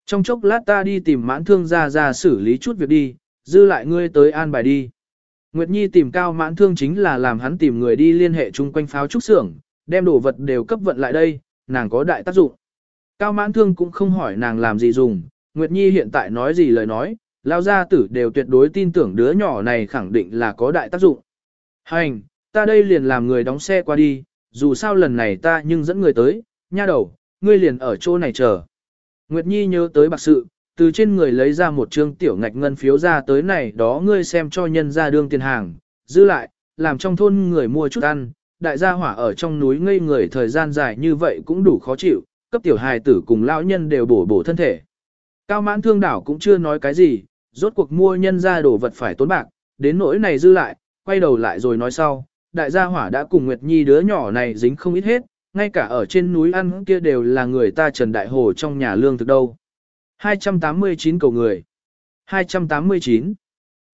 Trong chốc lát ta đi tìm mãn thương ra ra xử lý chút việc đi, dư lại ngươi tới an bài đi. Nguyệt Nhi tìm cao mãn thương chính là làm hắn tìm người đi liên hệ chung quanh pháo trúc xưởng, đem đồ vật đều cấp vận lại đây, nàng có đại tác dụng. Cao mãn thương cũng không hỏi nàng làm gì dùng, Nguyệt Nhi hiện tại nói gì lời nói, lao gia tử đều tuyệt đối tin tưởng đứa nhỏ này khẳng định là có đại tác dụng. Hành, ta đây liền làm người đóng xe qua đi, dù sao lần này ta nhưng dẫn người tới, nha đầu, ngươi liền ở chỗ này chờ. Nguyệt Nhi nhớ tới bạc sự, từ trên người lấy ra một trương tiểu ngạch ngân phiếu ra tới này đó ngươi xem cho nhân ra đương tiền hàng, giữ lại, làm trong thôn người mua chút ăn, đại gia hỏa ở trong núi ngây người thời gian dài như vậy cũng đủ khó chịu, cấp tiểu hài tử cùng lão nhân đều bổ bổ thân thể. Cao mãn thương đảo cũng chưa nói cái gì, rốt cuộc mua nhân ra đồ vật phải tốn bạc, đến nỗi này dư lại, quay đầu lại rồi nói sau, đại gia hỏa đã cùng Nguyệt Nhi đứa nhỏ này dính không ít hết, ngay cả ở trên núi ăn kia đều là người ta Trần Đại Hồ trong nhà lương thực đâu. 289 cầu người. 289.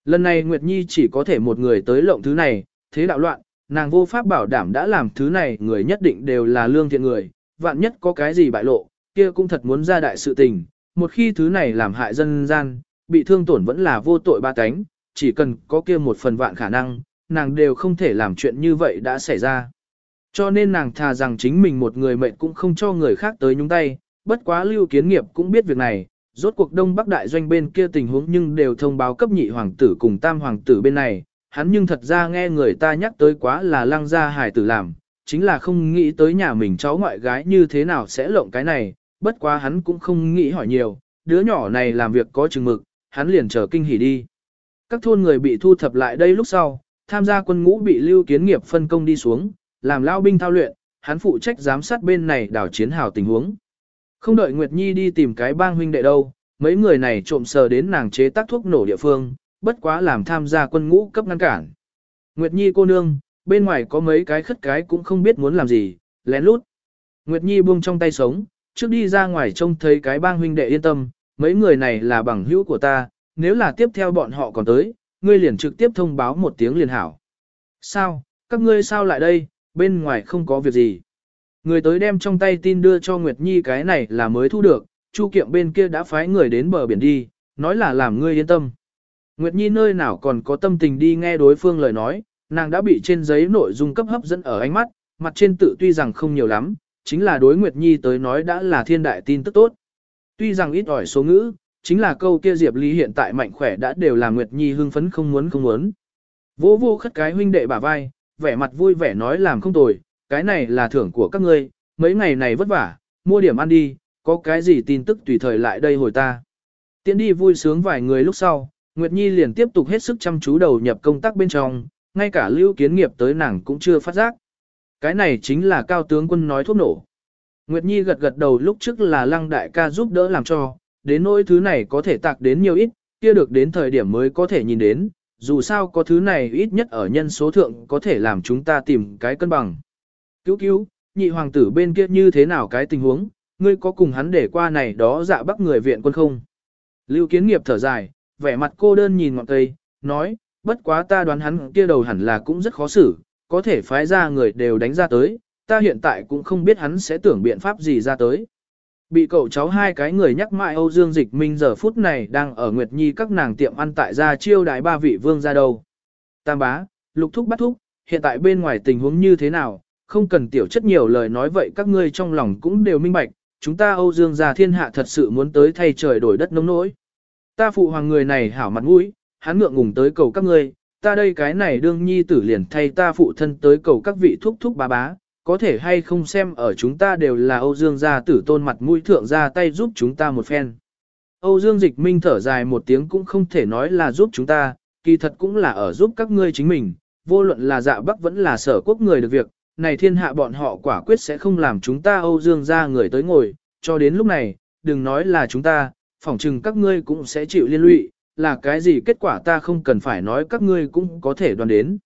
Lần này Nguyệt Nhi chỉ có thể một người tới lộng thứ này, thế đạo loạn, nàng vô pháp bảo đảm đã làm thứ này người nhất định đều là lương thiện người, vạn nhất có cái gì bại lộ, kia cũng thật muốn ra đại sự tình, một khi thứ này làm hại dân gian, bị thương tổn vẫn là vô tội ba cánh, chỉ cần có kia một phần vạn khả năng, nàng đều không thể làm chuyện như vậy đã xảy ra. Cho nên nàng thà rằng chính mình một người mệnh cũng không cho người khác tới nhúng tay, bất quá lưu kiến nghiệp cũng biết việc này, rốt cuộc đông bắc đại doanh bên kia tình huống nhưng đều thông báo cấp nhị hoàng tử cùng tam hoàng tử bên này, hắn nhưng thật ra nghe người ta nhắc tới quá là lăng gia hải tử làm, chính là không nghĩ tới nhà mình cháu ngoại gái như thế nào sẽ lộng cái này, bất quá hắn cũng không nghĩ hỏi nhiều, đứa nhỏ này làm việc có chừng mực, hắn liền chờ kinh hỉ đi. Các thôn người bị thu thập lại đây lúc sau, tham gia quân ngũ bị lưu kiến nghiệp phân công đi xuống, làm lao binh thao luyện, hắn phụ trách giám sát bên này đảo chiến hào tình huống. Không đợi Nguyệt Nhi đi tìm cái bang huynh đệ đâu, mấy người này trộm sờ đến nàng chế tác thuốc nổ địa phương, bất quá làm tham gia quân ngũ cấp ngăn cản. Nguyệt Nhi cô nương, bên ngoài có mấy cái khất cái cũng không biết muốn làm gì, lén lút. Nguyệt Nhi buông trong tay sống, trước đi ra ngoài trông thấy cái bang huynh đệ yên tâm, mấy người này là bằng hữu của ta, nếu là tiếp theo bọn họ còn tới, ngươi liền trực tiếp thông báo một tiếng liền hảo. Sao, các ngươi sao lại đây, bên ngoài không có việc gì. Người tới đem trong tay tin đưa cho Nguyệt Nhi cái này là mới thu được, Chu Kiệm bên kia đã phái người đến bờ biển đi, nói là làm ngươi yên tâm. Nguyệt Nhi nơi nào còn có tâm tình đi nghe đối phương lời nói, nàng đã bị trên giấy nội dung cấp hấp dẫn ở ánh mắt, mặt trên tự tuy rằng không nhiều lắm, chính là đối Nguyệt Nhi tới nói đã là thiên đại tin tức tốt. Tuy rằng ít ỏi số ngữ, chính là câu kia Diệp Lý hiện tại mạnh khỏe đã đều là Nguyệt Nhi hưng phấn không muốn không muốn. Vô vô khất cái huynh đệ bả vai, vẻ mặt vui vẻ nói làm không tồi, cái này là thưởng của các ngươi, mấy ngày này vất vả, mua điểm ăn đi, có cái gì tin tức tùy thời lại đây hồi ta. Tiến đi vui sướng vài người lúc sau, Nguyệt Nhi liền tiếp tục hết sức chăm chú đầu nhập công tác bên trong, ngay cả lưu kiến nghiệp tới nàng cũng chưa phát giác. Cái này chính là cao tướng quân nói thuốc nổ. Nguyệt Nhi gật gật đầu lúc trước là lăng đại ca giúp đỡ làm cho, đến nỗi thứ này có thể tạc đến nhiều ít, kia được đến thời điểm mới có thể nhìn đến, dù sao có thứ này ít nhất ở nhân số thượng có thể làm chúng ta tìm cái cân bằng. Cứu cứu, nhị hoàng tử bên kia như thế nào cái tình huống, ngươi có cùng hắn để qua này đó dạ bắt người viện quân không? Lưu kiến nghiệp thở dài, vẻ mặt cô đơn nhìn ngọn cây, nói, bất quá ta đoán hắn kia đầu hẳn là cũng rất khó xử, có thể phái ra người đều đánh ra tới, ta hiện tại cũng không biết hắn sẽ tưởng biện pháp gì ra tới. Bị cậu cháu hai cái người nhắc mãi Âu Dương Dịch Minh giờ phút này đang ở Nguyệt Nhi các nàng tiệm ăn tại gia chiêu đại ba vị vương ra đâu. Tam bá, lục thúc bắt thúc, hiện tại bên ngoài tình huống như thế nào, không cần tiểu chất nhiều lời nói vậy các ngươi trong lòng cũng đều minh bạch, chúng ta Âu Dương gia thiên hạ thật sự muốn tới thay trời đổi đất nông nỗi. Ta phụ hoàng người này hảo mặt mũi, hắn ngượng ngùng tới cầu các ngươi, ta đây cái này đương nhi tử liền thay ta phụ thân tới cầu các vị thúc thúc bá bá, có thể hay không xem ở chúng ta đều là Âu Dương gia tử tôn mặt mũi thượng ra tay giúp chúng ta một phen. Âu Dương Dịch Minh thở dài một tiếng cũng không thể nói là giúp chúng ta, kỳ thật cũng là ở giúp các ngươi chính mình, vô luận là dạ bắc vẫn là sở quốc người được việc, này thiên hạ bọn họ quả quyết sẽ không làm chúng ta Âu Dương gia người tới ngồi, cho đến lúc này, đừng nói là chúng ta, phỏng chừng các ngươi cũng sẽ chịu liên lụy, là cái gì kết quả ta không cần phải nói các ngươi cũng có thể đoán đến.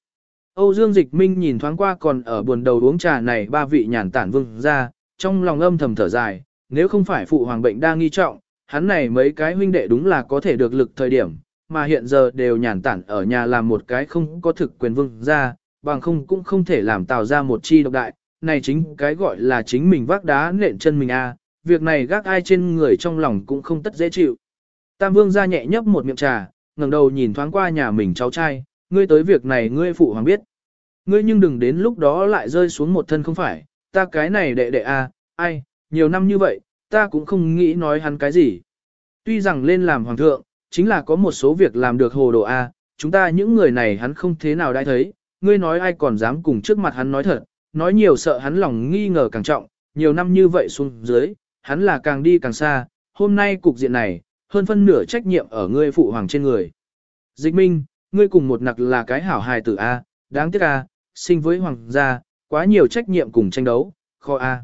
Âu Dương Dịch Minh nhìn thoáng qua còn ở buồn đầu uống trà này ba vị nhàn tản vương ra, trong lòng âm thầm thở dài, nếu không phải phụ hoàng bệnh đang nghi trọng, hắn này mấy cái huynh đệ đúng là có thể được lực thời điểm, mà hiện giờ đều nhàn tản ở nhà làm một cái không có thực quyền vương ra, bằng không cũng không thể làm tạo ra một chi độc đại, này chính cái gọi là chính mình vác đá nện chân mình a, việc này gác ai trên người trong lòng cũng không tất dễ chịu. Tam vương ra nhẹ nhấp một miệng trà, ngẩng đầu nhìn thoáng qua nhà mình cháu trai, ngươi tới việc này ngươi phụ hoàng biết. Ngươi nhưng đừng đến lúc đó lại rơi xuống một thân không phải, ta cái này đệ đệ a, ai, nhiều năm như vậy, ta cũng không nghĩ nói hắn cái gì. Tuy rằng lên làm hoàng thượng, chính là có một số việc làm được hồ đồ a, chúng ta những người này hắn không thế nào đã thấy, ngươi nói ai còn dám cùng trước mặt hắn nói thật, nói nhiều sợ hắn lòng nghi ngờ càng trọng, nhiều năm như vậy xuống dưới, hắn là càng đi càng xa, hôm nay cục diện này, hơn phân nửa trách nhiệm ở ngươi phụ hoàng trên người. Dịch minh, ngươi cùng một nặc là cái hảo hài tử A, đáng tiếc A, sinh với hoàng gia, quá nhiều trách nhiệm cùng tranh đấu, khó A.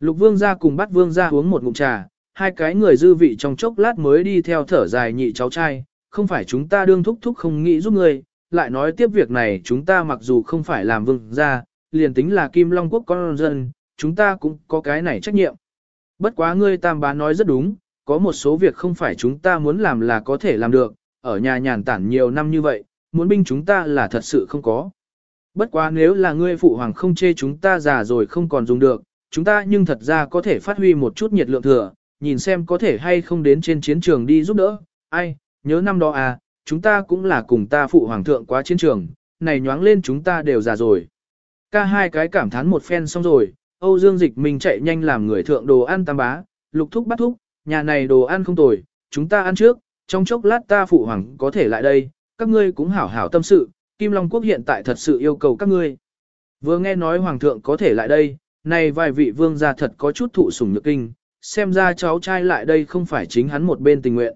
Lục vương gia cùng bắt vương gia uống một ngụm trà, hai cái người dư vị trong chốc lát mới đi theo thở dài nhị cháu trai, không phải chúng ta đương thúc thúc không nghĩ giúp ngươi, lại nói tiếp việc này chúng ta mặc dù không phải làm vương gia, liền tính là Kim Long Quốc con dân, chúng ta cũng có cái này trách nhiệm. Bất quá ngươi tam bá nói rất đúng, có một số việc không phải chúng ta muốn làm là có thể làm được, ở nhà nhàn tản nhiều năm như vậy, muốn binh chúng ta là thật sự không có. Bất quá nếu là ngươi phụ hoàng không chê chúng ta già rồi không còn dùng được, chúng ta nhưng thật ra có thể phát huy một chút nhiệt lượng thừa, nhìn xem có thể hay không đến trên chiến trường đi giúp đỡ. Ai, nhớ năm đó à, chúng ta cũng là cùng ta phụ hoàng thượng quá chiến trường, này nhoáng lên chúng ta đều già rồi. Ca hai cái cảm thán một phen xong rồi, Âu Dương Dịch mình chạy nhanh làm người thượng đồ ăn tam bá, lục thúc bắt thúc, nhà này đồ ăn không tồi, chúng ta ăn trước, trong chốc lát ta phụ hoàng có thể lại đây, các ngươi cũng hảo hảo tâm sự, Kim Long Quốc hiện tại thật sự yêu cầu các ngươi. Vừa nghe nói hoàng thượng có thể lại đây, này vài vị vương gia thật có chút thụ sủng nhược kinh, xem ra cháu trai lại đây không phải chính hắn một bên tình nguyện.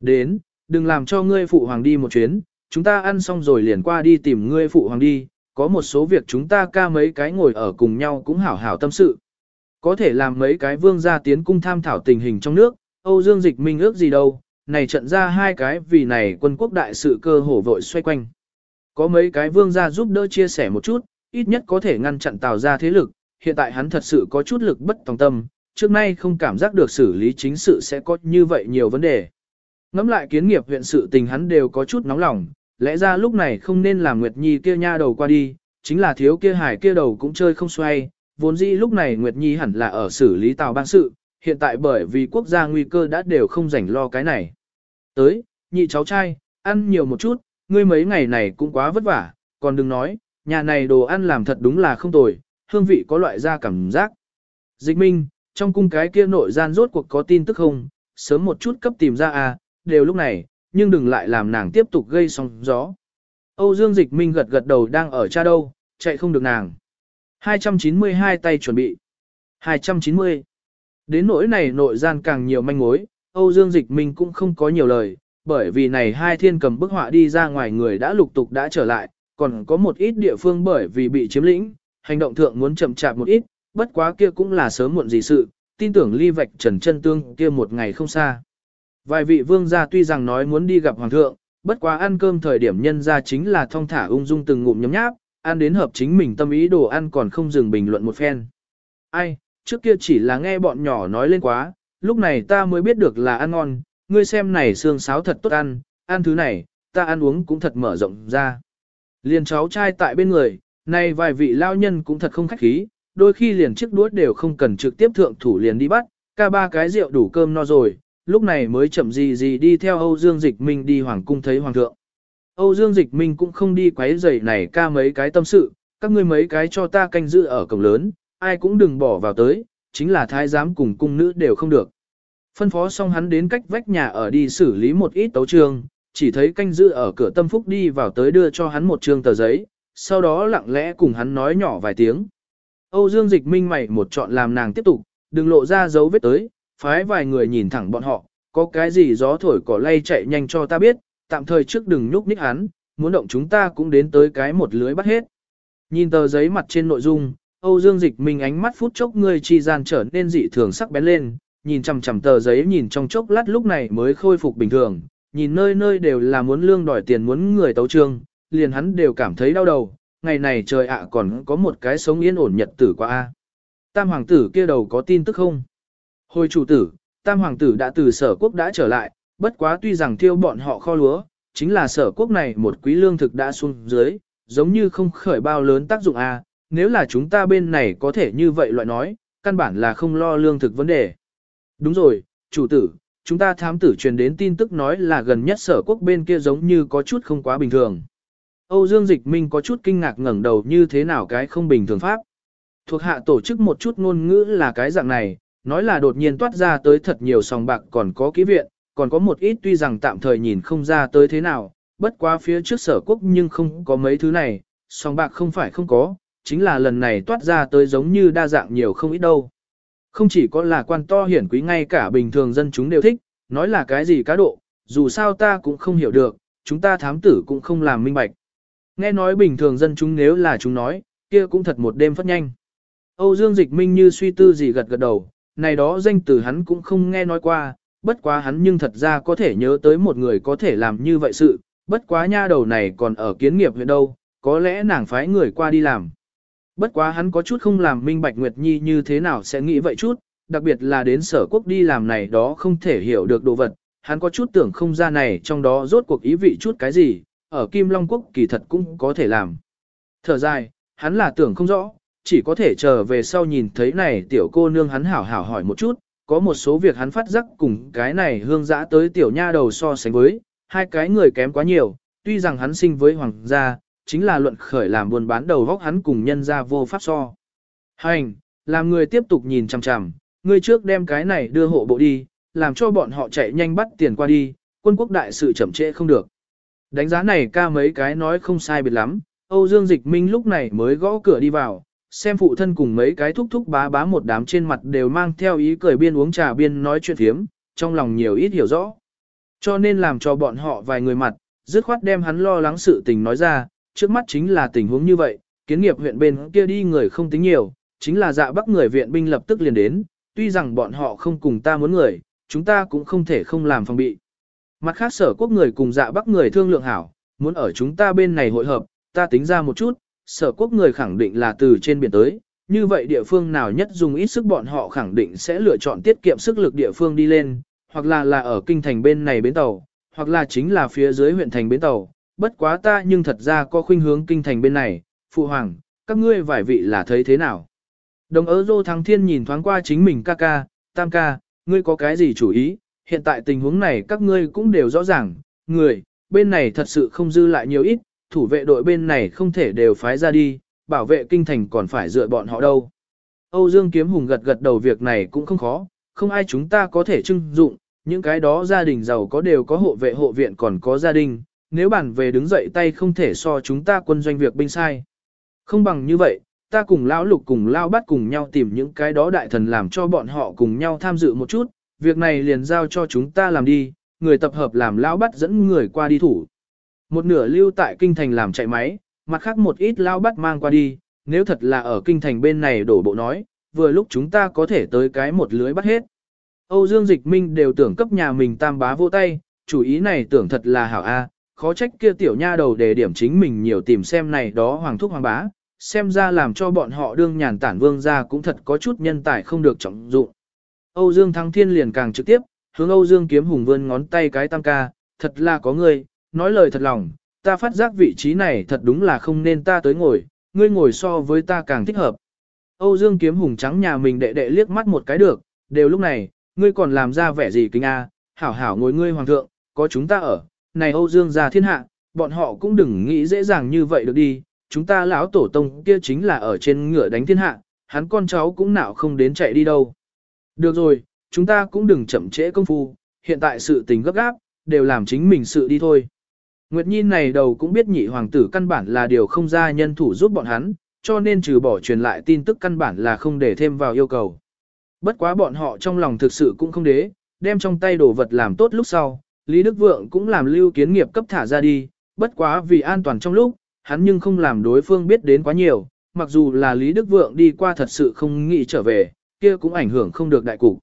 Đến, đừng làm cho ngươi phụ hoàng đi một chuyến, chúng ta ăn xong rồi liền qua đi tìm ngươi phụ hoàng đi, có một số việc chúng ta ca mấy cái ngồi ở cùng nhau cũng hảo hảo tâm sự. Có thể làm mấy cái vương gia tiến cung tham thảo tình hình trong nước, Âu Dương Dịch Minh ước gì đâu, này trận ra hai cái vì này quân quốc đại sự cơ hổ vội xoay quanh. Có mấy cái vương gia giúp đỡ chia sẻ một chút, ít nhất có thể ngăn chặn tào ra thế lực, hiện tại hắn thật sự có chút lực bất tòng tâm, trước nay không cảm giác được xử lý chính sự sẽ có như vậy nhiều vấn đề. Ngắm lại kiến nghiệp huyện sự tình hắn đều có chút nóng lòng, lẽ ra lúc này không nên làm Nguyệt Nhi kia nha đầu qua đi, chính là thiếu kia hải kia đầu cũng chơi không xoay, vốn dĩ lúc này Nguyệt Nhi hẳn là ở xử lý tàu ban sự, hiện tại bởi vì quốc gia nguy cơ đã đều không rảnh lo cái này. Tới, nhị cháu trai, ăn nhiều một chút, ngươi mấy ngày này cũng quá vất vả, còn đừng nói, nhà này đồ ăn làm thật đúng là không tồi, hương vị có loại da cảm giác. Dịch minh, trong cung cái kia nội gian rốt cuộc có tin tức không, sớm một chút cấp tìm ra à, đều lúc này, nhưng đừng lại làm nàng tiếp tục gây sóng gió. Âu Dương Dịch Minh gật gật đầu đang ở cha đâu, chạy không được nàng. 292 tay chuẩn bị. 290. Đến nỗi này nội gian càng nhiều manh mối, Âu Dương Dịch Minh cũng không có nhiều lời, bởi vì này hai thiên cầm bức họa đi ra ngoài người đã lục tục đã trở lại, còn có một ít địa phương bởi vì bị chiếm lĩnh, hành động thượng muốn chậm chạp một ít, bất quá kia cũng là sớm muộn gì sự, tin tưởng ly vạch trần chân tương kia một ngày không xa. Vài vị vương gia tuy rằng nói muốn đi gặp hoàng thượng, bất quá ăn cơm thời điểm nhân ra chính là thong thả ung dung từng ngụm nhấm nháp, ăn đến hợp chính mình tâm ý đồ ăn còn không dừng bình luận một phen. Ai, trước kia chỉ là nghe bọn nhỏ nói lên quá, lúc này ta mới biết được là ăn ngon, ngươi xem này xương sáo thật tốt ăn, ăn thứ này, ta ăn uống cũng thật mở rộng ra. Liền cháu trai tại bên người, này vài vị lao nhân cũng thật không khách khí, đôi khi liền chiếc đuốt đều không cần trực tiếp thượng thủ liền đi bắt, ca ba cái rượu đủ cơm no rồi, lúc này mới chậm gì gì đi theo Âu Dương Dịch Minh đi hoàng cung thấy hoàng thượng. Âu Dương Dịch Minh cũng không đi quấy rầy này ca mấy cái tâm sự, các ngươi mấy cái cho ta canh giữ ở cổng lớn, ai cũng đừng bỏ vào tới, chính là thái giám cùng cung nữ đều không được. Phân phó xong hắn đến cách vách nhà ở đi xử lý một ít tấu trường, chỉ thấy canh giữ ở cửa tâm phúc đi vào tới đưa cho hắn một trương tờ giấy, sau đó lặng lẽ cùng hắn nói nhỏ vài tiếng. Âu Dương Dịch Minh mày một chọn làm nàng tiếp tục, đừng lộ ra dấu vết tới, phái vài người nhìn thẳng bọn họ, có cái gì gió thổi cỏ lay chạy nhanh cho ta biết, tạm thời trước đừng nhúc nhích hắn, muốn động chúng ta cũng đến tới cái một lưới bắt hết. Nhìn tờ giấy mặt trên nội dung, Âu Dương Dịch Minh ánh mắt phút chốc người chi gian trở nên dị thường sắc bén lên, nhìn chằm chằm tờ giấy nhìn trong chốc lát lúc này mới khôi phục bình thường, nhìn nơi nơi đều là muốn lương đòi tiền muốn người tấu trương, liền hắn đều cảm thấy đau đầu, ngày này trời ạ còn có một cái sống yên ổn nhật tử qua a. Tam hoàng tử kia đầu có tin tức không? Hồi chủ tử, tam hoàng tử đã từ sở quốc đã trở lại, bất quá tuy rằng thiêu bọn họ kho lúa, chính là sở quốc này một quý lương thực đã xuống dưới, giống như không khởi bao lớn tác dụng a. nếu là chúng ta bên này có thể như vậy loại nói, căn bản là không lo lương thực vấn đề. Đúng rồi, chủ tử, chúng ta thám tử truyền đến tin tức nói là gần nhất sở quốc bên kia giống như có chút không quá bình thường. Âu Dương Dịch Minh có chút kinh ngạc ngẩng đầu như thế nào cái không bình thường pháp. Thuộc hạ tổ chức một chút ngôn ngữ là cái dạng này, nói là đột nhiên toát ra tới thật nhiều sòng bạc còn có ký viện, còn có một ít tuy rằng tạm thời nhìn không ra tới thế nào, bất quá phía trước sở quốc nhưng không có mấy thứ này, sòng bạc không phải không có, chính là lần này toát ra tới giống như đa dạng nhiều không ít đâu. Không chỉ có là quan to hiển quý ngay cả bình thường dân chúng đều thích, nói là cái gì cá độ, dù sao ta cũng không hiểu được, chúng ta thám tử cũng không làm minh bạch. Nghe nói bình thường dân chúng nếu là chúng nói, kia cũng thật một đêm phát nhanh. Âu Dương Dịch Minh như suy tư gì gật gật đầu, này đó danh từ hắn cũng không nghe nói qua, bất quá hắn nhưng thật ra có thể nhớ tới một người có thể làm như vậy sự, bất quá nha đầu này còn ở kiến nghiệp huyện đâu, có lẽ nàng phái người qua đi làm. Bất quá hắn có chút không làm minh bạch Nguyệt Nhi như thế nào sẽ nghĩ vậy chút, đặc biệt là đến sở quốc đi làm này đó không thể hiểu được đồ vật, hắn có chút tưởng không ra này trong đó rốt cuộc ý vị chút cái gì, ở Kim Long Quốc kỳ thật cũng có thể làm. Thở dài, hắn là tưởng không rõ, chỉ có thể chờ về sau nhìn thấy này tiểu cô nương hắn hảo hảo hỏi một chút, có một số việc hắn phát giác cùng cái này hương dã tới tiểu nha đầu so sánh với, hai cái người kém quá nhiều, tuy rằng hắn sinh với hoàng gia, chính là luận khởi làm buôn bán đầu vóc hắn cùng nhân gia vô pháp so. Hành, làm người tiếp tục nhìn chằm chằm, người trước đem cái này đưa hộ bộ đi, làm cho bọn họ chạy nhanh bắt tiền qua đi, quân quốc đại sự chậm trễ không được. Đánh giá này ca mấy cái nói không sai biệt lắm, Âu Dương Dịch Minh lúc này mới gõ cửa đi vào, xem phụ thân cùng mấy cái thúc thúc bá bá một đám trên mặt đều mang theo ý cười biên uống trà biên nói chuyện thiếm, trong lòng nhiều ít hiểu rõ. Cho nên làm cho bọn họ vài người mặt, dứt khoát đem hắn lo lắng sự tình nói ra, trước mắt chính là tình huống như vậy, kiến nghiệp huyện bên kia đi người không tính nhiều, chính là dạ bắc người viện binh lập tức liền đến, tuy rằng bọn họ không cùng ta muốn người, chúng ta cũng không thể không làm phòng bị. Mặt khác sở quốc người cùng dạ bắc người thương lượng hảo, muốn ở chúng ta bên này hội hợp, ta tính ra một chút, sở quốc người khẳng định là từ trên biển tới, như vậy địa phương nào nhất dùng ít sức bọn họ khẳng định sẽ lựa chọn tiết kiệm sức lực địa phương đi lên, hoặc là là ở kinh thành bên này bến tàu, hoặc là chính là phía dưới huyện thành bến tàu, bất quá ta nhưng thật ra có khuynh hướng kinh thành bên này, phụ hoàng, các ngươi vài vị là thấy thế nào? Đồng ớ dô thắng thiên nhìn thoáng qua chính mình ca ca, tam ca, ngươi có cái gì chủ ý, hiện tại tình huống này các ngươi cũng đều rõ ràng, người, bên này thật sự không dư lại nhiều ít, thủ vệ đội bên này không thể đều phái ra đi, bảo vệ kinh thành còn phải dựa bọn họ đâu. Âu Dương Kiếm Hùng gật gật đầu việc này cũng không khó, không ai chúng ta có thể trưng dụng, những cái đó gia đình giàu có đều có hộ vệ hộ viện còn có gia đình, nếu bản về đứng dậy tay không thể so chúng ta quân doanh việc binh sai. Không bằng như vậy, ta cùng lão lục cùng lao bắt cùng nhau tìm những cái đó đại thần làm cho bọn họ cùng nhau tham dự một chút, việc này liền giao cho chúng ta làm đi, người tập hợp làm lão bắt dẫn người qua đi thủ. Một nửa lưu tại kinh thành làm chạy máy, mặt khác một ít lao bắt mang qua đi, nếu thật là ở kinh thành bên này đổ bộ nói, vừa lúc chúng ta có thể tới cái một lưới bắt hết. Âu Dương Dịch Minh đều tưởng cấp nhà mình tam bá vô tay, chủ ý này tưởng thật là hảo a, khó trách kia tiểu nha đầu để điểm chính mình nhiều tìm xem này đó hoàng thúc hoàng bá, xem ra làm cho bọn họ đương nhàn tản vương ra cũng thật có chút nhân tài không được trọng dụng. Âu Dương Thăng Thiên liền càng trực tiếp, hướng Âu Dương Kiếm Hùng vươn ngón tay cái tam ca, thật là có người, nói lời thật lòng, ta phát giác vị trí này thật đúng là không nên ta tới ngồi, ngươi ngồi so với ta càng thích hợp. Âu Dương Kiếm Hùng trắng nhà mình đệ đệ liếc mắt một cái được, đều lúc này, ngươi còn làm ra vẻ gì kính a, hảo hảo ngồi ngươi hoàng thượng, có chúng ta ở, này Âu Dương gia thiên hạ, bọn họ cũng đừng nghĩ dễ dàng như vậy được đi, chúng ta lão tổ tông kia chính là ở trên ngựa đánh thiên hạ, hắn con cháu cũng nào không đến chạy đi đâu. Được rồi, chúng ta cũng đừng chậm trễ công phu, hiện tại sự tình gấp gáp, đều làm chính mình sự đi thôi. Nguyệt Nhi này đầu cũng biết nhị hoàng tử căn bản là điều không ra nhân thủ giúp bọn hắn, cho nên trừ bỏ truyền lại tin tức căn bản là không để thêm vào yêu cầu. Bất quá bọn họ trong lòng thực sự cũng không đế, đem trong tay đồ vật làm tốt lúc sau, Lý Đức Vượng cũng làm lưu kiến nghiệp cấp thả ra đi, bất quá vì an toàn trong lúc, hắn nhưng không làm đối phương biết đến quá nhiều, mặc dù là Lý Đức Vượng đi qua thật sự không nghĩ trở về, kia cũng ảnh hưởng không được đại cục.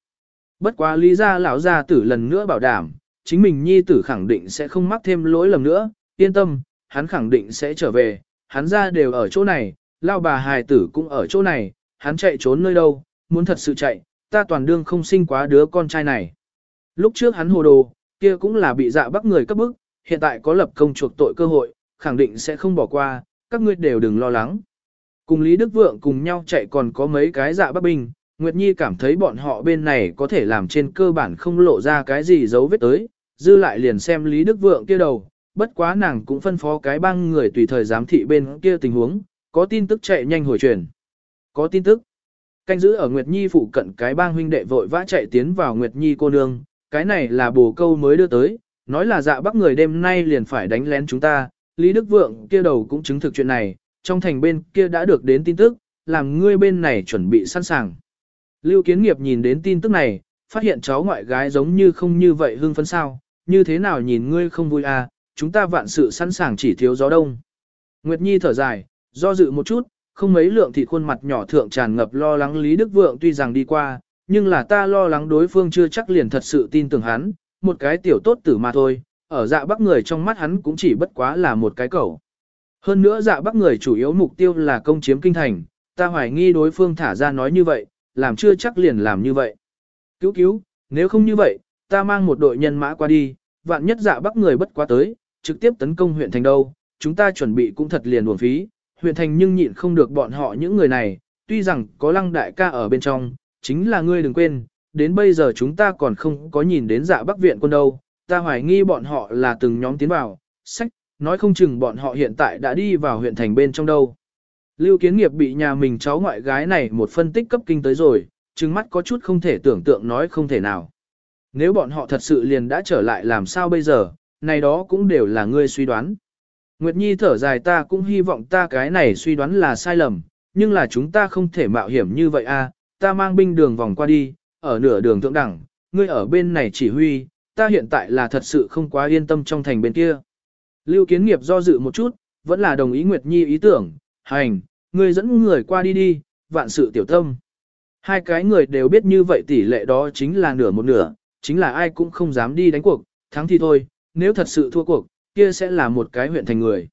Bất quá Lý gia lão gia tử lần nữa bảo đảm, chính mình nhi tử khẳng định sẽ không mắc thêm lỗi lầm nữa, yên tâm, hắn khẳng định sẽ trở về, hắn ra đều ở chỗ này, lao bà hài tử cũng ở chỗ này, hắn chạy trốn nơi đâu, muốn thật sự chạy, ta toàn đương không sinh quá đứa con trai này. Lúc trước hắn hồ đồ, kia cũng là bị dạ bắt người cấp bức, hiện tại có lập công chuộc tội cơ hội, khẳng định sẽ không bỏ qua, các ngươi đều đừng lo lắng. Cùng Lý Đức Vượng cùng nhau chạy còn có mấy cái dạ bắc binh, Nguyệt Nhi cảm thấy bọn họ bên này có thể làm trên cơ bản không lộ ra cái gì dấu vết tới, dư lại liền xem Lý Đức Vượng kia đầu, bất quá nàng cũng phân phó cái băng người tùy thời giám thị bên kia tình huống, có tin tức chạy nhanh hồi truyền. Có tin tức. Canh giữ ở Nguyệt Nhi phụ cận cái bang huynh đệ vội vã chạy tiến vào Nguyệt Nhi cô nương, cái này là bồ câu mới đưa tới, nói là dạ bắc người đêm nay liền phải đánh lén chúng ta, Lý Đức Vượng kia đầu cũng chứng thực chuyện này, trong thành bên kia đã được đến tin tức, làm ngươi bên này chuẩn bị sẵn sàng. Lưu Kiến Nghiệp nhìn đến tin tức này, phát hiện cháu ngoại gái giống như không như vậy hưng phấn sao, như thế nào nhìn ngươi không vui à, chúng ta vạn sự sẵn sàng chỉ thiếu gió đông. Nguyệt Nhi thở dài, do dự một chút, không mấy lượng thì khuôn mặt nhỏ thượng tràn ngập lo lắng Lý Đức Vượng tuy rằng đi qua, nhưng là ta lo lắng đối phương chưa chắc liền thật sự tin tưởng hắn, một cái tiểu tốt tử mà thôi, ở dạ bắc người trong mắt hắn cũng chỉ bất quá là một cái cẩu. Hơn nữa dạ bắc người chủ yếu mục tiêu là công chiếm kinh thành, ta hoài nghi đối phương thả ra nói như vậy, làm chưa chắc liền làm như vậy. Cứu cứu, nếu không như vậy, ta mang một đội nhân mã qua đi, vạn nhất dạ bắc người bất quá tới, trực tiếp tấn công huyện thành đâu, chúng ta chuẩn bị cũng thật liền uổng phí, huyện thành nhưng nhịn không được bọn họ những người này, tuy rằng có lăng đại ca ở bên trong, chính là ngươi đừng quên, đến bây giờ chúng ta còn không có nhìn đến dạ bắc viện quân đâu, ta hoài nghi bọn họ là từng nhóm tiến vào, sách, nói không chừng bọn họ hiện tại đã đi vào huyện thành bên trong đâu. Lưu Kiến Nghiệp bị nhà mình cháu ngoại gái này một phân tích cấp kinh tới rồi, trừng mắt có chút không thể tưởng tượng nói không thể nào. Nếu bọn họ thật sự liền đã trở lại làm sao bây giờ, này đó cũng đều là ngươi suy đoán. Nguyệt Nhi thở dài ta cũng hy vọng ta cái này suy đoán là sai lầm, nhưng là chúng ta không thể mạo hiểm như vậy a. ta mang binh đường vòng qua đi, ở nửa đường thượng đẳng, ngươi ở bên này chỉ huy, ta hiện tại là thật sự không quá yên tâm trong thành bên kia. Lưu Kiến Nghiệp do dự một chút, vẫn là đồng ý Nguyệt Nhi ý tưởng, hành, ngươi dẫn người qua đi đi, vạn sự tiểu tâm. Hai cái người đều biết như vậy tỷ lệ đó chính là nửa một nửa, chính là ai cũng không dám đi đánh cuộc, thắng thì thôi, nếu thật sự thua cuộc, kia sẽ là một cái huyện thành người.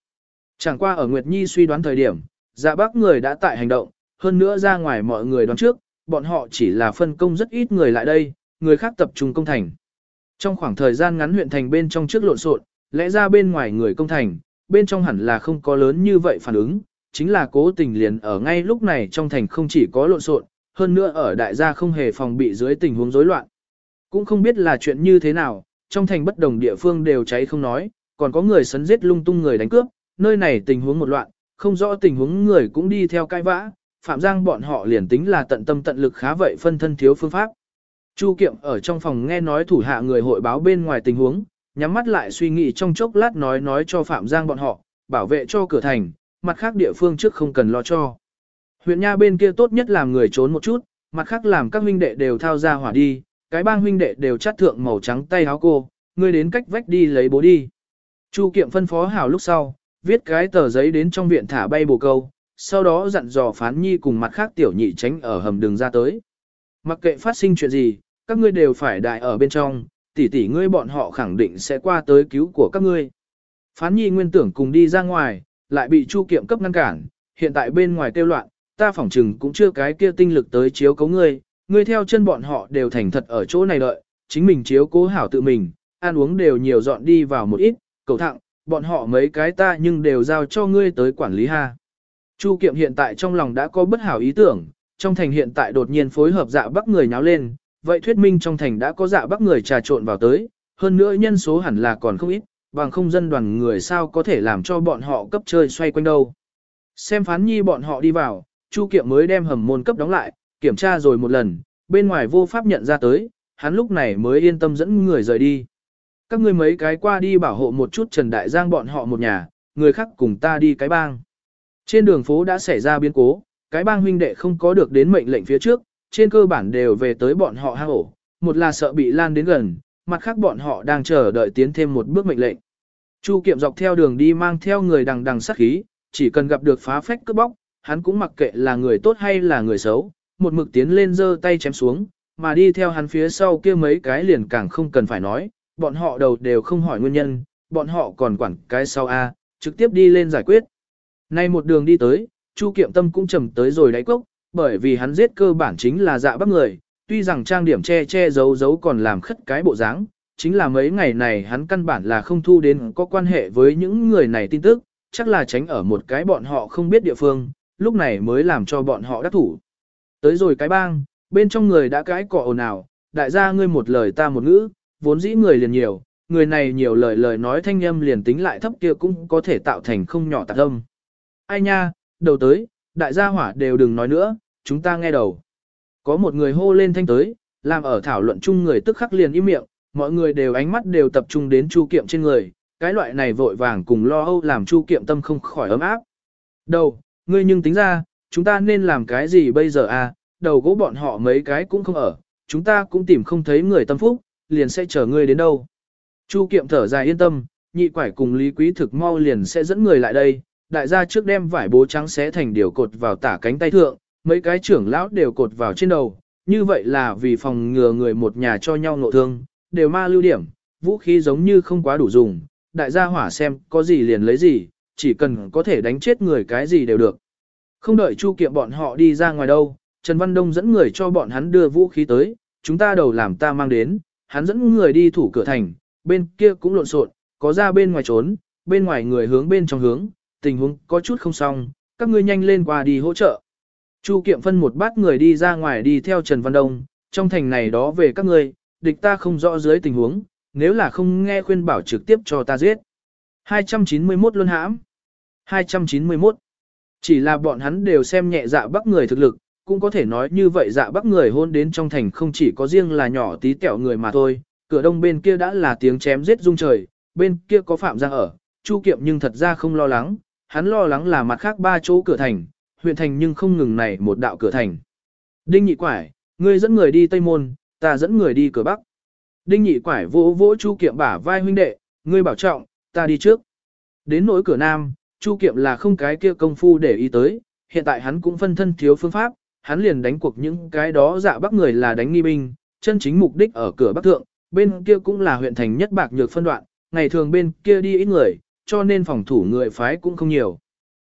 Chẳng qua ở Nguyệt Nhi suy đoán thời điểm, dạ bác người đã tại hành động, hơn nữa ra ngoài mọi người đoán trước, bọn họ chỉ là phân công rất ít người lại đây, người khác tập trung công thành. Trong khoảng thời gian ngắn huyện thành bên trong trước lộn xộn, lẽ ra bên ngoài người công thành, bên trong hẳn là không có lớn như vậy phản ứng, chính là cố tình liền ở ngay lúc này trong thành không chỉ có lộn xộn, hơn nữa ở đại gia không hề phòng bị dưới tình huống rối loạn. Cũng không biết là chuyện như thế nào, trong thành bất đồng địa phương đều cháy không nói, còn có người sấn giết lung tung người đánh cướp, nơi này tình huống một loạn, không rõ tình huống người cũng đi theo cai vã, Phạm Giang bọn họ liền tính là tận tâm tận lực khá vậy phân thân thiếu phương pháp. Chu Kiệm ở trong phòng nghe nói thủ hạ người hội báo bên ngoài tình huống, nhắm mắt lại suy nghĩ trong chốc lát nói nói cho Phạm Giang bọn họ, bảo vệ cho cửa thành, mặt khác địa phương trước không cần lo cho. Huyện Nha bên kia tốt nhất làm người trốn một chút, mặt khác làm các huynh đệ đều thao ra hỏa đi, cái bang huynh đệ đều chát thượng màu trắng tay áo cô, ngươi đến cách vách đi lấy bố đi. Chu Kiệm phân phó hảo lúc sau, viết cái tờ giấy đến trong viện thả bay bồ câu, sau đó dặn dò phán nhi cùng mặt khác tiểu nhị tránh ở hầm đường ra tới. Mặc kệ phát sinh chuyện gì, các ngươi đều phải đại ở bên trong, tỷ tỷ ngươi bọn họ khẳng định sẽ qua tới cứu của các ngươi. Phán nhi nguyên tưởng cùng đi ra ngoài, lại bị Chu Kiệm cấp ngăn cản, hiện tại bên ngoài tiêu loạn, ta phỏng chừng cũng chưa cái kia tinh lực tới chiếu cấu ngươi, ngươi theo chân bọn họ đều thành thật ở chỗ này đợi, chính mình chiếu cố hảo tự mình, ăn uống đều nhiều dọn đi vào một ít, cầu thẳng, bọn họ mấy cái ta nhưng đều giao cho ngươi tới quản lý ha. Chu Kiệm hiện tại trong lòng đã có bất hảo ý tưởng, trong thành hiện tại đột nhiên phối hợp dạ bắc người nháo lên, vậy thuyết minh trong thành đã có dạ bắc người trà trộn vào tới, hơn nữa nhân số hẳn là còn không ít, bằng không dân đoàn người sao có thể làm cho bọn họ cấp chơi xoay quanh đâu. Xem phán nhi bọn họ đi vào, Chu Kiệm mới đem hầm môn cấp đóng lại, kiểm tra rồi một lần, bên ngoài vô pháp nhận ra tới, hắn lúc này mới yên tâm dẫn người rời đi. Các ngươi mấy cái qua đi bảo hộ một chút Trần Đại Giang bọn họ một nhà, người khác cùng ta đi cái bang. Trên đường phố đã xảy ra biến cố, cái bang huynh đệ không có được đến mệnh lệnh phía trước, trên cơ bản đều về tới bọn họ hang ổ, một là sợ bị lan đến gần, mặt khác bọn họ đang chờ đợi tiến thêm một bước mệnh lệnh. Chu Kiệm dọc theo đường đi mang theo người đằng đằng sát khí, chỉ cần gặp được phá phách cướp bóc, hắn cũng mặc kệ là người tốt hay là người xấu, một mực tiến lên giơ tay chém xuống, mà đi theo hắn phía sau kia mấy cái liền càng không cần phải nói, bọn họ đầu đều không hỏi nguyên nhân, bọn họ còn quản cái sau A, trực tiếp đi lên giải quyết. Nay một đường đi tới, Chu Kiệm Tâm cũng trầm tới rồi đáy cốc, bởi vì hắn giết cơ bản chính là dạ bắt người, tuy rằng trang điểm che che giấu giấu còn làm khất cái bộ dáng, chính là mấy ngày này hắn căn bản là không thu đến có quan hệ với những người này tin tức, chắc là tránh ở một cái bọn họ không biết địa phương, lúc này mới làm cho bọn họ đắc thủ. Tới rồi cái bang, bên trong người đã cái cọ ồn ào, đại gia ngươi một lời ta một ngữ, vốn dĩ người liền nhiều, người này nhiều lời lời nói thanh âm liền tính lại thấp kia cũng có thể tạo thành không nhỏ tạc âm. Ai nha, đầu tới, đại gia hỏa đều đừng nói nữa, chúng ta nghe đầu. Có một người hô lên thanh tới, làm ở thảo luận chung người tức khắc liền im miệng, mọi người đều ánh mắt đều tập trung đến Chu Kiệm trên người, cái loại này vội vàng cùng lo âu làm Chu Kiệm tâm không khỏi ấm áp. Đầu, ngươi nhưng tính ra, chúng ta nên làm cái gì bây giờ à, đầu gỗ bọn họ mấy cái cũng không ở, chúng ta cũng tìm không thấy người tâm phúc, liền sẽ chờ ngươi đến đâu. Chu Kiệm thở dài yên tâm, nhị quải cùng Lý Quý thực mau liền sẽ dẫn người lại đây, đại gia trước đem vải bố trắng xé thành điều cột vào tả cánh tay thượng, mấy cái trưởng lão đều cột vào trên đầu, như vậy là vì phòng ngừa người một nhà cho nhau nộ thương, đều ma lưu điểm, vũ khí giống như không quá đủ dùng, đại gia hỏa xem có gì liền lấy gì, chỉ cần có thể đánh chết người cái gì đều được. Không đợi Chu Kiệm bọn họ đi ra ngoài đâu, Trần Văn Đông dẫn người cho bọn hắn đưa vũ khí tới, chúng ta đầu làm ta mang đến, hắn dẫn người đi thủ cửa thành, bên kia cũng lộn xộn, có ra bên ngoài trốn, bên ngoài người hướng bên trong hướng, tình huống có chút không xong, các ngươi nhanh lên qua đi hỗ trợ. Chu Kiệm phân một bát người đi ra ngoài đi theo Trần Văn Đông, trong thành này đó về các ngươi, địch ta không rõ dưới tình huống, nếu là không nghe khuyên bảo trực tiếp cho ta giết. 291 luân hãm. 291. Chỉ là bọn hắn đều xem nhẹ dạ bắc người thực lực, cũng có thể nói như vậy dạ bắc người hôn đến trong thành không chỉ có riêng là nhỏ tí tẹo người mà thôi, cửa đông bên kia đã là tiếng chém giết rung trời, bên kia có Phạm Giang ở, Chu Kiệm nhưng thật ra không lo lắng, hắn lo lắng là mặt khác ba chỗ cửa thành, huyện thành nhưng không ngừng này một đạo cửa thành. Đinh nhị quải, ngươi dẫn người đi Tây Môn, ta dẫn người đi cửa Bắc. Đinh nhị quải vỗ vỗ Chu Kiệm bả vai huynh đệ, ngươi bảo trọng, ta đi trước. Đến nỗi cửa Nam, Chu Kiệm là không cái kia công phu để ý tới, hiện tại hắn cũng phân thân thiếu phương pháp, hắn liền đánh cuộc những cái đó dạ bắc người là đánh nghi binh, chân chính mục đích ở cửa Bắc Thượng, bên kia cũng là huyện thành nhất bạc nhược phân đoạn, ngày thường bên kia đi ít người, cho nên phòng thủ người phái cũng không nhiều.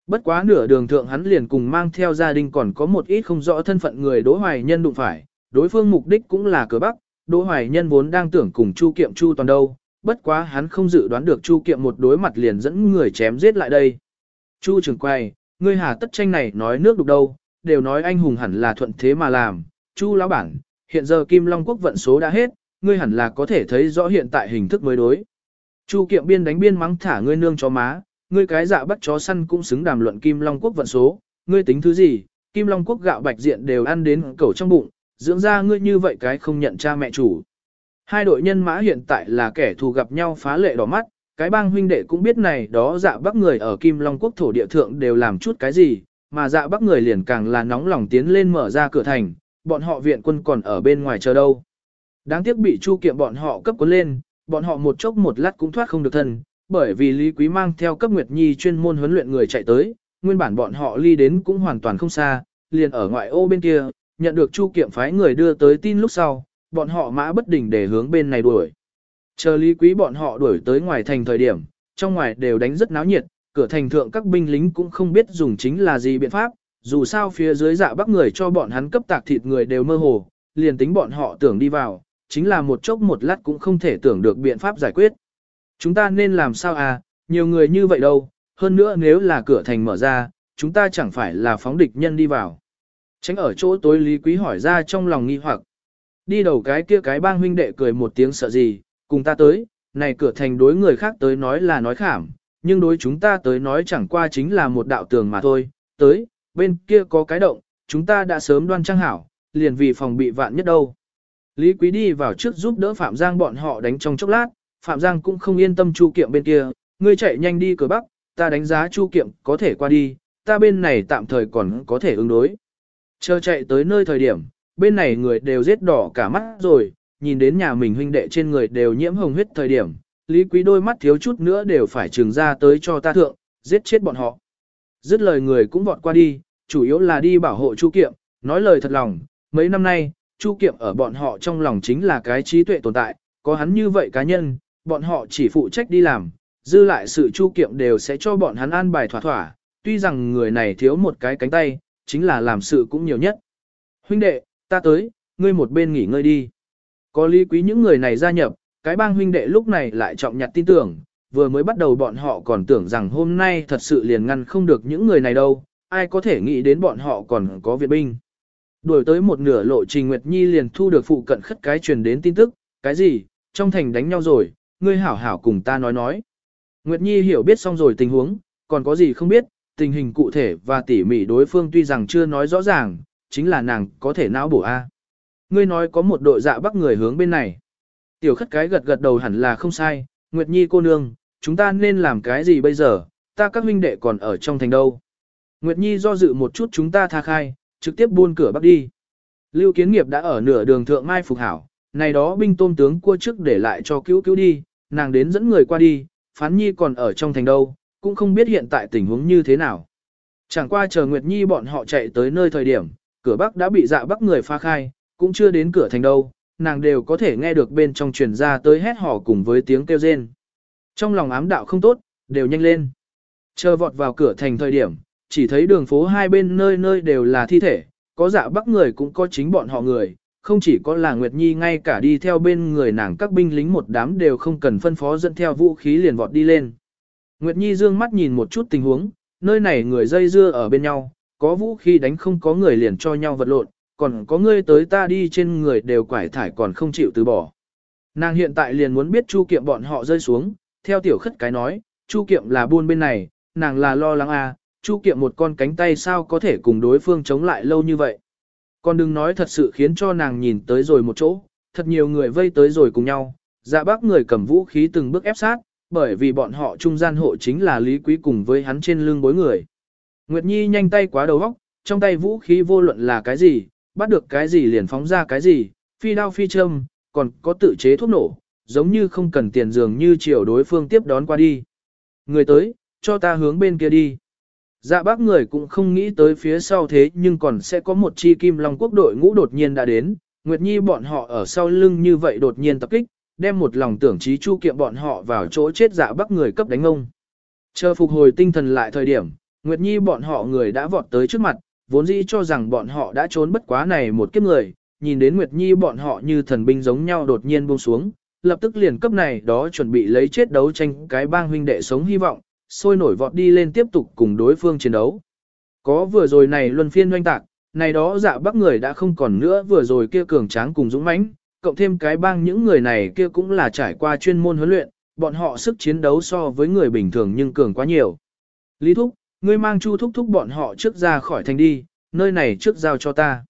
Bất quá nửa đường thượng hắn liền cùng mang theo gia đình còn có một ít không rõ thân phận người Đỗ Hoài Nhân đụng phải, đối phương mục đích cũng là cửa Bắc, Đỗ Hoài Nhân vốn đang tưởng cùng Chu Kiệm Chu toàn đâu, bất quá hắn không dự đoán được Chu Kiệm một đối mặt liền dẫn người chém giết lại đây. Chu trưởng quay, ngươi hà tất tranh này nói nước đục đâu, đều nói anh hùng hẳn là thuận thế mà làm, Chu lão bản, hiện giờ Kim Long quốc vận số đã hết, ngươi hẳn là có thể thấy rõ hiện tại hình thức mới đối. Chu Kiệm biên đánh biên mắng thả ngươi nương chó má, ngươi cái dạ bắt chó săn cũng xứng đàm luận Kim Long quốc vận số, ngươi tính thứ gì, Kim Long quốc gạo bạch diện đều ăn đến cẩu trong bụng, dưỡng ra ngươi như vậy cái không nhận cha mẹ chủ. Hai đội nhân mã hiện tại là kẻ thù gặp nhau phá lệ đỏ mắt, cái bang huynh đệ cũng biết này đó dạ bắc người ở Kim Long Quốc thổ địa thượng đều làm chút cái gì, mà dạ bắc người liền càng là nóng lòng tiến lên mở ra cửa thành, bọn họ viện quân còn ở bên ngoài chờ đâu. Đáng tiếc bị chu kiệm bọn họ cấp cuốn lên, bọn họ một chốc một lát cũng thoát không được thân, bởi vì Lý Quý mang theo cấp Nguyệt Nhi chuyên môn huấn luyện người chạy tới, nguyên bản bọn họ ly đến cũng hoàn toàn không xa, liền ở ngoại ô bên kia, nhận được chu kiệm phái người đưa tới tin lúc sau, bọn họ mã bất đình để hướng bên này đuổi. Chờ Lý Quý bọn họ đuổi tới ngoài thành thời điểm, trong ngoài đều đánh rất náo nhiệt, cửa thành thượng các binh lính cũng không biết dùng chính là gì biện pháp, dù sao phía dưới dạ bắc người cho bọn hắn cấp tạc thịt người đều mơ hồ, liền tính bọn họ tưởng đi vào, chính là một chốc một lát cũng không thể tưởng được biện pháp giải quyết. Chúng ta nên làm sao à, nhiều người như vậy đâu, hơn nữa nếu là cửa thành mở ra, chúng ta chẳng phải là phóng địch nhân đi vào. Tránh ở chỗ tối Lý Quý hỏi ra trong lòng nghi hoặc. Đi đầu cái kia cái bang huynh đệ cười một tiếng sợ gì, cùng ta tới, này cửa thành đối người khác tới nói là nói khảm, nhưng đối chúng ta tới nói chẳng qua chính là một đạo tường mà thôi, tới, bên kia có cái động, chúng ta đã sớm đoan trang hảo, liền vì phòng bị vạn nhất đâu. Lý Quý đi vào trước giúp đỡ Phạm Giang bọn họ đánh trong chốc lát, Phạm Giang cũng không yên tâm Chu Kiệm bên kia, ngươi chạy nhanh đi cửa bắc, ta đánh giá Chu Kiệm có thể qua đi, ta bên này tạm thời còn có thể ứng đối. Chờ chạy tới nơi thời điểm, bên này người đều giết đỏ cả mắt rồi, nhìn đến nhà mình huynh đệ trên người đều nhiễm hồng huyết thời điểm, Lý Quý đôi mắt thiếu chút nữa đều phải trừng ra tới cho ta thượng, giết chết bọn họ. Dứt lời người cũng vọt qua đi, chủ yếu là đi bảo hộ Chu Kiệm, nói lời thật lòng, mấy năm nay, Chu Kiệm ở bọn họ trong lòng chính là cái trí tuệ tồn tại, có hắn như vậy cá nhân, bọn họ chỉ phụ trách đi làm, dư lại sự Chu Kiệm đều sẽ cho bọn hắn an bài thỏa thỏa, tuy rằng người này thiếu một cái cánh tay, chính là làm sự cũng nhiều nhất. Huynh đệ, ta tới, ngươi một bên nghỉ ngơi đi. Có lý quý những người này gia nhập, cái bang huynh đệ lúc này lại trọng nhặt tin tưởng, vừa mới bắt đầu bọn họ còn tưởng rằng hôm nay thật sự liền ngăn không được những người này đâu, ai có thể nghĩ đến bọn họ còn có viện binh. Đuổi tới một nửa lộ trình Nguyệt Nhi liền thu được phụ cận khất cái truyền đến tin tức, cái gì, trong thành đánh nhau rồi, ngươi hảo hảo cùng ta nói nói. Nguyệt Nhi hiểu biết xong rồi tình huống, còn có gì không biết, tình hình cụ thể và tỉ mỉ đối phương tuy rằng chưa nói rõ ràng, chính là nàng có thể não bổ A. Ngươi nói có một đội dạ bắc người hướng bên này. Tiểu khất cái gật gật đầu hẳn là không sai, Nguyệt Nhi cô nương, chúng ta nên làm cái gì bây giờ, ta các huynh đệ còn ở trong thành đâu. Nguyệt Nhi do dự một chút chúng ta tha khai, trực tiếp buôn cửa bắc đi. Lưu Kiến Nghiệp đã ở nửa đường thượng mai phục hảo, này đó binh tôm tướng cua trước để lại cho cứu cứu đi, nàng đến dẫn người qua đi, phán nhi còn ở trong thành đâu, cũng không biết hiện tại tình huống như thế nào. Chẳng qua chờ Nguyệt Nhi bọn họ chạy tới nơi thời điểm, cửa bắc đã bị dạ bắc người phá khai, cũng chưa đến cửa thành đâu, nàng đều có thể nghe được bên trong truyền ra tới hét hò cùng với tiếng kêu rên. Trong lòng ám đạo không tốt, đều nhanh lên. Chờ vọt vào cửa thành thời điểm, chỉ thấy đường phố hai bên nơi nơi đều là thi thể, có dạ bắc người cũng có chính bọn họ người, không chỉ có là Nguyệt Nhi ngay cả đi theo bên người nàng các binh lính một đám đều không cần phân phó dẫn theo vũ khí liền vọt đi lên. Nguyệt Nhi dương mắt nhìn một chút tình huống, nơi này người dây dưa ở bên nhau, có vũ khí đánh không có người liền cho nhau vật lộn, còn có người tới ta đi trên người đều quải thải còn không chịu từ bỏ. Nàng hiện tại liền muốn biết Chu Kiệm bọn họ rơi xuống, theo tiểu khất cái nói, Chu Kiệm là buôn bên này, nàng là lo lắng à, Chu Kiệm một con cánh tay sao có thể cùng đối phương chống lại lâu như vậy. Còn đừng nói thật sự khiến cho nàng nhìn tới rồi một chỗ, thật nhiều người vây tới rồi cùng nhau, dạ bác người cầm vũ khí từng bước ép sát, bởi vì bọn họ trung gian hộ chính là Lý Quý cùng với hắn trên lưng bối người. Nguyệt Nhi nhanh tay quá đầu óc, trong tay vũ khí vô luận là cái gì, bắt được cái gì liền phóng ra cái gì, phi đao phi châm, còn có tự chế thuốc nổ, giống như không cần tiền dường như chiều đối phương tiếp đón qua đi. Người tới, cho ta hướng bên kia đi. Dạ bác người cũng không nghĩ tới phía sau thế nhưng còn sẽ có một chi kim long quốc đội ngũ đột nhiên đã đến, Nguyệt Nhi bọn họ ở sau lưng như vậy đột nhiên tập kích, đem một lòng tưởng trí chu kiệm bọn họ vào chỗ chết dạ bác người cấp đánh ông. Chờ phục hồi tinh thần lại thời điểm, Nguyệt Nhi bọn họ người đã vọt tới trước mặt, vốn dĩ cho rằng bọn họ đã trốn bất quá này một kiếp người, nhìn đến Nguyệt Nhi bọn họ như thần binh giống nhau đột nhiên buông xuống, lập tức liền cấp này đó chuẩn bị lấy chết đấu tranh cái bang huynh đệ sống hy vọng, sôi nổi vọt đi lên tiếp tục cùng đối phương chiến đấu. Có vừa rồi này luân phiên doanh tạc, này đó dạ bắc người đã không còn nữa vừa rồi kia cường tráng cùng dũng mãnh, cộng thêm cái bang những người này kia cũng là trải qua chuyên môn huấn luyện, bọn họ sức chiến đấu so với người bình thường nhưng cường quá nhiều. Lý Thúc, ngươi mang Chu Thúc Thúc bọn họ trước ra khỏi thành đi, nơi này trước giao cho ta.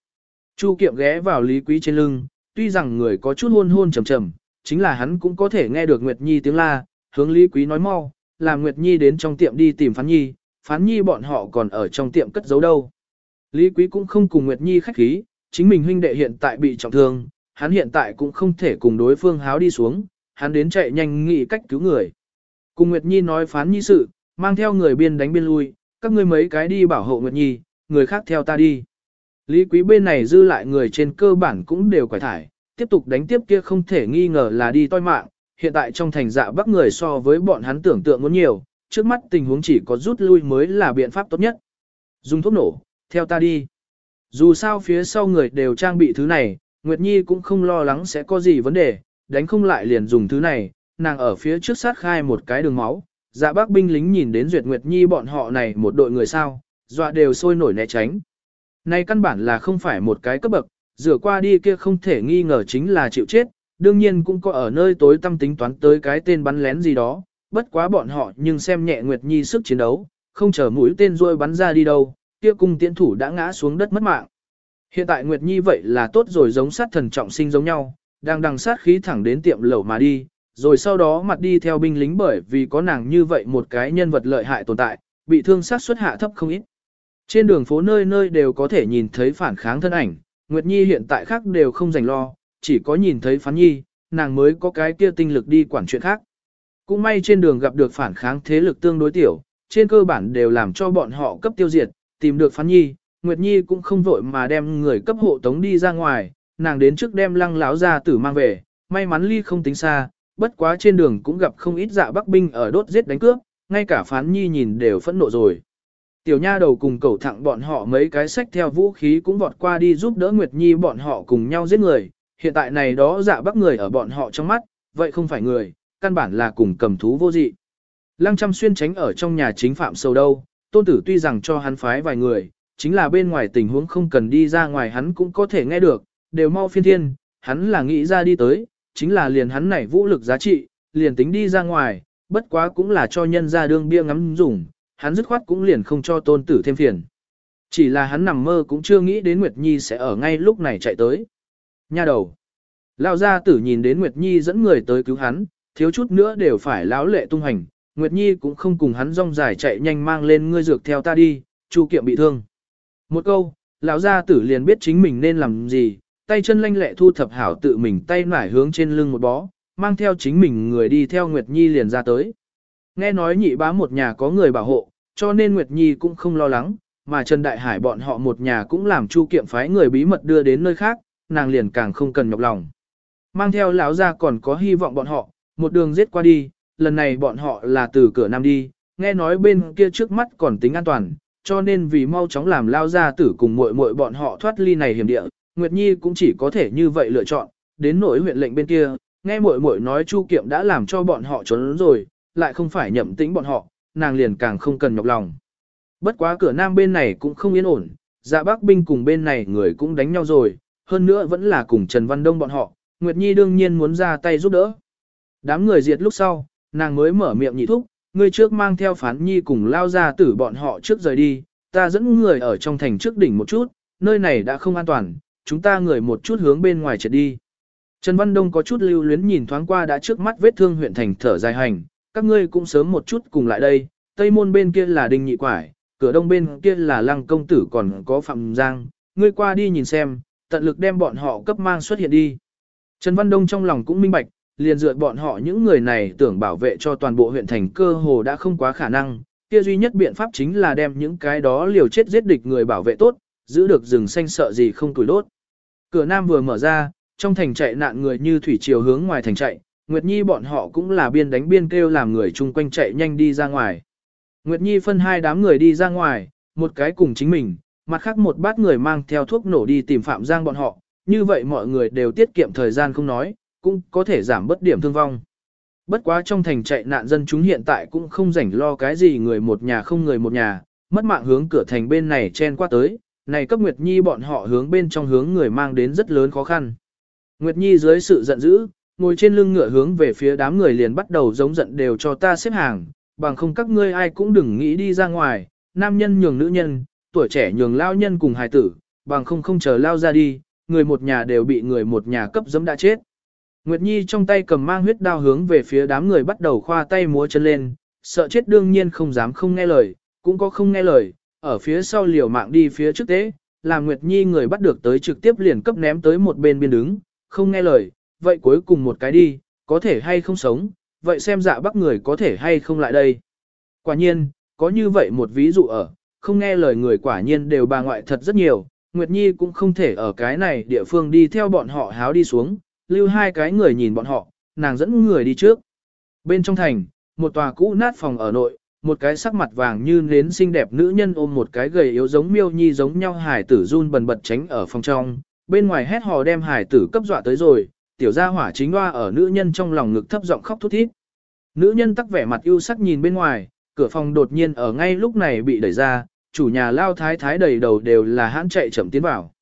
Chu Kiệm ghé vào Lý Quý trên lưng, tuy rằng người có chút hôn hôn trầm trầm, chính là hắn cũng có thể nghe được Nguyệt Nhi tiếng la, hướng Lý Quý nói mau, làm Nguyệt Nhi đến trong tiệm đi tìm Phán Nhi, Phán Nhi bọn họ còn ở trong tiệm cất giấu đâu. Lý Quý cũng không cùng Nguyệt Nhi khách khí, chính mình huynh đệ hiện tại bị trọng thương, hắn hiện tại cũng không thể cùng đối phương háo đi xuống, hắn đến chạy nhanh nghĩ cách cứu người. Cùng Nguyệt Nhi nói Phán Nhi sự, mang theo người biên đánh biên lui, các ngươi mấy cái đi bảo hộ Nguyệt Nhi, người khác theo ta đi. Lý Quý bên này dư lại người trên cơ bản cũng đều quải thải, tiếp tục đánh tiếp kia không thể nghi ngờ là đi toi mạng, hiện tại trong thành dạ bắc người so với bọn hắn tưởng tượng muốn nhiều, trước mắt tình huống chỉ có rút lui mới là biện pháp tốt nhất. Dùng thuốc nổ, theo ta đi. Dù sao phía sau người đều trang bị thứ này, Nguyệt Nhi cũng không lo lắng sẽ có gì vấn đề, đánh không lại liền dùng thứ này, nàng ở phía trước sát khai một cái đường máu. Dạ bác binh lính nhìn đến Duyệt Nguyệt Nhi bọn họ này một đội người sao, dọa đều sôi nổi né tránh. Này căn bản là không phải một cái cấp bậc, rửa qua đi kia không thể nghi ngờ chính là chịu chết, đương nhiên cũng có ở nơi tối tâm tính toán tới cái tên bắn lén gì đó, bất quá bọn họ nhưng xem nhẹ Nguyệt Nhi sức chiến đấu, không chờ mũi tên rôi bắn ra đi đâu, kia cung tiễn thủ đã ngã xuống đất mất mạng. Hiện tại Nguyệt Nhi vậy là tốt rồi giống sát thần trọng sinh giống nhau, đang đằng sát khí thẳng đến tiệm lẩu mà đi, rồi sau đó mặt đi theo binh lính bởi vì có nàng như vậy một cái nhân vật lợi hại tồn tại, bị thương sát xuất hạ thấp không ít. Trên đường phố nơi nơi đều có thể nhìn thấy phản kháng thân ảnh, Nguyệt Nhi hiện tại khác đều không dành lo, chỉ có nhìn thấy phán nhi, nàng mới có cái kia tinh lực đi quản chuyện khác. Cũng may trên đường gặp được phản kháng thế lực tương đối tiểu, trên cơ bản đều làm cho bọn họ cấp tiêu diệt, tìm được phán nhi, Nguyệt Nhi cũng không vội mà đem người cấp hộ tống đi ra ngoài, nàng đến trước đem lăng láo ra tử mang về, may mắn ly không tính xa, bất quá trên đường cũng gặp không ít dạ bắc binh ở đốt giết đánh cướp, ngay cả phán nhi nhìn đều phẫn nộ rồi. Tiểu nha đầu cùng cầu thẳng bọn họ mấy cái sách theo vũ khí cũng vọt qua đi giúp đỡ Nguyệt Nhi bọn họ cùng nhau giết người, hiện tại này đó dạ bắc người ở bọn họ trong mắt, vậy không phải người, căn bản là cùng cầm thú vô dị. Lăng chăm xuyên tránh ở trong nhà chính phạm sâu đâu, tôn tử tuy rằng cho hắn phái vài người, chính là bên ngoài tình huống không cần đi ra ngoài hắn cũng có thể nghe được, đều mau phiên thiên, hắn là nghĩ ra đi tới, chính là liền hắn này vũ lực giá trị, liền tính đi ra ngoài, bất quá cũng là cho nhân ra đương bia ngắm dùng, hắn dứt khoát cũng liền không cho tôn tử thêm phiền. Chỉ là hắn nằm mơ cũng chưa nghĩ đến Nguyệt Nhi sẽ ở ngay lúc này chạy tới. Nha đầu. Lão gia tử nhìn đến Nguyệt Nhi dẫn người tới cứu hắn, thiếu chút nữa đều phải lão lệ tung hành. Nguyệt Nhi cũng không cùng hắn rong dài chạy nhanh mang lên ngươi dược theo ta đi, Chu Kiệm bị thương. Một câu, lão gia tử liền biết chính mình nên làm gì, tay chân lanh lẹ thu thập hảo tự mình tay nải hướng trên lưng một bó, mang theo chính mình người đi theo Nguyệt Nhi liền ra tới. Nghe nói nhị bá một nhà có người bảo hộ, cho nên Nguyệt Nhi cũng không lo lắng, mà Trần Đại Hải bọn họ một nhà cũng làm Chu Kiệm phái người bí mật đưa đến nơi khác, nàng liền càng không cần nhọc lòng. Mang theo lão ra còn có hy vọng bọn họ, một đường giết qua đi, lần này bọn họ là từ cửa nam đi, nghe nói bên kia trước mắt còn tính an toàn, cho nên vì mau chóng làm lao ra tử cùng muội muội bọn họ thoát ly này hiểm địa, Nguyệt Nhi cũng chỉ có thể như vậy lựa chọn, đến nỗi huyện lệnh bên kia, nghe muội muội nói Chu Kiệm đã làm cho bọn họ trốn rồi, lại không phải nhậm tĩnh bọn họ, nàng liền càng không cần nhọc lòng. Bất quá cửa nam bên này cũng không yên ổn, dạ bác binh cùng bên này người cũng đánh nhau rồi, hơn nữa vẫn là cùng Trần Văn Đông bọn họ, Nguyệt Nhi đương nhiên muốn ra tay giúp đỡ. Đám người diệt lúc sau, nàng mới mở miệng nhị thúc, người trước mang theo phán nhi cùng lao ra tử bọn họ trước rời đi, ta dẫn người ở trong thành trước đỉnh một chút, nơi này đã không an toàn, chúng ta người một chút hướng bên ngoài trượt đi. Trần Văn Đông có chút lưu luyến nhìn thoáng qua đã trước mắt vết thương huyện thành thở dài hành, các ngươi cũng sớm một chút cùng lại đây, tây môn bên kia là đinh nhị quải, cửa đông bên kia là lăng công tử còn có phạm giang, ngươi qua đi nhìn xem, tận lực đem bọn họ cấp mang xuất hiện đi. Trần Văn Đông trong lòng cũng minh bạch, liền dựa bọn họ những người này tưởng bảo vệ cho toàn bộ huyện thành cơ hồ đã không quá khả năng, kia duy nhất biện pháp chính là đem những cái đó liều chết giết địch người bảo vệ tốt, giữ được rừng xanh sợ gì không tuổi đốt. Cửa nam vừa mở ra, trong thành chạy nạn người như thủy chiều hướng ngoài thành chạy, Nguyệt Nhi bọn họ cũng là biên đánh biên kêu làm người chung quanh chạy nhanh đi ra ngoài. Nguyệt Nhi phân hai đám người đi ra ngoài, một cái cùng chính mình, mặt khác một bát người mang theo thuốc nổ đi tìm Phạm Giang bọn họ, như vậy mọi người đều tiết kiệm thời gian không nói, cũng có thể giảm bất điểm thương vong. Bất quá trong thành chạy nạn dân chúng hiện tại cũng không rảnh lo cái gì người một nhà không người một nhà, mất mạng hướng cửa thành bên này chen qua tới, này cấp Nguyệt Nhi bọn họ hướng bên trong hướng người mang đến rất lớn khó khăn. Nguyệt Nhi dưới sự giận dữ, ngồi trên lưng ngựa hướng về phía đám người liền bắt đầu giống giận đều cho ta xếp hàng, bằng không các ngươi ai cũng đừng nghĩ đi ra ngoài, nam nhân nhường nữ nhân, tuổi trẻ nhường lao nhân cùng hài tử, bằng không không chờ lao ra đi, người một nhà đều bị người một nhà cấp dẫm đã chết. Nguyệt Nhi trong tay cầm mang huyết đao hướng về phía đám người bắt đầu khoa tay múa chân lên, sợ chết đương nhiên không dám không nghe lời, cũng có không nghe lời, ở phía sau liều mạng đi phía trước tế, làm Nguyệt Nhi người bắt được tới trực tiếp liền cấp ném tới một bên biên đứng, không nghe lời, vậy cuối cùng một cái đi, có thể hay không sống, vậy xem dạ bắc người có thể hay không lại đây. Quả nhiên, có như vậy một ví dụ ở, không nghe lời người quả nhiên đều bà ngoại thật rất nhiều, Nguyệt Nhi cũng không thể ở cái này địa phương đi theo bọn họ háo đi xuống, lưu hai cái người nhìn bọn họ, nàng dẫn người đi trước. Bên trong thành, một tòa cũ nát phòng ở nội, một cái sắc mặt vàng như nến xinh đẹp nữ nhân ôm một cái gầy yếu giống miêu nhi giống nhau hải tử run bần bật tránh ở phòng trong, bên ngoài hét hò đem hải tử cấp dọa tới rồi, tiểu gia hỏa chính hoa ở nữ nhân trong lòng ngực thấp giọng khóc thút thít. Nữ nhân tắc vẻ mặt ưu sắc nhìn bên ngoài, cửa phòng đột nhiên ở ngay lúc này bị đẩy ra, chủ nhà lao thái thái đầy đầu đều là hãn chạy chậm tiến vào.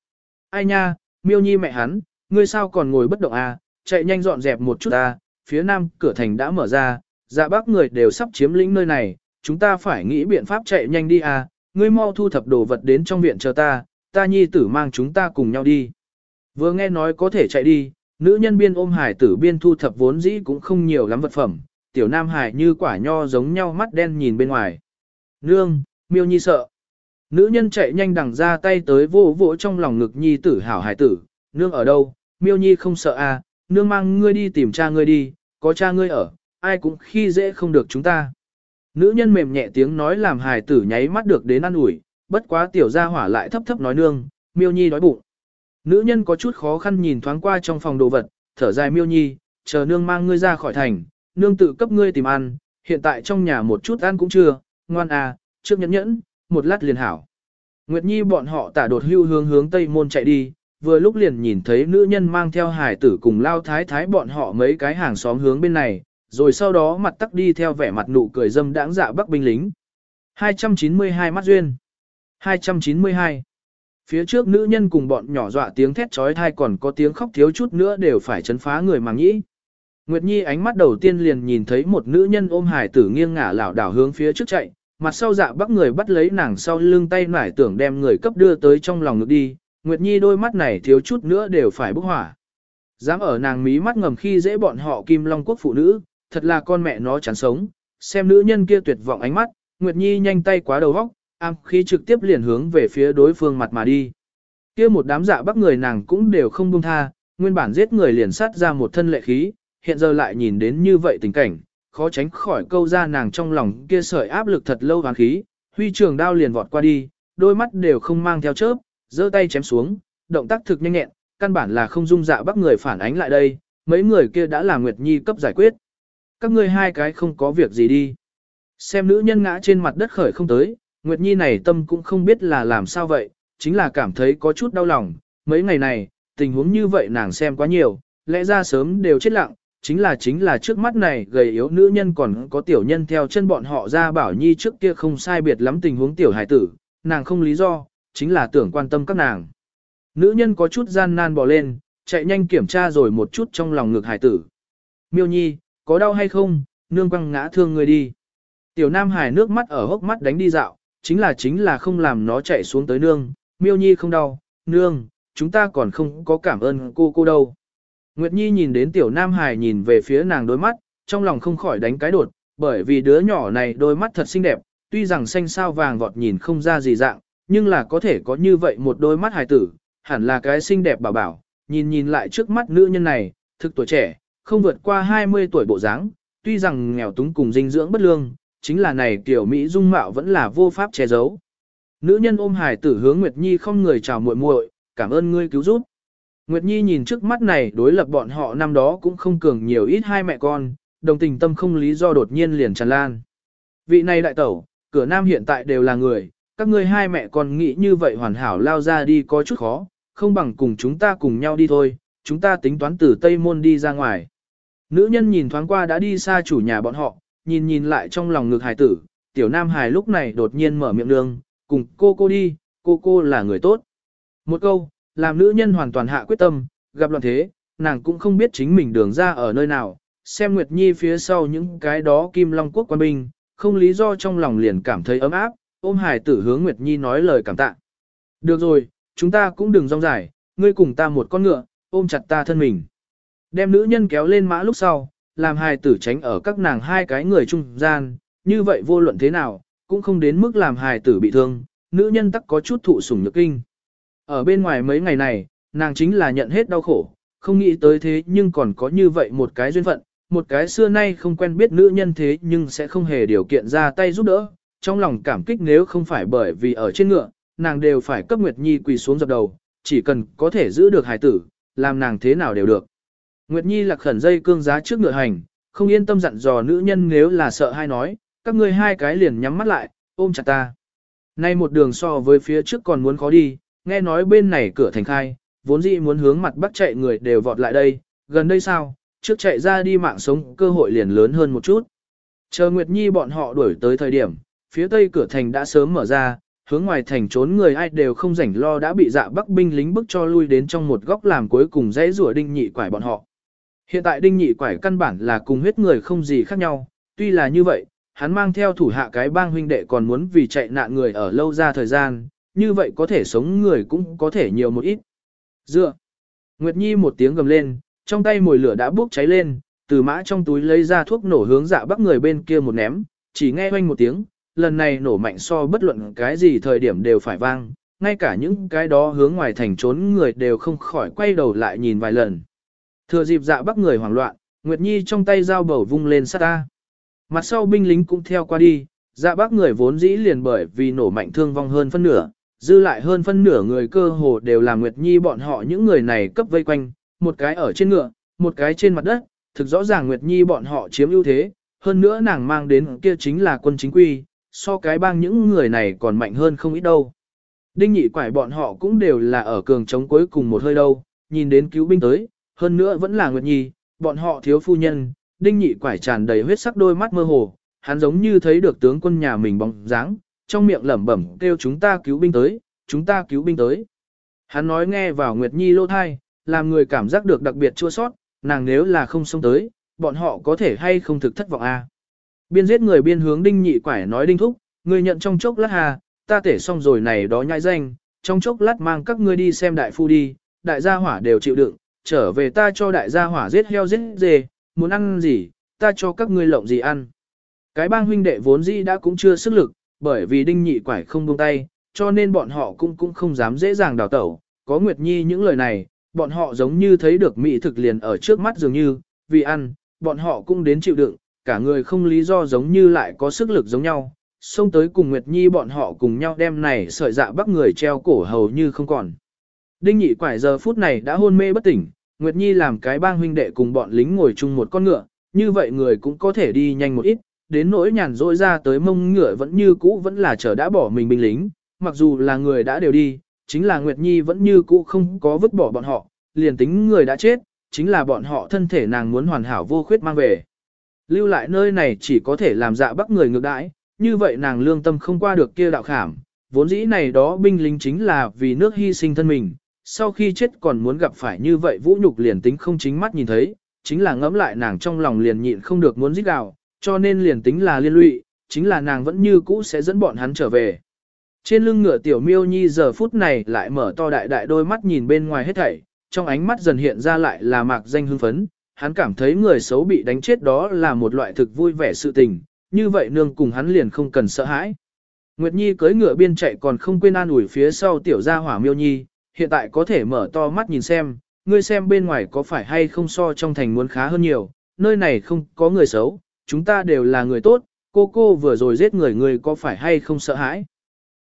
Ai nha, miêu nhi mẹ hắn, ngươi sao còn ngồi bất động à, chạy nhanh dọn dẹp một chút à, phía nam cửa thành đã mở ra, dạ bác người đều sắp chiếm lĩnh nơi này, chúng ta phải nghĩ biện pháp chạy nhanh đi à, ngươi mau thu thập đồ vật đến trong viện chờ ta, ta nhi tử mang chúng ta cùng nhau đi. Vừa nghe nói có thể chạy đi, nữ nhân biên ôm hải tử biên thu thập vốn dĩ cũng không nhiều lắm vật phẩm, tiểu nam hải như quả nho giống nhau mắt đen nhìn bên ngoài. Nương, miêu nhi sợ. Nữ nhân chạy nhanh đằng ra tay tới vô vỗ trong lòng ngực nhi tử hảo hải tử, nương ở đâu, miêu nhi không sợ à, nương mang ngươi đi tìm cha ngươi đi, có cha ngươi ở, ai cũng khi dễ không được chúng ta. Nữ nhân mềm nhẹ tiếng nói làm hài tử nháy mắt được đến ăn ủi, bất quá tiểu gia hỏa lại thấp thấp nói nương, miêu nhi đói bụng. Nữ nhân có chút khó khăn nhìn thoáng qua trong phòng đồ vật, thở dài miêu nhi, chờ nương mang ngươi ra khỏi thành, nương tự cấp ngươi tìm ăn, hiện tại trong nhà một chút ăn cũng chưa, ngoan à, trước nhẫn nhẫn, một lát liền hảo. Nguyệt Nhi bọn họ tả đột hưu hướng hướng tây môn chạy đi, vừa lúc liền nhìn thấy nữ nhân mang theo hải tử cùng lao thái thái bọn họ mấy cái hàng xóm hướng bên này, rồi sau đó mặt tắc đi theo vẻ mặt nụ cười dâm đãng dạ bắc binh lính. 292 mắt duyên. 292. Phía trước nữ nhân cùng bọn nhỏ dọa tiếng thét trói thai còn có tiếng khóc thiếu chút nữa đều phải chấn phá người màng nhĩ. Nguyệt Nhi ánh mắt đầu tiên liền nhìn thấy một nữ nhân ôm hải tử nghiêng ngả lảo đảo hướng phía trước chạy, mặt sau dạ bắc người bắt lấy nàng sau lưng tay nải tưởng đem người cấp đưa tới trong lòng ngực đi, Nguyệt Nhi đôi mắt này thiếu chút nữa đều phải bốc hỏa. Dám ở nàng mí mắt ngầm khi dễ bọn họ kim long quốc phụ nữ, thật là con mẹ nó chán sống, xem nữ nhân kia tuyệt vọng ánh mắt, Nguyệt Nhi nhanh tay quá đầu vóc, am khí trực tiếp liền hướng về phía đối phương mặt mà đi. Kia một đám dạ bắc người nàng cũng đều không buông tha, nguyên bản giết người liền sát ra một thân lệ khí, hiện giờ lại nhìn đến như vậy tình cảnh, khó tránh khỏi câu ra nàng trong lòng kia sợi áp lực thật lâu hoàn khí, huy trường đao liền vọt qua đi, đôi mắt đều không mang theo chớp, giơ tay chém xuống, động tác thực nhanh nhẹn, căn bản là không dung dạ bắt người phản ánh lại đây, mấy người kia đã là Nguyệt Nhi cấp giải quyết. Các ngươi hai cái không có việc gì đi. Xem nữ nhân ngã trên mặt đất khởi không tới, Nguyệt Nhi này tâm cũng không biết là làm sao vậy, chính là cảm thấy có chút đau lòng, mấy ngày này, tình huống như vậy nàng xem quá nhiều, lẽ ra sớm đều chết lặng, chính là chính là trước mắt này gầy yếu nữ nhân còn có tiểu nhân theo chân bọn họ ra bảo Nhi trước kia không sai biệt lắm tình huống tiểu hải tử, nàng không lý do, chính là tưởng quan tâm các nàng. Nữ nhân có chút gian nan bỏ lên, chạy nhanh kiểm tra rồi một chút trong lòng ngực hải tử. Miêu Nhi, có đau hay không, nương quăng ngã thương người đi. Tiểu Nam Hải nước mắt ở hốc mắt đánh đi dạo, chính là chính là không làm nó chạy xuống tới nương, miêu nhi không đau, nương, chúng ta còn không có cảm ơn cô cô đâu. Nguyệt Nhi nhìn đến tiểu Nam Hải nhìn về phía nàng đôi mắt, trong lòng không khỏi đánh cái đột, bởi vì đứa nhỏ này đôi mắt thật xinh đẹp, tuy rằng xanh sao vàng vọt nhìn không ra gì dạng, nhưng là có thể có như vậy một đôi mắt hài tử, hẳn là cái xinh đẹp bảo bảo, nhìn nhìn lại trước mắt nữ nhân này, thực tuổi trẻ, không vượt qua 20 tuổi bộ dáng, tuy rằng nghèo túng cùng dinh dưỡng bất lương, chính là này kiểu Mỹ dung mạo vẫn là vô pháp che giấu. Nữ nhân ôm hài tử hướng Nguyệt Nhi không người chào muội muội, cảm ơn ngươi cứu giúp. Nguyệt Nhi nhìn trước mắt này đối lập bọn họ năm đó cũng không cường nhiều ít hai mẹ con, đồng tình tâm không lý do đột nhiên liền tràn lan. Vị này đại tẩu, cửa nam hiện tại đều là người, các ngươi hai mẹ con nghĩ như vậy hoàn hảo lao ra đi có chút khó, không bằng cùng chúng ta cùng nhau đi thôi, chúng ta tính toán từ Tây Môn đi ra ngoài. Nữ nhân nhìn thoáng qua đã đi xa chủ nhà bọn họ, nhìn nhìn lại trong lòng ngực hài tử, tiểu nam hài lúc này đột nhiên mở miệng đường, cùng cô cô đi, cô cô là người tốt. Một câu, làm nữ nhân hoàn toàn hạ quyết tâm, gặp loạn thế, nàng cũng không biết chính mình đường ra ở nơi nào, xem Nguyệt Nhi phía sau những cái đó kim long quốc quan binh, không lý do trong lòng liền cảm thấy ấm áp, ôm hài tử hướng Nguyệt Nhi nói lời cảm tạ. Được rồi, chúng ta cũng đừng rong dài, ngươi cùng ta một con ngựa, ôm chặt ta thân mình. Đem nữ nhân kéo lên mã lúc sau, làm hài tử tránh ở các nàng hai cái người trung gian, như vậy vô luận thế nào, cũng không đến mức làm hài tử bị thương, nữ nhân tắc có chút thụ sủng nhược kinh. Ở bên ngoài mấy ngày này, nàng chính là nhận hết đau khổ, không nghĩ tới thế nhưng còn có như vậy một cái duyên phận, một cái xưa nay không quen biết nữ nhân thế nhưng sẽ không hề điều kiện ra tay giúp đỡ, trong lòng cảm kích nếu không phải bởi vì ở trên ngựa, nàng đều phải cấp Nguyệt Nhi quỳ xuống dập đầu, chỉ cần có thể giữ được hài tử, làm nàng thế nào đều được. Nguyệt Nhi lạc khẩn dây cương giá trước ngựa hành, không yên tâm dặn dò nữ nhân nếu là sợ hay nói, các ngươi hai cái liền nhắm mắt lại, ôm chặt ta. Nay một đường so với phía trước còn muốn khó đi, nghe nói bên này cửa thành khai, vốn dĩ muốn hướng mặt bắc chạy người đều vọt lại đây, gần đây sao, trước chạy ra đi mạng sống cơ hội liền lớn hơn một chút. Chờ Nguyệt Nhi bọn họ đuổi tới thời điểm, phía tây cửa thành đã sớm mở ra, hướng ngoài thành trốn người ai đều không rảnh lo đã bị dạ bắc binh lính bức cho lui đến trong một góc làm cuối cùng dãy rủa đinh nhị quải bọn họ. Hiện tại đinh nhị quải căn bản là cùng huyết người không gì khác nhau, tuy là như vậy, hắn mang theo thủ hạ cái bang huynh đệ còn muốn vì chạy nạn người ở lâu ra thời gian, như vậy có thể sống người cũng có thể nhiều một ít. Dựa. Nguyệt Nhi một tiếng gầm lên, trong tay mồi lửa đã bốc cháy lên, từ mã trong túi lấy ra thuốc nổ hướng dạ bắc người bên kia một ném, chỉ nghe oanh một tiếng, lần này nổ mạnh so bất luận cái gì thời điểm đều phải vang, ngay cả những cái đó hướng ngoài thành trốn người đều không khỏi quay đầu lại nhìn vài lần. Thừa dịp dạ bắc người hoảng loạn, Nguyệt Nhi trong tay dao bầu vung lên sát ta. Mặt sau binh lính cũng theo qua đi, dạ bắc người vốn dĩ liền bởi vì nổ mạnh thương vong hơn phân nửa, dư lại hơn phân nửa người cơ hồ đều là Nguyệt Nhi bọn họ những người này cấp vây quanh, một cái ở trên ngựa, một cái trên mặt đất, thực rõ ràng Nguyệt Nhi bọn họ chiếm ưu thế, hơn nữa nàng mang đến kia chính là quân chính quy, so cái bang những người này còn mạnh hơn không ít đâu. Đinh nhị quải bọn họ cũng đều là ở cường chống cuối cùng một hơi đâu, nhìn đến cứu binh tới, hơn nữa vẫn là Nguyệt Nhi, bọn họ thiếu phu nhân, đinh nhị quải tràn đầy huyết sắc đôi mắt mơ hồ, hắn giống như thấy được tướng quân nhà mình bóng dáng, trong miệng lẩm bẩm kêu chúng ta cứu binh tới, chúng ta cứu binh tới. Hắn nói nghe vào Nguyệt Nhi lô thai, làm người cảm giác được đặc biệt chua sót, nàng nếu là không xông tới, bọn họ có thể hay không thực thất vọng a. À. Biên giết người biên hướng đinh nhị quải nói đinh thúc, người nhận trong chốc lát hà, ta tể xong rồi này đó nhai danh, trong chốc lát mang các ngươi đi xem đại phu đi, đại gia hỏa đều chịu đựng, trở về ta cho đại gia hỏa giết heo giết dê, muốn ăn gì, ta cho các ngươi lộng gì ăn. Cái bang huynh đệ vốn dĩ đã cũng chưa sức lực, bởi vì đinh nhị quải không buông tay, cho nên bọn họ cũng cũng không dám dễ dàng đào tẩu. Có Nguyệt Nhi những lời này, bọn họ giống như thấy được mỹ thực liền ở trước mắt dường như, vì ăn, bọn họ cũng đến chịu đựng, cả người không lý do giống như lại có sức lực giống nhau, xông tới cùng Nguyệt Nhi bọn họ cùng nhau đem này sợi dạ bắt người treo cổ hầu như không còn. Đinh nhị quải giờ phút này đã hôn mê bất tỉnh, Nguyệt Nhi làm cái bang huynh đệ cùng bọn lính ngồi chung một con ngựa, như vậy người cũng có thể đi nhanh một ít, đến nỗi nhàn rỗi ra tới mông ngựa vẫn như cũ vẫn là chờ đã bỏ mình binh lính, mặc dù là người đã đều đi, chính là Nguyệt Nhi vẫn như cũ không có vứt bỏ bọn họ, liền tính người đã chết, chính là bọn họ thân thể nàng muốn hoàn hảo vô khuyết mang về. Lưu lại nơi này chỉ có thể làm dạ bắt người ngược đãi, như vậy nàng lương tâm không qua được kia đạo khảm, vốn dĩ này đó binh lính chính là vì nước hy sinh thân mình, sau khi chết còn muốn gặp phải như vậy vũ nhục liền tính không chính mắt nhìn thấy, chính là ngẫm lại nàng trong lòng liền nhịn không được muốn giết gào, cho nên liền tính là liên lụy, chính là nàng vẫn như cũ sẽ dẫn bọn hắn trở về. Trên lưng ngựa tiểu miêu nhi giờ phút này lại mở to đại đại đôi mắt nhìn bên ngoài hết thảy, trong ánh mắt dần hiện ra lại là mạc danh hưng phấn, hắn cảm thấy người xấu bị đánh chết đó là một loại thực vui vẻ sự tình, như vậy nương cùng hắn liền không cần sợ hãi. Nguyệt Nhi cưỡi ngựa biên chạy còn không quên an ủi phía sau tiểu gia hỏa miêu nhi, hiện tại có thể mở to mắt nhìn xem, ngươi xem bên ngoài có phải hay không so trong thành muốn khá hơn nhiều, nơi này không có người xấu, chúng ta đều là người tốt, cô cô vừa rồi giết người người có phải hay không sợ hãi.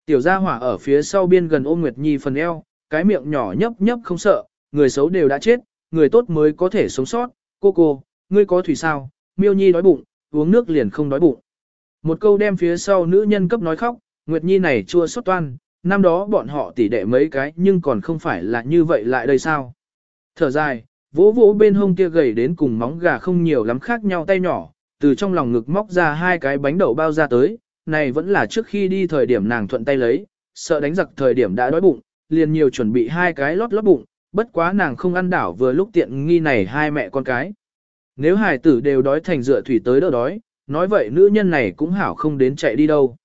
Tiểu gia hỏa ở phía sau biên gần ôm Nguyệt Nhi phần eo, cái miệng nhỏ nhấp nhấp không sợ, người xấu đều đã chết, người tốt mới có thể sống sót, cô cô, ngươi có thủy sao, miêu nhi đói bụng, uống nước liền không đói bụng. Một câu đem phía sau nữ nhân cấp nói khóc, Nguyệt Nhi này chua xót toan, năm đó bọn họ tỉ đệ mấy cái nhưng còn không phải là như vậy lại đây sao. Thở dài, vỗ vỗ bên hông kia gầy đến cùng móng gà không nhiều lắm khác nhau tay nhỏ, từ trong lòng ngực móc ra hai cái bánh đậu bao ra tới, này vẫn là trước khi đi thời điểm nàng thuận tay lấy, sợ đánh giặc thời điểm đã đói bụng, liền nhiều chuẩn bị hai cái lót lót bụng, bất quá nàng không ăn đảo vừa lúc tiện nghi này hai mẹ con cái. Nếu hài tử đều đói thành dựa thủy tới đỡ đói, nói vậy nữ nhân này cũng hảo không đến chạy đi đâu.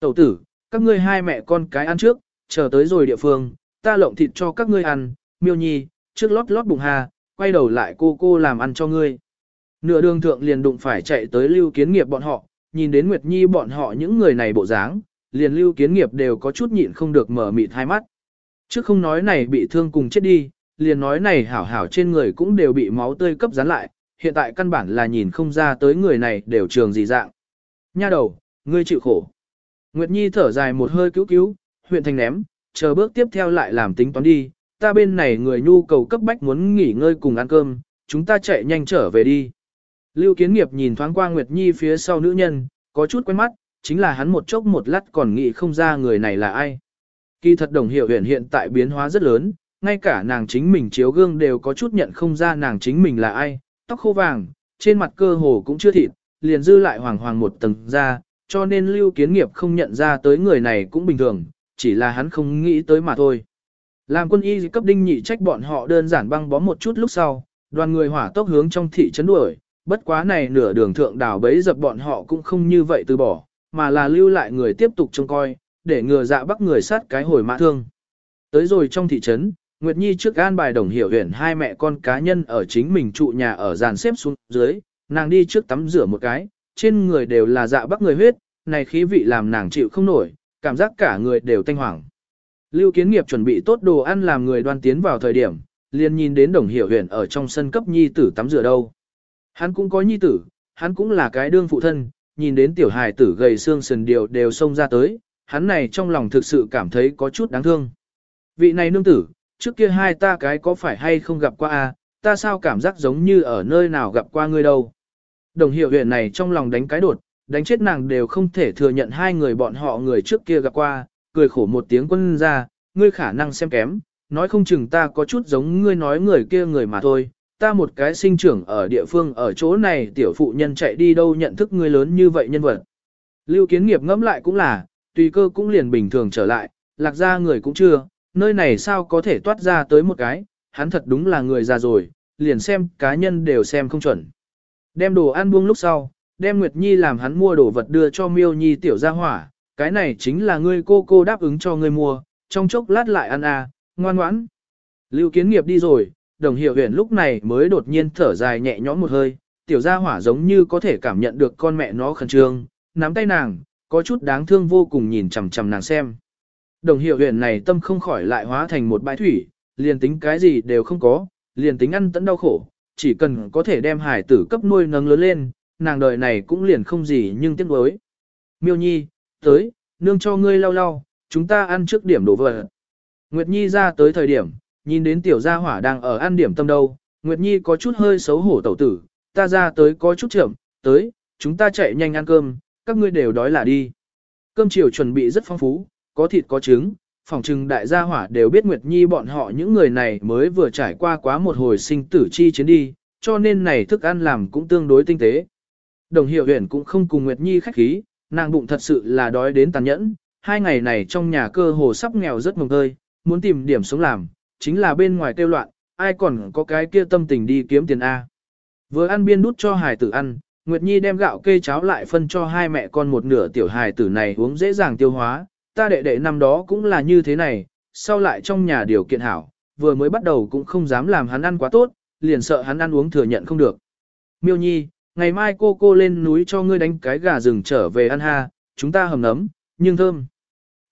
Tẩu tử, các ngươi hai mẹ con cái ăn trước, chờ tới rồi địa phương, ta lộng thịt cho các ngươi ăn, miêu nhi, trước lót lót bụng hà, quay đầu lại cô cô làm ăn cho ngươi. Nửa đường thượng liền đụng phải chạy tới lưu kiến nghiệp bọn họ, nhìn đến Nguyệt Nhi bọn họ những người này bộ dáng, liền lưu kiến nghiệp đều có chút nhịn không được mở mịt hai mắt. Trước không nói này bị thương cùng chết đi, liền nói này hảo hảo trên người cũng đều bị máu tươi cấp dán lại, hiện tại căn bản là nhìn không ra tới người này đều trường gì dạng. Nha đầu, ngươi chịu khổ. Nguyệt Nhi thở dài một hơi cứu cứu, huyện thành ném, chờ bước tiếp theo lại làm tính toán đi, ta bên này người nhu cầu cấp bách muốn nghỉ ngơi cùng ăn cơm, chúng ta chạy nhanh trở về đi. Lưu Kiến Nghiệp nhìn thoáng qua Nguyệt Nhi phía sau nữ nhân, có chút quen mắt, chính là hắn một chốc một lát còn nghĩ không ra người này là ai. Kỳ thật đồng hiệu Huyện hiện tại biến hóa rất lớn, ngay cả nàng chính mình chiếu gương đều có chút nhận không ra nàng chính mình là ai, tóc khô vàng, trên mặt cơ hồ cũng chưa thịt, liền dư lại hoàng hoàng một tầng da, cho nên lưu kiến nghiệp không nhận ra tới người này cũng bình thường, chỉ là hắn không nghĩ tới mà thôi. Làm quân y cấp đinh nhị trách bọn họ đơn giản băng bó một chút lúc sau, đoàn người hỏa tốc hướng trong thị trấn đuổi, bất quá này nửa đường thượng đảo bấy dập bọn họ cũng không như vậy từ bỏ, mà là lưu lại người tiếp tục trông coi, để ngừa dạ bắt người sát cái hồi mã thương. Tới rồi trong thị trấn, Nguyệt Nhi trước an bài đồng hiểu huyền hai mẹ con cá nhân ở chính mình trụ nhà ở dàn xếp xuống dưới, nàng đi trước tắm rửa một cái, trên người đều là dạ bắc người huyết, này khí vị làm nàng chịu không nổi, cảm giác cả người đều tanh hoảng. Lưu Kiến Nghiệp chuẩn bị tốt đồ ăn làm người đoan tiến vào thời điểm, liền nhìn đến đồng hiểu huyền ở trong sân cấp nhi tử tắm rửa đâu. Hắn cũng có nhi tử, hắn cũng là cái đương phụ thân, nhìn đến tiểu hài tử gầy xương sườn điều đều xông ra tới, hắn này trong lòng thực sự cảm thấy có chút đáng thương. Vị này nương tử, trước kia hai ta cái có phải hay không gặp qua a? ta sao cảm giác giống như ở nơi nào gặp qua ngươi đâu. Đồng hiệu huyện này trong lòng đánh cái đột, đánh chết nàng đều không thể thừa nhận hai người bọn họ người trước kia gặp qua, cười khổ một tiếng quân ra, ngươi khả năng xem kém, nói không chừng ta có chút giống ngươi nói người kia người mà thôi, ta một cái sinh trưởng ở địa phương ở chỗ này tiểu phụ nhân chạy đi đâu nhận thức ngươi lớn như vậy nhân vật. Lưu kiến nghiệp ngẫm lại cũng là, tùy cơ cũng liền bình thường trở lại, lạc ra người cũng chưa, nơi này sao có thể toát ra tới một cái, hắn thật đúng là người già rồi, liền xem cá nhân đều xem không chuẩn. Đem đồ ăn buông lúc sau, đem Nguyệt Nhi làm hắn mua đồ vật đưa cho Miêu Nhi tiểu gia hỏa, cái này chính là ngươi cô cô đáp ứng cho ngươi mua, trong chốc lát lại ăn à, ngoan ngoãn. Lưu kiến nghiệp đi rồi, đồng Hiểu Uyển lúc này mới đột nhiên thở dài nhẹ nhõm một hơi, tiểu gia hỏa giống như có thể cảm nhận được con mẹ nó khẩn trương, nắm tay nàng, có chút đáng thương vô cùng nhìn chằm chằm nàng xem. Đồng Hiểu Uyển này tâm không khỏi lại hóa thành một bãi thủy, liền tính cái gì đều không có, liền tính ăn tận đau khổ, chỉ cần có thể đem hải tử cấp nuôi nâng lớn lên, nàng đời này cũng liền không gì nhưng tiếc nuối. Miêu Nhi, tới, nương cho ngươi lau lau, chúng ta ăn trước điểm đổ vỡ. Nguyệt Nhi ra tới thời điểm, nhìn đến tiểu gia hỏa đang ở ăn điểm tâm đâu, Nguyệt Nhi có chút hơi xấu hổ tẩu tử, ta ra tới có chút chậm, tới, chúng ta chạy nhanh ăn cơm, các ngươi đều đói là đi. Cơm chiều chuẩn bị rất phong phú, có thịt có trứng, phòng trừng đại gia hỏa đều biết Nguyệt Nhi bọn họ những người này mới vừa trải qua quá một hồi sinh tử chi chiến đi, cho nên này thức ăn làm cũng tương đối tinh tế. Đồng hiệu huyền cũng không cùng Nguyệt Nhi khách khí, nàng bụng thật sự là đói đến tàn nhẫn, hai ngày này trong nhà cơ hồ sắp nghèo rất mồng tơi, muốn tìm điểm sống làm, chính là bên ngoài tiêu loạn, ai còn có cái kia tâm tình đi kiếm tiền A. Vừa ăn biên đút cho hài tử ăn, Nguyệt Nhi đem gạo kê cháo lại phân cho hai mẹ con một nửa tiểu hài tử này uống dễ dàng tiêu hóa, ta đệ đệ năm đó cũng là như thế này, sau lại trong nhà điều kiện hảo, vừa mới bắt đầu cũng không dám làm hắn ăn quá tốt, liền sợ hắn ăn uống thừa nhận không được. Miêu Nhi, ngày mai cô cô lên núi cho ngươi đánh cái gà rừng trở về ăn ha, chúng ta hầm nấm, nhưng thơm.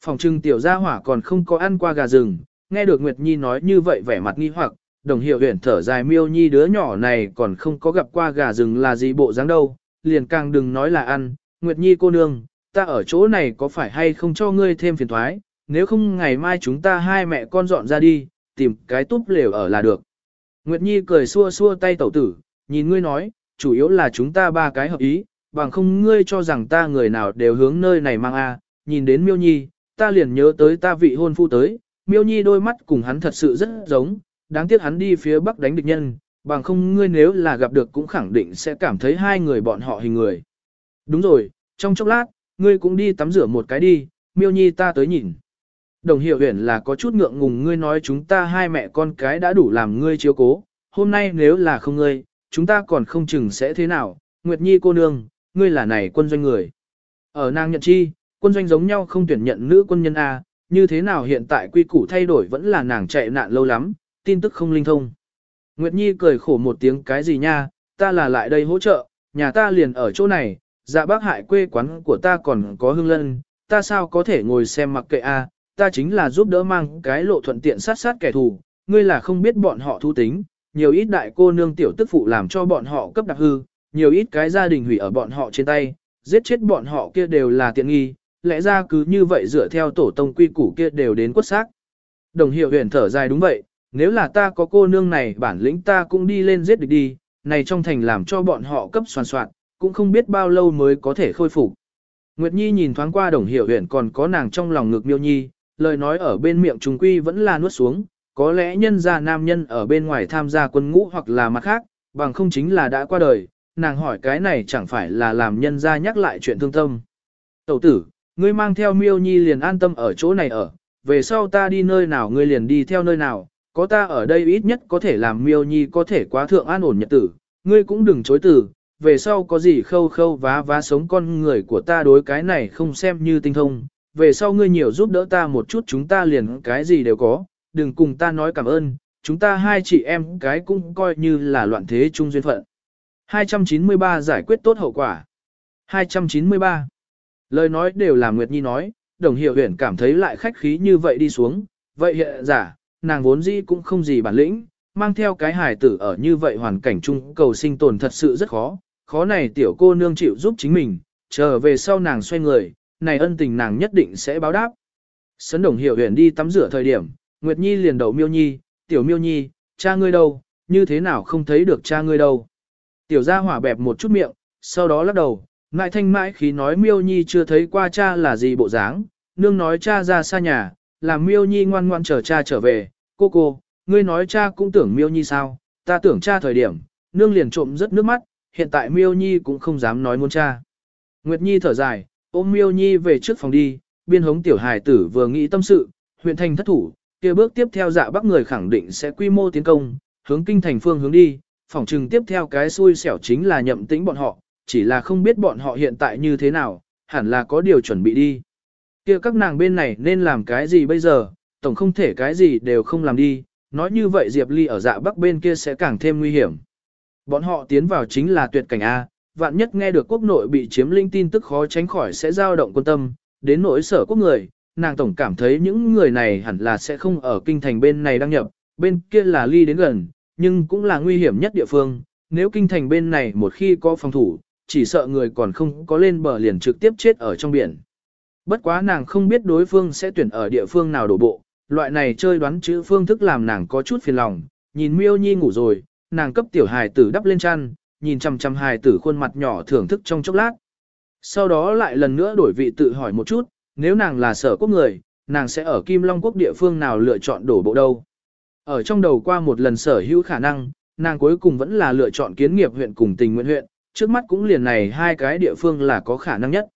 Phòng trưng tiểu gia hỏa còn không có ăn qua gà rừng, nghe được Nguyệt Nhi nói như vậy vẻ mặt nghi hoặc, đồng hiệu huyện thở dài miêu nhi đứa nhỏ này còn không có gặp qua gà rừng là gì bộ dáng đâu, liền càng đừng nói là ăn, Nguyệt Nhi cô nương, ta ở chỗ này có phải hay không cho ngươi thêm phiền thoái, nếu không ngày mai chúng ta hai mẹ con dọn ra đi, tìm cái túp lều ở là được. Nguyệt Nhi cười xua xua tay tẩu tử, nhìn ngươi nói, chủ yếu là chúng ta ba cái hợp ý, bằng không ngươi cho rằng ta người nào đều hướng nơi này mang a. nhìn đến miêu nhi, ta liền nhớ tới ta vị hôn phu tới, miêu nhi đôi mắt cùng hắn thật sự rất giống, đáng tiếc hắn đi phía bắc đánh địch nhân, bằng không ngươi nếu là gặp được cũng khẳng định sẽ cảm thấy hai người bọn họ hình người. Đúng rồi, trong chốc lát, ngươi cũng đi tắm rửa một cái đi, miêu nhi ta tới nhìn. Đồng hiểu huyền là có chút ngượng ngùng ngươi nói chúng ta hai mẹ con cái đã đủ làm ngươi chiếu cố, hôm nay nếu là không ngươi, chúng ta còn không chừng sẽ thế nào, Nguyệt Nhi cô nương, ngươi là này quân doanh người. Ở nàng nhận chi, quân doanh giống nhau không tuyển nhận nữ quân nhân A, như thế nào hiện tại quy củ thay đổi vẫn là nàng chạy nạn lâu lắm, tin tức không linh thông. Nguyệt Nhi cười khổ một tiếng cái gì nha, ta là lại đây hỗ trợ, nhà ta liền ở chỗ này, dạ bác hại quê quán của ta còn có hương lân, ta sao có thể ngồi xem mặc kệ a? ta chính là giúp đỡ mang cái lộ thuận tiện sát sát kẻ thù, ngươi là không biết bọn họ thu tính, nhiều ít đại cô nương tiểu tức phụ làm cho bọn họ cấp đặc hư, nhiều ít cái gia đình hủy ở bọn họ trên tay, giết chết bọn họ kia đều là tiện nghi, lẽ ra cứ như vậy dựa theo tổ tông quy củ kia đều đến quất xác. Đồng hiệu huyền thở dài đúng vậy, nếu là ta có cô nương này bản lĩnh ta cũng đi lên giết địch đi, này trong thành làm cho bọn họ cấp soàn soạn, cũng không biết bao lâu mới có thể khôi phục. Nguyệt Nhi nhìn thoáng qua đồng hiểu huyện còn có nàng trong lòng ngực miêu nhi, lời nói ở bên miệng trùng quy vẫn là nuốt xuống, có lẽ nhân gia nam nhân ở bên ngoài tham gia quân ngũ hoặc là mặt khác, bằng không chính là đã qua đời, nàng hỏi cái này chẳng phải là làm nhân gia nhắc lại chuyện thương tâm. Tẩu tử, ngươi mang theo miêu nhi liền an tâm ở chỗ này ở, về sau ta đi nơi nào ngươi liền đi theo nơi nào, có ta ở đây ít nhất có thể làm miêu nhi có thể quá thượng an ổn nhật tử, ngươi cũng đừng chối từ, về sau có gì khâu khâu vá vá sống con người của ta đối cái này không xem như tinh thông, về sau ngươi nhiều giúp đỡ ta một chút chúng ta liền cái gì đều có, đừng cùng ta nói cảm ơn, chúng ta hai chị em cái cũng coi như là loạn thế chung duyên phận. 293 giải quyết tốt hậu quả. 293. Lời nói đều là Nguyệt Nhi nói, đồng hiệu huyền cảm thấy lại khách khí như vậy đi xuống, vậy hiện giả, nàng vốn dĩ cũng không gì bản lĩnh, mang theo cái hài tử ở như vậy hoàn cảnh chung cầu sinh tồn thật sự rất khó, khó này tiểu cô nương chịu giúp chính mình, chờ về sau nàng xoay người, này ân tình nàng nhất định sẽ báo đáp. Sấn đồng hiểu huyền đi tắm rửa thời điểm, Nguyệt Nhi liền đầu miêu nhi, tiểu miêu nhi, cha ngươi đâu, như thế nào không thấy được cha ngươi đâu. Tiểu gia hỏa bẹp một chút miệng, sau đó lắc đầu, ngại thanh mãi khi nói miêu nhi chưa thấy qua cha là gì bộ dáng, nương nói cha ra xa nhà, làm miêu nhi ngoan ngoan chờ cha trở về, cô cô, ngươi nói cha cũng tưởng miêu nhi sao, ta tưởng cha thời điểm, nương liền trộm rất nước mắt, hiện tại miêu nhi cũng không dám nói muốn cha. Nguyệt nhi thở dài, ôm miêu nhi về trước phòng đi, biên hống tiểu hài tử vừa nghĩ tâm sự, huyện thành thất thủ, kia bước tiếp theo dạ bắc người khẳng định sẽ quy mô tiến công, hướng kinh thành phương hướng đi, phòng trừng tiếp theo cái xui xẻo chính là nhậm tĩnh bọn họ, chỉ là không biết bọn họ hiện tại như thế nào, hẳn là có điều chuẩn bị đi kia các nàng bên này nên làm cái gì bây giờ, tổng không thể cái gì đều không làm đi, nói như vậy Diệp Ly ở dạ bắc bên kia sẽ càng thêm nguy hiểm. Bọn họ tiến vào chính là tuyệt cảnh A, vạn nhất nghe được quốc nội bị chiếm linh tin tức khó tránh khỏi sẽ dao động quân tâm, đến nỗi sở quốc người, nàng tổng cảm thấy những người này hẳn là sẽ không ở kinh thành bên này đăng nhập, bên kia là ly đến gần, nhưng cũng là nguy hiểm nhất địa phương, nếu kinh thành bên này một khi có phòng thủ, chỉ sợ người còn không có lên bờ liền trực tiếp chết ở trong biển. Bất quá nàng không biết đối phương sẽ tuyển ở địa phương nào đổ bộ, loại này chơi đoán chữ phương thức làm nàng có chút phiền lòng, nhìn miêu nhi ngủ rồi, nàng cấp tiểu hài tử đắp lên chăn, nhìn chằm chằm hài tử khuôn mặt nhỏ thưởng thức trong chốc lát. Sau đó lại lần nữa đổi vị tự hỏi một chút, nếu nàng là sở quốc người, nàng sẽ ở Kim Long quốc địa phương nào lựa chọn đổ bộ đâu. Ở trong đầu qua một lần sở hữu khả năng, nàng cuối cùng vẫn là lựa chọn kiến nghiệp huyện cùng tình nguyện huyện, trước mắt cũng liền này hai cái địa phương là có khả năng nhất.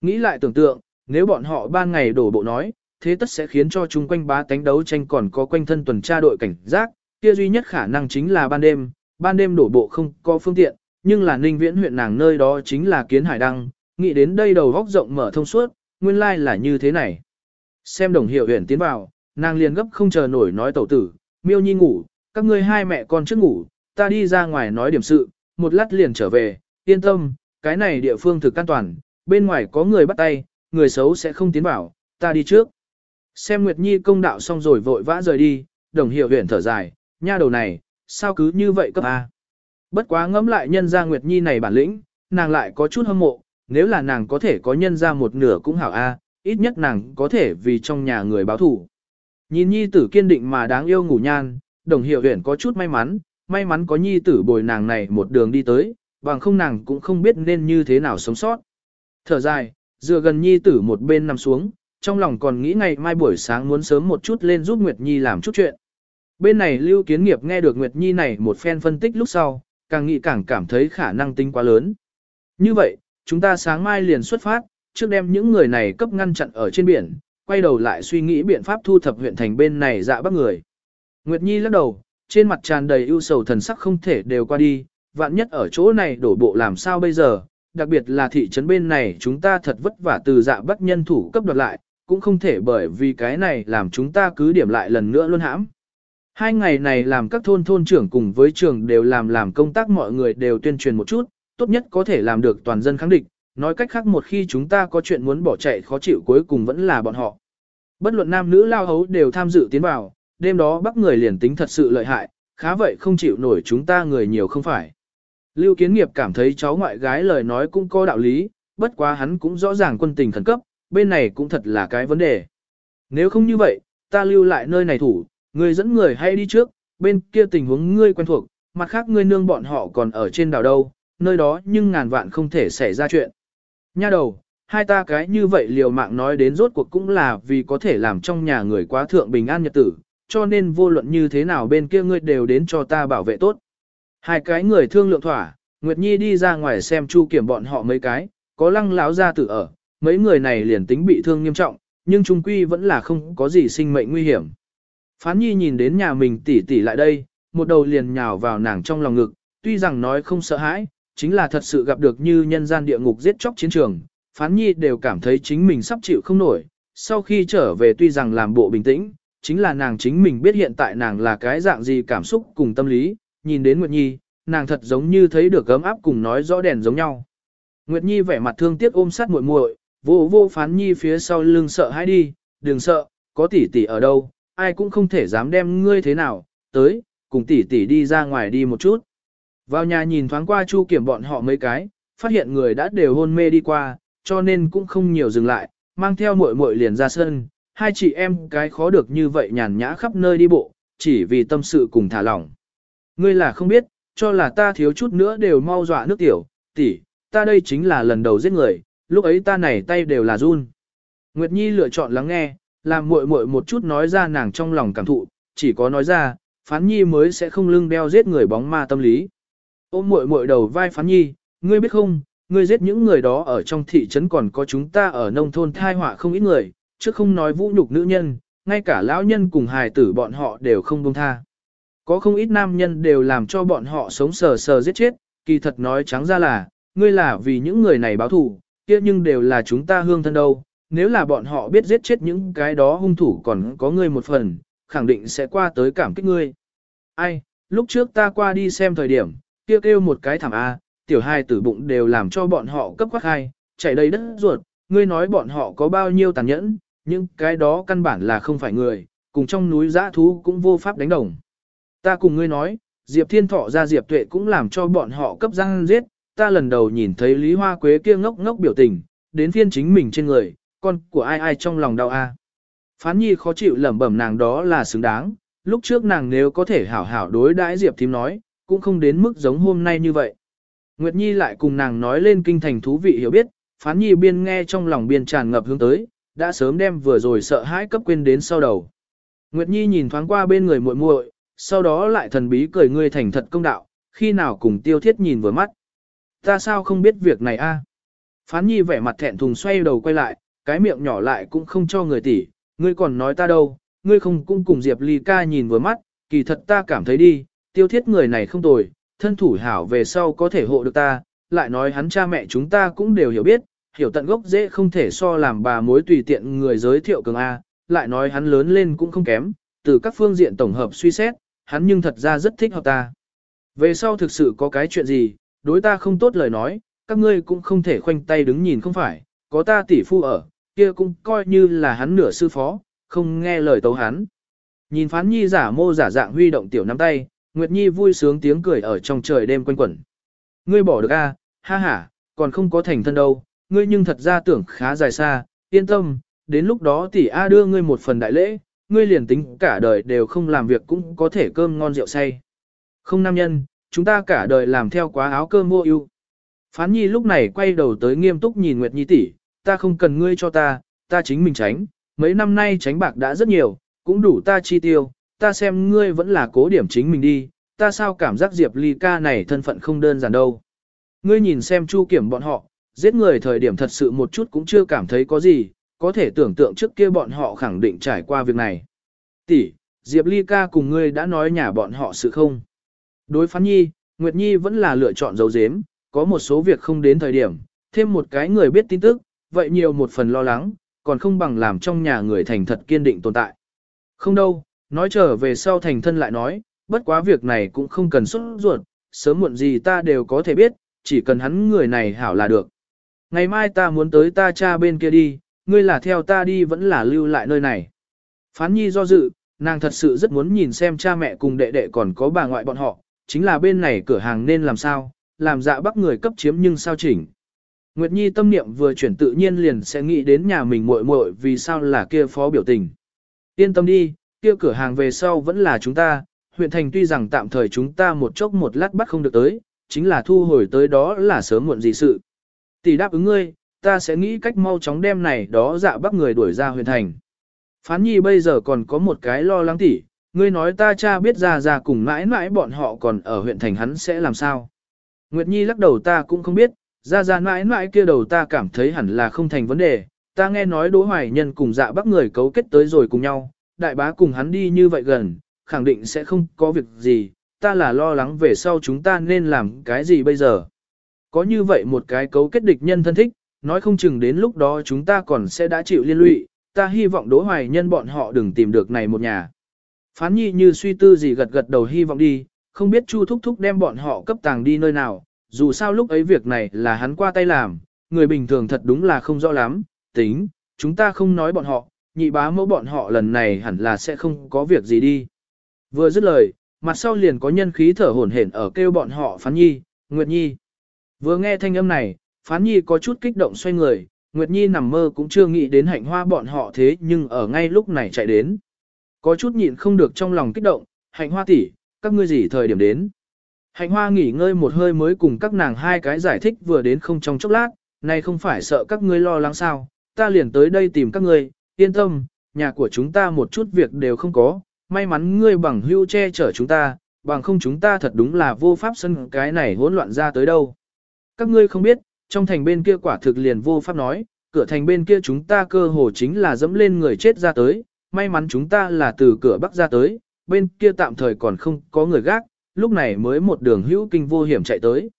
Nghĩ lại tưởng tượng, nếu bọn họ ban ngày đổ bộ nói, thế tất sẽ khiến cho chúng quanh bá tánh đấu tranh còn có quanh thân tuần tra đội cảnh giác, kia duy nhất khả năng chính là ban đêm, ban đêm đổ bộ không có phương tiện, nhưng là ninh viễn huyện nàng nơi đó chính là kiến hải đăng, nghĩ đến đây đầu góc rộng mở thông suốt, nguyên lai like là như thế này. Xem đồng hiệu huyện tiến vào, nàng liền gấp không chờ nổi nói tẩu tử, miêu nhi ngủ, các ngươi hai mẹ con trước ngủ, ta đi ra ngoài nói điểm sự, một lát liền trở về, yên tâm, cái này địa phương thực an toàn, bên ngoài có người bắt tay, người xấu sẽ không tiến vào, ta đi trước. Xem Nguyệt Nhi công đạo xong rồi vội vã rời đi, đồng hiệu huyện thở dài, nha đầu này, sao cứ như vậy cấp A. Bất quá ngẫm lại nhân gia Nguyệt Nhi này bản lĩnh, nàng lại có chút hâm mộ, nếu là nàng có thể có nhân gia một nửa cũng hảo A, ít nhất nàng có thể vì trong nhà người báo thủ. Nhìn Nhi tử kiên định mà đáng yêu ngủ nhan, đồng hiệu huyện có chút may mắn, may mắn có Nhi tử bồi nàng này một đường đi tới, bằng không nàng cũng không biết nên như thế nào sống sót. Thở dài, dựa gần Nhi tử một bên nằm xuống, trong lòng còn nghĩ ngày mai buổi sáng muốn sớm một chút lên giúp Nguyệt Nhi làm chút chuyện. Bên này Lưu Kiến Nghiệp nghe được Nguyệt Nhi này một phen phân tích lúc sau, càng nghĩ càng cảm thấy khả năng tính quá lớn. Như vậy, chúng ta sáng mai liền xuất phát, trước đem những người này cấp ngăn chặn ở trên biển, quay đầu lại suy nghĩ biện pháp thu thập huyện thành bên này dạ bắt người. Nguyệt Nhi lắc đầu, trên mặt tràn đầy ưu sầu thần sắc không thể đều qua đi, vạn nhất ở chỗ này đổ bộ làm sao bây giờ, đặc biệt là thị trấn bên này chúng ta thật vất vả từ dạ bắt nhân thủ cấp đoạt lại, cũng không thể bởi vì cái này làm chúng ta cứ điểm lại lần nữa luôn hãm. Hai ngày này làm các thôn thôn trưởng cùng với trường đều làm làm công tác mọi người đều tuyên truyền một chút, tốt nhất có thể làm được toàn dân kháng địch, nói cách khác một khi chúng ta có chuyện muốn bỏ chạy khó chịu cuối cùng vẫn là bọn họ. Bất luận nam nữ lao hấu đều tham dự tiến vào, đêm đó bắt người liền tính thật sự lợi hại, khá vậy không chịu nổi chúng ta người nhiều không phải. Lưu Kiến Nghiệp cảm thấy cháu ngoại gái lời nói cũng có đạo lý, bất quá hắn cũng rõ ràng quân tình khẩn cấp, bên này cũng thật là cái vấn đề. Nếu không như vậy, ta lưu lại nơi này thủ, Ngươi dẫn người hay đi trước, bên kia tình huống ngươi quen thuộc, mặt khác ngươi nương bọn họ còn ở trên đảo đâu, nơi đó nhưng ngàn vạn không thể xảy ra chuyện. Nha đầu, hai ta cái như vậy liều mạng nói đến rốt cuộc cũng là vì có thể làm trong nhà người quá thượng bình an nhật tử, cho nên vô luận như thế nào bên kia ngươi đều đến cho ta bảo vệ tốt. Hai cái người thương lượng thỏa, Nguyệt Nhi đi ra ngoài xem chu kiểm bọn họ mấy cái, có lăng láo ra tử ở, mấy người này liền tính bị thương nghiêm trọng, nhưng trung quy vẫn là không có gì sinh mệnh nguy hiểm. Phán Nhi nhìn đến nhà mình tỷ tỷ lại đây, một đầu liền nhào vào nàng trong lòng ngực, tuy rằng nói không sợ hãi, chính là thật sự gặp được như nhân gian địa ngục giết chóc chiến trường, Phán Nhi đều cảm thấy chính mình sắp chịu không nổi, sau khi trở về tuy rằng làm bộ bình tĩnh, chính là nàng chính mình biết hiện tại nàng là cái dạng gì cảm xúc cùng tâm lý, nhìn đến Nguyệt Nhi, nàng thật giống như thấy được gấm áp cùng nói rõ đèn giống nhau. Nguyệt Nhi vẻ mặt thương tiếc ôm sát muội muội, vô vô phán nhi phía sau lưng sợ hãi đi, đừng sợ, có tỷ tỷ ở đâu, ai cũng không thể dám đem ngươi thế nào, tới, cùng tỷ tỷ đi ra ngoài đi một chút. Vào nhà nhìn thoáng qua chu kiểm bọn họ mấy cái, phát hiện người đã đều hôn mê đi qua, cho nên cũng không nhiều dừng lại, mang theo muội muội liền ra sân, hai chị em cái khó được như vậy nhàn nhã khắp nơi đi bộ, chỉ vì tâm sự cùng thả lỏng. Ngươi là không biết, cho là ta thiếu chút nữa đều mau dọa nước tiểu, tỷ, ta đây chính là lần đầu giết người, lúc ấy ta này tay đều là run. Nguyệt Nhi lựa chọn lắng nghe, làm muội muội một chút nói ra nàng trong lòng cảm thụ, chỉ có nói ra, Phán Nhi mới sẽ không lưng đeo giết người bóng ma tâm lý. Ôm muội muội đầu vai Phán Nhi, ngươi biết không, ngươi giết những người đó ở trong thị trấn còn có chúng ta ở nông thôn thai họa không ít người, chứ không nói vũ nhục nữ nhân, ngay cả lão nhân cùng hài tử bọn họ đều không buông tha. Có không ít nam nhân đều làm cho bọn họ sống sờ sờ giết chết, kỳ thật nói trắng ra là, ngươi là vì những người này báo thù, kia nhưng đều là chúng ta hương thân đâu. Nếu là bọn họ biết giết chết những cái đó hung thủ còn có ngươi một phần, khẳng định sẽ qua tới cảm kích ngươi. Ai, lúc trước ta qua đi xem thời điểm, kia kêu, kêu một cái thảm A, tiểu hai tử bụng đều làm cho bọn họ cấp quắc hai, chạy đầy đất ruột, ngươi nói bọn họ có bao nhiêu tàn nhẫn, nhưng cái đó căn bản là không phải người, cùng trong núi giã thú cũng vô pháp đánh đồng. Ta cùng ngươi nói, Diệp Thiên Thọ ra Diệp Tuệ cũng làm cho bọn họ cấp răng giết, ta lần đầu nhìn thấy Lý Hoa Quế kia ngốc ngốc biểu tình, đến phiên chính mình trên người, con của ai ai trong lòng đau a. Phán nhi khó chịu lẩm bẩm nàng đó là xứng đáng, lúc trước nàng nếu có thể hảo hảo đối đãi Diệp thím nói, cũng không đến mức giống hôm nay như vậy. Nguyệt Nhi lại cùng nàng nói lên kinh thành thú vị hiểu biết, phán nhi biên nghe trong lòng biên tràn ngập hướng tới, đã sớm đem vừa rồi sợ hãi cấp quên đến sau đầu. Nguyệt Nhi nhìn thoáng qua bên người muội muội, sau đó lại thần bí cười ngươi thành thật công đạo, khi nào cùng tiêu thiết nhìn vừa mắt. Ta sao không biết việc này a? Phán Nhi vẻ mặt thẹn thùng xoay đầu quay lại, cái miệng nhỏ lại cũng không cho người tỉ, ngươi còn nói ta đâu, ngươi không cũng cùng Diệp Ly ca nhìn vừa mắt, kỳ thật ta cảm thấy đi, tiêu thiết người này không tồi, thân thủ hảo về sau có thể hộ được ta, lại nói hắn cha mẹ chúng ta cũng đều hiểu biết, hiểu tận gốc dễ không thể so làm bà mối tùy tiện người giới thiệu cường A, lại nói hắn lớn lên cũng không kém, từ các phương diện tổng hợp suy xét, hắn nhưng thật ra rất thích hợp ta. Về sau thực sự có cái chuyện gì, đối ta không tốt lời nói, các ngươi cũng không thể khoanh tay đứng nhìn không phải, có ta tỷ phu ở, kia cũng coi như là hắn nửa sư phó, không nghe lời tấu hắn. Nhìn phán nhi giả mô giả dạng huy động tiểu nắm tay, Nguyệt Nhi vui sướng tiếng cười ở trong trời đêm quanh quẩn. Ngươi bỏ được a, ha ha, còn không có thành thân đâu, ngươi nhưng thật ra tưởng khá dài xa, yên tâm, đến lúc đó tỷ A đưa ngươi một phần đại lễ, ngươi liền tính cả đời đều không làm việc cũng có thể cơm ngon rượu say. Không nam nhân, chúng ta cả đời làm theo quá áo cơm mua ưu. Phán Nhi lúc này quay đầu tới nghiêm túc nhìn Nguyệt Nhi tỷ, ta không cần ngươi cho ta, ta chính mình tránh, mấy năm nay tránh bạc đã rất nhiều, cũng đủ ta chi tiêu, ta xem ngươi vẫn là cố điểm chính mình đi, ta sao cảm giác Diệp Ly ca này thân phận không đơn giản đâu. Ngươi nhìn xem chu kiểm bọn họ, giết người thời điểm thật sự một chút cũng chưa cảm thấy có gì, có thể tưởng tượng trước kia bọn họ khẳng định trải qua việc này. Tỷ, Diệp Ly ca cùng ngươi đã nói nhà bọn họ sự không? Đối phán nhi, Nguyệt Nhi vẫn là lựa chọn dấu dếm, có một số việc không đến thời điểm, thêm một cái người biết tin tức, vậy nhiều một phần lo lắng, còn không bằng làm trong nhà người thành thật kiên định tồn tại. Không đâu, nói trở về sau thành thân lại nói, bất quá việc này cũng không cần xuất ruột, sớm muộn gì ta đều có thể biết, chỉ cần hắn người này hảo là được. Ngày mai ta muốn tới ta cha bên kia đi, ngươi là theo ta đi vẫn là lưu lại nơi này. Phán nhi do dự, nàng thật sự rất muốn nhìn xem cha mẹ cùng đệ đệ còn có bà ngoại bọn họ, chính là bên này cửa hàng nên làm sao, làm dạ bắt người cấp chiếm nhưng sao chỉnh. Nguyệt Nhi tâm niệm vừa chuyển tự nhiên liền sẽ nghĩ đến nhà mình muội muội vì sao là kia phó biểu tình. Yên tâm đi, kia cửa hàng về sau vẫn là chúng ta, huyện thành tuy rằng tạm thời chúng ta một chốc một lát bắt không được tới, chính là thu hồi tới đó là sớm muộn gì sự. Tỷ đáp ứng ngươi, ta sẽ nghĩ cách mau chóng đem này đó dạ bắt người đuổi ra huyện thành. Phán nhi bây giờ còn có một cái lo lắng tỷ, ngươi nói ta cha biết ra ra cùng mãi mãi bọn họ còn ở huyện thành hắn sẽ làm sao. Nguyệt Nhi lắc đầu ta cũng không biết, ra ra mãi mãi kia đầu ta cảm thấy hẳn là không thành vấn đề, ta nghe nói Đỗ Hoài Nhân cùng dạ bắc người cấu kết tới rồi cùng nhau, đại bá cùng hắn đi như vậy gần, khẳng định sẽ không có việc gì, ta là lo lắng về sau chúng ta nên làm cái gì bây giờ. Có như vậy một cái cấu kết địch nhân thân thích, nói không chừng đến lúc đó chúng ta còn sẽ đã chịu liên lụy, ta hy vọng Đỗ Hoài Nhân bọn họ đừng tìm được này một nhà. Phán nhi như suy tư gì gật gật đầu hy vọng đi, không biết Chu Thúc Thúc đem bọn họ cấp tàng đi nơi nào, dù sao lúc ấy việc này là hắn qua tay làm, người bình thường thật đúng là không rõ lắm, tính, chúng ta không nói bọn họ, nhị bá mẫu bọn họ lần này hẳn là sẽ không có việc gì đi. Vừa dứt lời, mặt sau liền có nhân khí thở hổn hển ở kêu bọn họ Phán Nhi, Nguyệt Nhi. Vừa nghe thanh âm này, Phán Nhi có chút kích động xoay người, Nguyệt Nhi nằm mơ cũng chưa nghĩ đến hạnh hoa bọn họ thế nhưng ở ngay lúc này chạy đến. Có chút nhịn không được trong lòng kích động, hạnh hoa tỷ, các ngươi gì thời điểm đến. Hạnh hoa nghỉ ngơi một hơi mới cùng các nàng hai cái giải thích vừa đến không trong chốc lát, này không phải sợ các ngươi lo lắng sao, ta liền tới đây tìm các ngươi, yên tâm, nhà của chúng ta một chút việc đều không có, may mắn ngươi bằng hưu che chở chúng ta, bằng không chúng ta thật đúng là vô pháp sân cái này hỗn loạn ra tới đâu. Các ngươi không biết, trong thành bên kia quả thực liền vô pháp nói, cửa thành bên kia chúng ta cơ hồ chính là dẫm lên người chết ra tới, may mắn chúng ta là từ cửa bắc ra tới, bên kia tạm thời còn không có người gác, lúc này mới một đường hữu kinh vô hiểm chạy tới.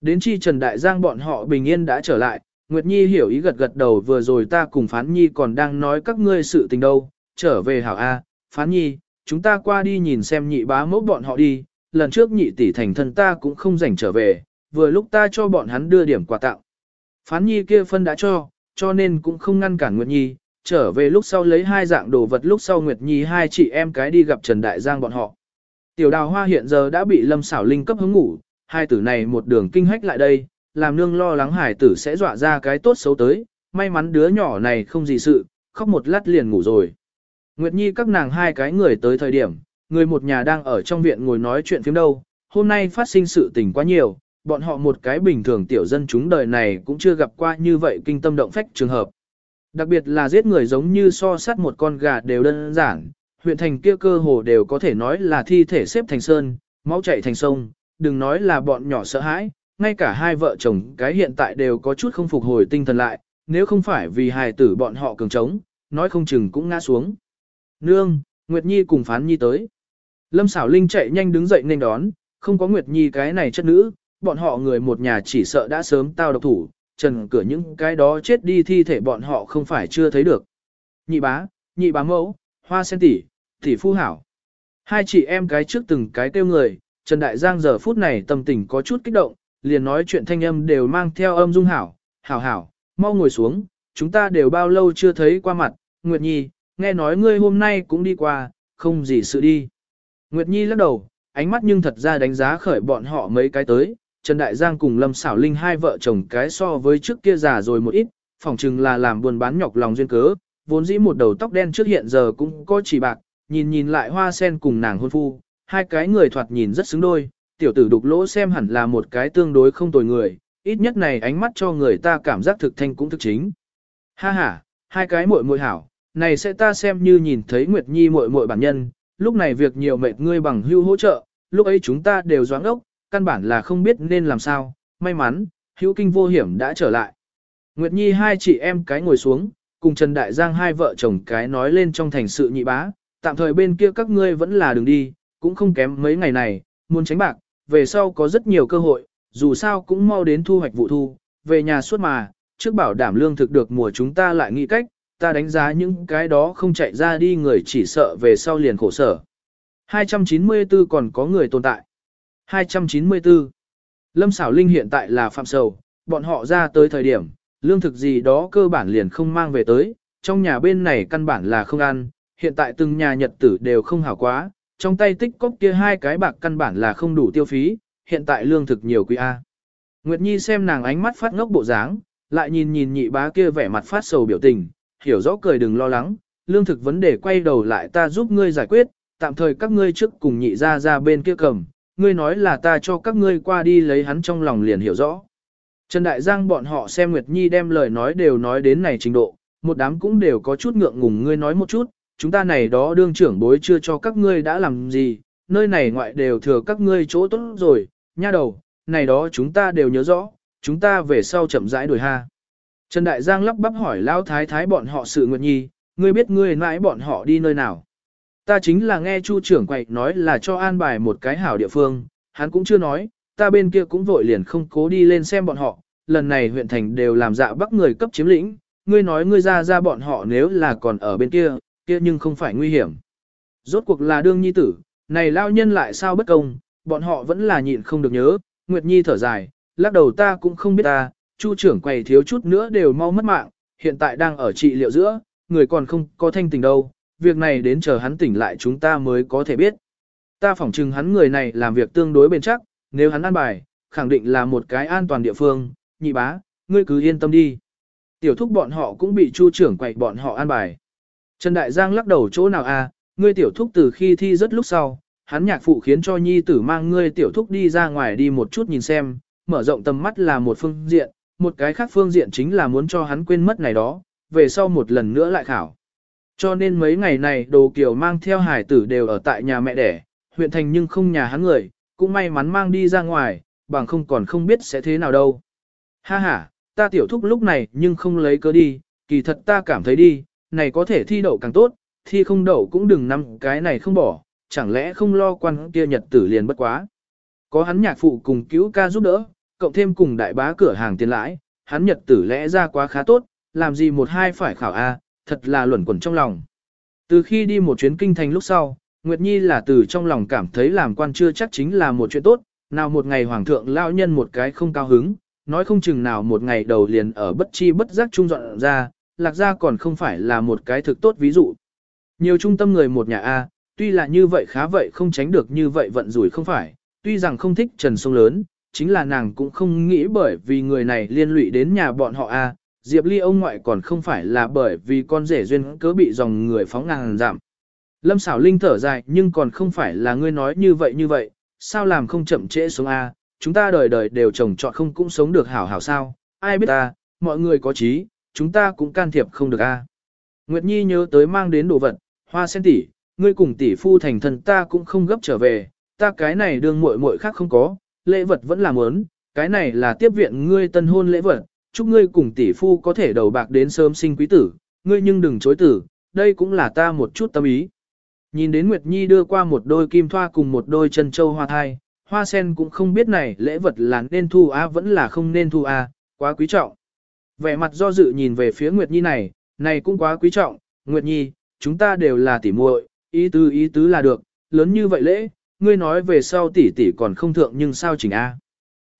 Đến chi Trần Đại Giang bọn họ bình yên đã trở lại, Nguyệt Nhi hiểu ý gật gật đầu vừa rồi ta cùng Phán Nhi còn đang nói các ngươi sự tình đâu, trở về hảo A, Phán Nhi, chúng ta qua đi nhìn xem nhị bá mẫu bọn họ đi, lần trước nhị tỷ thành thân ta cũng không rảnh trở về, vừa lúc ta cho bọn hắn đưa điểm quà tặng. Phán Nhi kia phân đã cho, cho nên cũng không ngăn cản Nguyệt Nhi, trở về lúc sau lấy hai dạng đồ vật lúc sau Nguyệt Nhi hai chị em cái đi gặp Trần Đại Giang bọn họ. Tiểu đào hoa hiện giờ đã bị Lâm Xảo Linh cấp hứng ngủ, hai tử này một đường kinh hách lại đây, làm nương lo lắng hải tử sẽ dọa ra cái tốt xấu tới, may mắn đứa nhỏ này không gì sự, khóc một lát liền ngủ rồi. Nguyệt Nhi các nàng hai cái người tới thời điểm, người một nhà đang ở trong viện ngồi nói chuyện phím đâu, hôm nay phát sinh sự tình quá nhiều, bọn họ một cái bình thường tiểu dân chúng đời này cũng chưa gặp qua như vậy kinh tâm động phách trường hợp. Đặc biệt là giết người giống như so sát một con gà đều đơn giản, huyện thành kia cơ hồ đều có thể nói là thi thể xếp thành sơn, máu chảy thành sông, đừng nói là bọn nhỏ sợ hãi, ngay cả hai vợ chồng cái hiện tại đều có chút không phục hồi tinh thần lại, nếu không phải vì hài tử bọn họ cường trống, nói không chừng cũng ngã xuống. Nương, Nguyệt Nhi cùng Phán Nhi tới. Lâm Sảo linh chạy nhanh đứng dậy nên đón, không có Nguyệt Nhi cái này chất nữ, bọn họ người một nhà chỉ sợ đã sớm tao độc thủ, trần cửa những cái đó chết đi thi thể bọn họ không phải chưa thấy được. Nhị bá, nhị bá mẫu, hoa sen tỷ, thì phu hảo. Hai chị em cái trước từng cái kêu người, Trần Đại Giang giờ phút này tâm tình có chút kích động, liền nói chuyện thanh âm đều mang theo âm dung hảo, hảo hảo, mau ngồi xuống, chúng ta đều bao lâu chưa thấy qua mặt, Nguyệt Nhi, nghe nói ngươi hôm nay cũng đi qua, không gì sự đi. Nguyệt Nhi lắc đầu, ánh mắt nhưng thật ra đánh giá khởi bọn họ mấy cái tới, Trần Đại Giang cùng Lâm Xảo Linh hai vợ chồng cái so với trước kia già rồi một ít, phỏng chừng là làm buồn bán nhọc lòng duyên cớ, vốn dĩ một đầu tóc đen trước hiện giờ cũng có chỉ bạc, nhìn nhìn lại hoa sen cùng nàng hôn phu, hai cái người thoạt nhìn rất xứng đôi, tiểu tử đục lỗ xem hẳn là một cái tương đối không tồi người, ít nhất này ánh mắt cho người ta cảm giác thực thanh cũng thực chính. Ha ha, hai cái muội muội hảo, này sẽ ta xem như nhìn thấy Nguyệt Nhi muội muội bản nhân, lúc này việc nhiều mệt ngươi bằng hưu hỗ trợ, lúc ấy chúng ta đều doáng ốc, căn bản là không biết nên làm sao, may mắn, hữu kinh vô hiểm đã trở lại. Nguyệt Nhi hai chị em cái ngồi xuống, cùng Trần Đại Giang hai vợ chồng cái nói lên trong thành sự nhị bá, tạm thời bên kia các ngươi vẫn là đường đi, cũng không kém mấy ngày này, muốn tránh bạc, về sau có rất nhiều cơ hội, dù sao cũng mau đến thu hoạch vụ thu, về nhà suốt mà, trước bảo đảm lương thực được mùa chúng ta lại nghĩ cách, ta đánh giá những cái đó không chạy ra đi người chỉ sợ về sau liền khổ sở. 294 còn có người tồn tại. 294. Lâm Sảo linh hiện tại là phạm sầu, bọn họ ra tới thời điểm, lương thực gì đó cơ bản liền không mang về tới, trong nhà bên này căn bản là không ăn, hiện tại từng nhà nhật tử đều không hảo quá, trong tay tích cốc kia hai cái bạc căn bản là không đủ tiêu phí, hiện tại lương thực nhiều quý A. Nguyệt Nhi xem nàng ánh mắt phát ngốc bộ dáng, lại nhìn nhìn nhị bá kia vẻ mặt phát sầu biểu tình, hiểu rõ cười đừng lo lắng, lương thực vấn đề quay đầu lại ta giúp ngươi giải quyết, tạm thời các ngươi trước cùng nhị ra ra bên kia cầm, ngươi nói là ta cho các ngươi qua đi lấy hắn trong lòng liền hiểu rõ. Trần Đại Giang bọn họ xem Nguyệt Nhi đem lời nói đều nói đến này trình độ, một đám cũng đều có chút ngượng ngùng ngươi nói một chút, chúng ta này đó đương trưởng bối chưa cho các ngươi đã làm gì, nơi này ngoại đều thừa các ngươi chỗ tốt rồi, nha đầu, này đó chúng ta đều nhớ rõ, chúng ta về sau chậm rãi đổi ha. Trần Đại Giang lắp bắp hỏi Lão Thái Thái bọn họ sự nguyện Nhi, ngươi biết ngươi mãi bọn họ đi nơi nào. Ta chính là nghe Chu trưởng quậy nói là cho an bài một cái hảo địa phương, hắn cũng chưa nói, ta bên kia cũng vội liền không cố đi lên xem bọn họ, lần này huyện thành đều làm dạ bắt người cấp chiếm lĩnh, ngươi nói ngươi ra ra bọn họ nếu là còn ở bên kia, kia nhưng không phải nguy hiểm. Rốt cuộc là đương nhi tử, này lao nhân lại sao bất công, bọn họ vẫn là nhịn không được nhớ, Nguyệt Nhi thở dài, lắc đầu ta cũng không biết ta, Chu trưởng quầy thiếu chút nữa đều mau mất mạng, hiện tại đang ở trị liệu giữa, người còn không có thanh tình đâu, việc này đến chờ hắn tỉnh lại chúng ta mới có thể biết. Ta phỏng chừng hắn người này làm việc tương đối bền chắc, nếu hắn an bài, khẳng định là một cái an toàn địa phương, nhị bá, ngươi cứ yên tâm đi. Tiểu thúc bọn họ cũng bị chu trưởng quậy bọn họ an bài. Trần Đại Giang lắc đầu chỗ nào? À, ngươi tiểu thúc từ khi thi rất lúc sau, hắn nhạc phụ khiến cho nhi tử mang ngươi tiểu thúc đi ra ngoài đi một chút nhìn xem, mở rộng tầm mắt là một phương diện, một cái khác phương diện chính là muốn cho hắn quên mất này đó, về sau một lần nữa lại khảo. Cho nên mấy ngày này đồ kiểu mang theo hải tử đều ở tại nhà mẹ đẻ, huyện thành nhưng không nhà hắn người, cũng may mắn mang đi ra ngoài, bằng không còn không biết sẽ thế nào đâu. Ha ha, ta tiểu thúc lúc này nhưng không lấy cớ đi, kỳ thật ta cảm thấy đi, này có thể thi đậu càng tốt, thi không đậu cũng đừng nằm cái này không bỏ, chẳng lẽ không lo quan kia nhật tử liền bất quá. Có hắn nhạc phụ cùng cứu ca giúp đỡ, cộng thêm cùng đại bá cửa hàng tiền lãi, hắn nhật tử lẽ ra quá khá tốt, làm gì một hai phải khảo A, thật là luẩn quẩn trong lòng. Từ khi đi một chuyến kinh thành lúc sau, Nguyệt Nhi là từ trong lòng cảm thấy làm quan chưa chắc chính là một chuyện tốt, nào một ngày hoàng thượng lao nhân một cái không cao hứng, nói không chừng nào một ngày đầu liền ở bất chi bất giác trung dọn ra, lạc gia còn không phải là một cái thực tốt ví dụ. Nhiều trung tâm người một nhà A, tuy là như vậy khá vậy không tránh được như vậy vận rủi không phải, tuy rằng không thích trần sông lớn, chính là nàng cũng không nghĩ bởi vì người này liên lụy đến nhà bọn họ a. Diệp Ly ông ngoại còn không phải là bởi vì con rể duyên cớ bị dòng người phóng ngàn giảm. Lâm xảo linh thở dài nhưng còn không phải là ngươi nói như vậy như vậy, sao làm không chậm trễ sống A, chúng ta đời đời đều trồng trọt không cũng sống được hảo hảo sao, ai biết ta, mọi người có trí, chúng ta cũng can thiệp không được A. Nguyệt Nhi nhớ tới mang đến đồ vật, hoa sen tỷ, ngươi cùng tỷ phu thành thần ta cũng không gấp trở về, ta cái này đương muội muội khác không có, lễ vật vẫn là muốn, cái này là tiếp viện ngươi tân hôn lễ vật, chúc ngươi cùng tỷ phu có thể đầu bạc đến sớm sinh quý tử, ngươi nhưng đừng chối tử, đây cũng là ta một chút tâm ý. Nhìn đến Nguyệt Nhi đưa qua một đôi kim thoa cùng một đôi chân châu hoa thai, hoa sen cũng không biết này lễ vật là nên thu a vẫn là không nên thu a, quá quý trọng. Vẻ mặt do dự nhìn về phía Nguyệt Nhi này, này cũng quá quý trọng, Nguyệt Nhi, chúng ta đều là tỉ muội, ý tứ ý tứ là được, lớn như vậy lễ, ngươi nói về sau tỷ tỷ còn không thượng nhưng sao chỉnh a?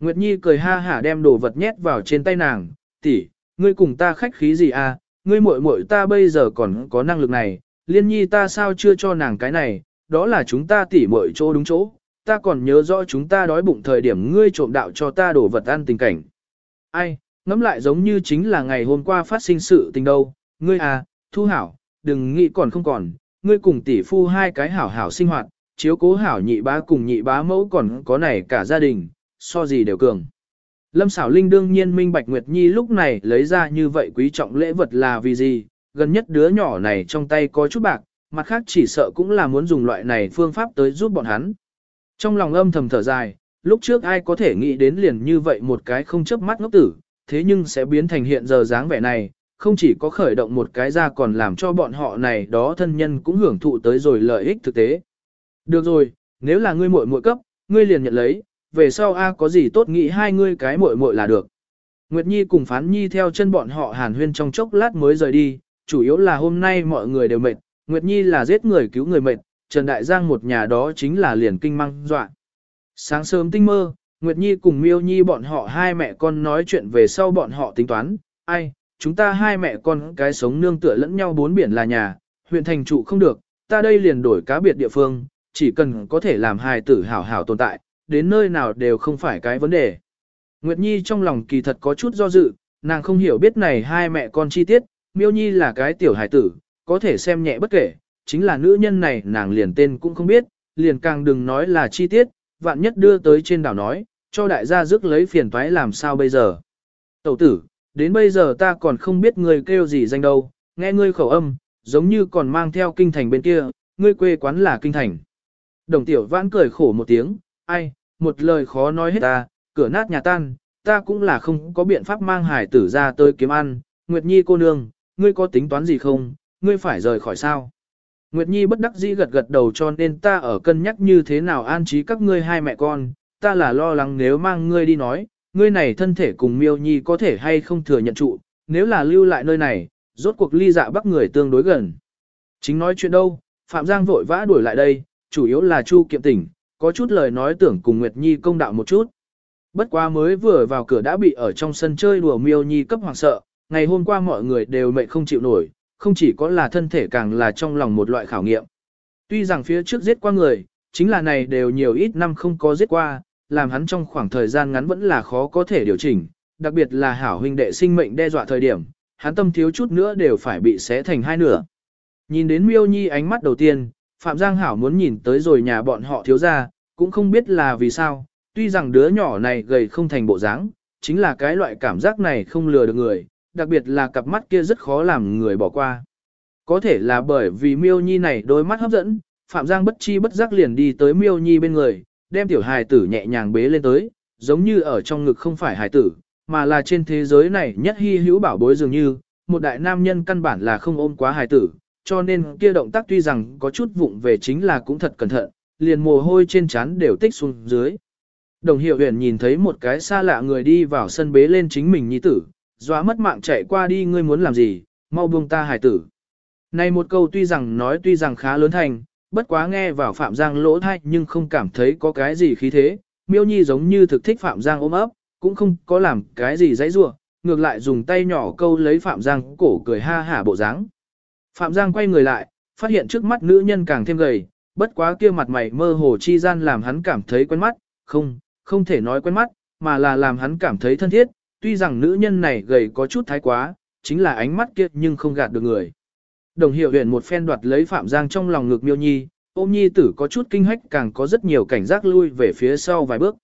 Nguyệt Nhi cười ha hả đem đồ vật nhét vào trên tay nàng, tỷ, ngươi cùng ta khách khí gì a? Ngươi muội muội ta bây giờ còn có năng lực này, liên nhi ta sao chưa cho nàng cái này, đó là chúng ta tỉ muội chỗ đúng chỗ, ta còn nhớ rõ chúng ta đói bụng thời điểm ngươi trộm đạo cho ta đồ vật ăn tình cảnh. Ai, ngẫm lại giống như chính là ngày hôm qua phát sinh sự tình đâu, ngươi à, thu hảo, đừng nghĩ còn không còn, ngươi cùng tỷ phu hai cái hảo hảo sinh hoạt, chiếu cố hảo nhị bá cùng nhị bá mẫu còn có này cả gia đình, so gì đều cường. Lâm xảo linh đương nhiên minh bạch Nguyệt Nhi lúc này lấy ra như vậy quý trọng lễ vật là vì gì, gần nhất đứa nhỏ này trong tay có chút bạc, mặt khác chỉ sợ cũng là muốn dùng loại này phương pháp tới giúp bọn hắn. Trong lòng âm thầm thở dài, lúc trước ai có thể nghĩ đến liền như vậy một cái không chớp mắt ngốc tử, thế nhưng sẽ biến thành hiện giờ dáng vẻ này, không chỉ có khởi động một cái ra còn làm cho bọn họ này đó thân nhân cũng hưởng thụ tới rồi lợi ích thực tế. Được rồi, nếu là ngươi muội muội cấp, ngươi liền nhận lấy, về sau a có gì tốt nghĩ hai ngươi cái muội muội là được. Nguyệt Nhi cùng Phán Nhi theo chân bọn họ hàn huyên trong chốc lát mới rời đi, chủ yếu là hôm nay mọi người đều mệt, Nguyệt Nhi là giết người cứu người mệt, Trần Đại Giang một nhà đó chính là liền kinh măng dọa. Sáng sớm tinh mơ, Nguyệt Nhi cùng Miêu Nhi bọn họ hai mẹ con nói chuyện về sau bọn họ tính toán, ai, chúng ta hai mẹ con cái sống nương tựa lẫn nhau bốn biển là nhà, huyện thành trụ không được, ta đây liền đổi cá biệt địa phương, chỉ cần có thể làm hài tử hảo hảo tồn tại, đến nơi nào đều không phải cái vấn đề. Nguyệt Nhi trong lòng kỳ thật có chút do dự, nàng không hiểu biết này hai mẹ con chi tiết, Miêu Nhi là cái tiểu hải tử, có thể xem nhẹ bất kể, chính là nữ nhân này nàng liền tên cũng không biết, liền càng đừng nói là chi tiết, vạn nhất đưa tới trên đảo nói, cho đại gia rước lấy phiền toái làm sao bây giờ. Tẩu tử, đến bây giờ ta còn không biết người kêu gì danh đâu, nghe ngươi khẩu âm, giống như còn mang theo kinh thành bên kia, ngươi quê quán là kinh thành. Đồng tiểu vãn cười khổ một tiếng, ai, một lời khó nói hết ta, cửa nát nhà tan, ta cũng là không có biện pháp mang hải tử ra tới kiếm ăn, Nguyệt Nhi cô nương, ngươi có tính toán gì không, ngươi phải rời khỏi sao. Nguyệt Nhi bất đắc dĩ gật gật đầu cho nên ta ở cân nhắc như thế nào an trí các ngươi hai mẹ con, ta là lo lắng nếu mang ngươi đi nói, ngươi này thân thể cùng miêu nhi có thể hay không thừa nhận trụ, nếu là lưu lại nơi này, rốt cuộc ly dạ bắc người tương đối gần. Chính nói chuyện đâu, Phạm Giang vội vã đuổi lại đây, chủ yếu là Chu Kiệm Tỉnh, có chút lời nói tưởng cùng Nguyệt Nhi công đạo một chút. Bất quá mới vừa vào cửa đã bị ở trong sân chơi đùa miêu nhi cấp hoàng sợ, ngày hôm qua mọi người đều mệt không chịu nổi, không chỉ có là thân thể càng là trong lòng một loại khảo nghiệm. Tuy rằng phía trước giết qua người, chính là này đều nhiều ít năm không có giết qua, làm hắn trong khoảng thời gian ngắn vẫn là khó có thể điều chỉnh, đặc biệt là hảo huynh đệ sinh mệnh đe dọa thời điểm, hắn tâm thiếu chút nữa đều phải bị xé thành hai nửa. Nhìn đến miêu nhi ánh mắt đầu tiên, Phạm Giang Hảo muốn nhìn tới rồi nhà bọn họ thiếu ra, cũng không biết là vì sao, tuy rằng đứa nhỏ này gầy không thành bộ dáng, chính là cái loại cảm giác này không lừa được người, đặc biệt là cặp mắt kia rất khó làm người bỏ qua. Có thể là bởi vì miêu nhi này đôi mắt hấp dẫn, Phạm Giang bất chi bất giác liền đi tới miêu nhi bên người, đem tiểu hài tử nhẹ nhàng bế lên tới, giống như ở trong ngực không phải hài tử, mà là trên thế giới này nhất hy hữu bảo bối dường như, một đại nam nhân căn bản là không ôm quá hài tử, cho nên kia động tác tuy rằng có chút vụng về chính là cũng thật cẩn thận, liền mồ hôi trên trán đều tích xuống dưới. Đồng hiệu huyền nhìn thấy một cái xa lạ người đi vào sân bế lên chính mình nhi tử, dọa mất mạng chạy qua đi ngươi muốn làm gì, mau buông ta hài tử. Này một câu tuy rằng nói tuy rằng khá lớn thành, bất quá nghe vào Phạm Giang lỗ thai nhưng không cảm thấy có cái gì khí thế, miêu nhi giống như thực thích Phạm Giang ôm ấp, cũng không có làm cái gì dãy rua, ngược lại dùng tay nhỏ câu lấy Phạm Giang cổ cười ha hả bộ dáng. Phạm Giang quay người lại, phát hiện trước mắt nữ nhân càng thêm gầy, bất quá kia mặt mày mơ hồ chi gian làm hắn cảm thấy quen mắt, không, không thể nói quen mắt, mà là làm hắn cảm thấy thân thiết, tuy rằng nữ nhân này gầy có chút thái quá, chính là ánh mắt kia nhưng không gạt được người. Đồng hiệu huyện một phen đoạt lấy Phạm Giang trong lòng ngực miêu nhi, ôm nhi tử có chút kinh hách càng có rất nhiều cảnh giác lui về phía sau vài bước.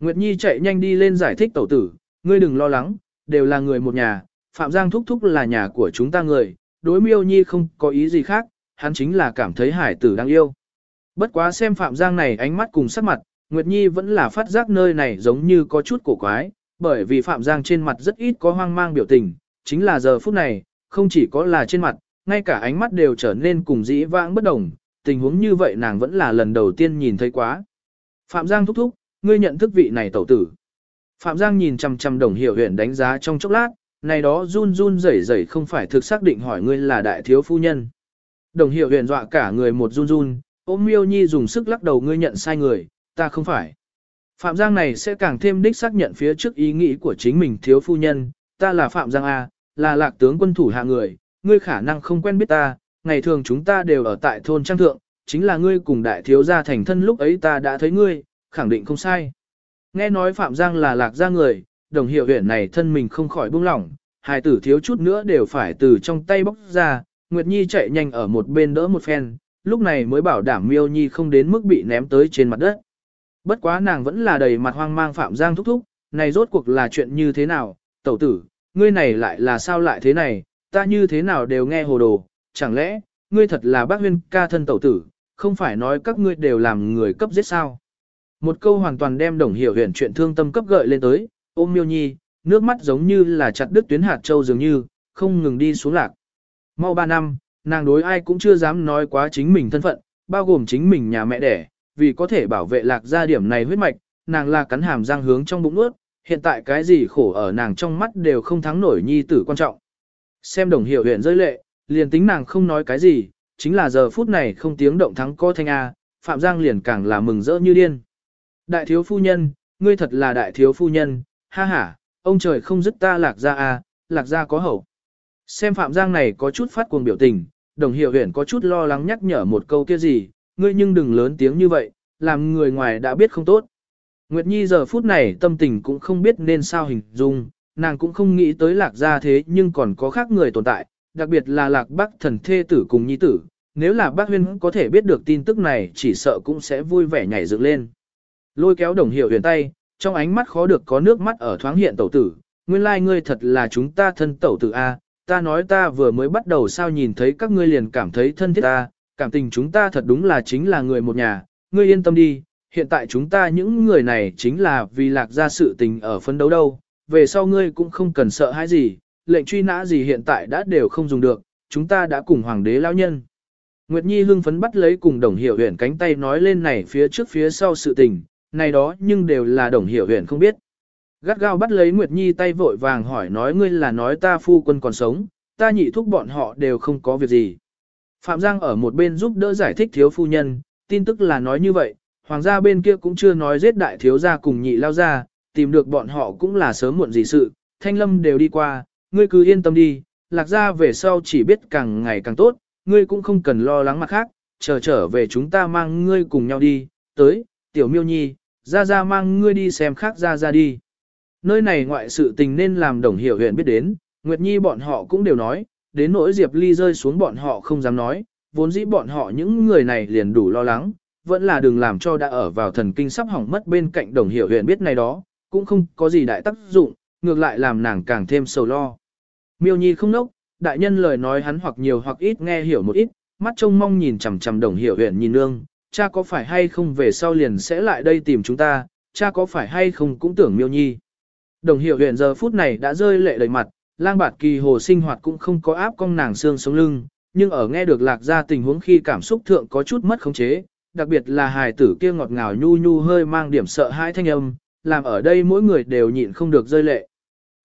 Nguyệt Nhi chạy nhanh đi lên giải thích tẩu tử, ngươi đừng lo lắng, đều là người một nhà, Phạm Giang thúc thúc là nhà của chúng ta người, đối miêu nhi không có ý gì khác, hắn chính là cảm thấy hải tử đang yêu. Bất quá xem Phạm Giang này ánh mắt cùng sắc mặt, Nguyệt Nhi vẫn là phát giác nơi này giống như có chút cổ quái, bởi vì Phạm Giang trên mặt rất ít có hoang mang biểu tình, chính là giờ phút này, không chỉ có là trên mặt, ngay cả ánh mắt đều trở nên cùng dĩ vãng bất đồng, tình huống như vậy nàng vẫn là lần đầu tiên nhìn thấy quá. Phạm Giang thúc thúc, ngươi nhận thức vị này tẩu tử. Phạm Giang nhìn chằm chằm đồng hiểu huyện đánh giá trong chốc lát, này đó run run rẩy rẩy không phải thực xác định hỏi ngươi là đại thiếu phu nhân. Đồng hiểu huyện dọa cả người một run run, ôm miêu nhi dùng sức lắc đầu ngươi nhận sai người, ta không phải. Phạm Giang này sẽ càng thêm đích xác nhận phía trước ý nghĩ của chính mình thiếu phu nhân, ta là Phạm Giang A, là lạc tướng quân thủ hạ người, ngươi khả năng không quen biết ta, ngày thường chúng ta đều ở tại thôn trang thượng, chính là ngươi cùng đại thiếu gia thành thân lúc ấy ta đã thấy ngươi, khẳng định không sai. Nghe nói Phạm Giang là lạc gia người, đồng hiệu huyện này thân mình không khỏi buông lỏng, hài tử thiếu chút nữa đều phải từ trong tay bóc ra, Nguyệt Nhi chạy nhanh ở một bên đỡ một phen, lúc này mới bảo đảm Miêu Nhi không đến mức bị ném tới trên mặt đất. Bất quá nàng vẫn là đầy mặt hoang mang Phạm Giang thúc thúc, này rốt cuộc là chuyện như thế nào, tẩu tử, ngươi này lại là sao lại thế này, ta như thế nào đều nghe hồ đồ, chẳng lẽ, ngươi thật là bác huyên ca thân tẩu tử, không phải nói các ngươi đều làm người cấp giết sao. Một câu hoàn toàn đem đồng hiểu huyền chuyện thương tâm cấp gợi lên tới, ôm miêu nhi, nước mắt giống như là chặt đứt tuyến hạt châu dường như, không ngừng đi xuống lạc. Mau ba năm, nàng đối ai cũng chưa dám nói quá chính mình thân phận, bao gồm chính mình nhà mẹ đẻ, vì có thể bảo vệ lạc gia điểm này huyết mạch, nàng là cắn hàm răng hướng trong bụng nuốt, hiện tại cái gì khổ ở nàng trong mắt đều không thắng nổi nhi tử quan trọng. Xem đồng hiểu huyện rơi lệ, liền tính nàng không nói cái gì, chính là giờ phút này không tiếng động thắng co thanh A, Phạm Giang liền càng là mừng rỡ như điên. Đại thiếu phu nhân, ngươi thật là đại thiếu phu nhân, ha ha, ông trời không dứt ta lạc ra A, lạc ra có hậu. Xem Phạm Giang này có chút phát cuồng biểu tình, đồng hiệu huyện có chút lo lắng nhắc nhở một câu kia gì, ngươi nhưng đừng lớn tiếng như vậy, làm người ngoài đã biết không tốt. Nguyệt Nhi giờ phút này tâm tình cũng không biết nên sao hình dung, nàng cũng không nghĩ tới lạc gia thế nhưng còn có khác người tồn tại, đặc biệt là lạc bác thần thê tử cùng nhi tử, nếu là bác huyên có thể biết được tin tức này chỉ sợ cũng sẽ vui vẻ nhảy dựng lên. Lôi kéo đồng hiệu huyền tay, trong ánh mắt khó được có nước mắt ở thoáng hiện tẩu tử, nguyên lai like ngươi thật là chúng ta thân tẩu tử A, ta nói ta vừa mới bắt đầu sao nhìn thấy các ngươi liền cảm thấy thân thiết ta, cảm tình chúng ta thật đúng là chính là người một nhà, ngươi yên tâm đi, hiện tại chúng ta những người này chính là vì lạc ra sự tình ở phân đấu đâu, về sau ngươi cũng không cần sợ hãi gì, lệnh truy nã gì hiện tại đã đều không dùng được, chúng ta đã cùng hoàng đế lao nhân. Nguyệt Nhi hưng phấn bắt lấy cùng đồng hiểu huyền cánh tay nói lên này phía trước phía sau sự tình, này đó nhưng đều là đồng hiểu huyền không biết. Gắt gao bắt lấy Nguyệt Nhi tay vội vàng hỏi nói ngươi là nói ta phu quân còn sống, ta nhị thúc bọn họ đều không có việc gì. Phạm Giang ở một bên giúp đỡ giải thích thiếu phu nhân, tin tức là nói như vậy, hoàng gia bên kia cũng chưa nói giết đại thiếu gia cùng nhị lao gia, tìm được bọn họ cũng là sớm muộn gì sự, thanh lâm đều đi qua, ngươi cứ yên tâm đi, lạc gia về sau chỉ biết càng ngày càng tốt, ngươi cũng không cần lo lắng mặt khác, chờ trở về chúng ta mang ngươi cùng nhau đi, tới, tiểu miêu nhi, ra ra mang ngươi đi xem khác ra ra đi. Nơi này ngoại sự tình nên làm đồng hiểu huyện biết đến, Nguyệt Nhi bọn họ cũng đều nói, đến nỗi Diệp Ly rơi xuống bọn họ không dám nói, vốn dĩ bọn họ những người này liền đủ lo lắng, vẫn là đừng làm cho đã ở vào thần kinh sắp hỏng mất bên cạnh đồng hiểu huyện biết này đó, cũng không có gì đại tác dụng, ngược lại làm nàng càng thêm sầu lo. Miêu Nhi không nốc, đại nhân lời nói hắn hoặc nhiều hoặc ít nghe hiểu một ít, mắt trông mong nhìn chằm chằm đồng hiểu huyện nhìn nương, cha có phải hay không về sau liền sẽ lại đây tìm chúng ta, cha có phải hay không cũng tưởng Miêu Nhi. Đồng hiểu huyện giờ phút này đã rơi lệ đầy mặt, lang bạt kỳ hồ sinh hoạt cũng không có áp cong nàng xương sống lưng, nhưng ở nghe được lạc ra tình huống khi cảm xúc thượng có chút mất khống chế, đặc biệt là hài tử kia ngọt ngào nhu nhu hơi mang điểm sợ hãi thanh âm, làm ở đây mỗi người đều nhịn không được rơi lệ.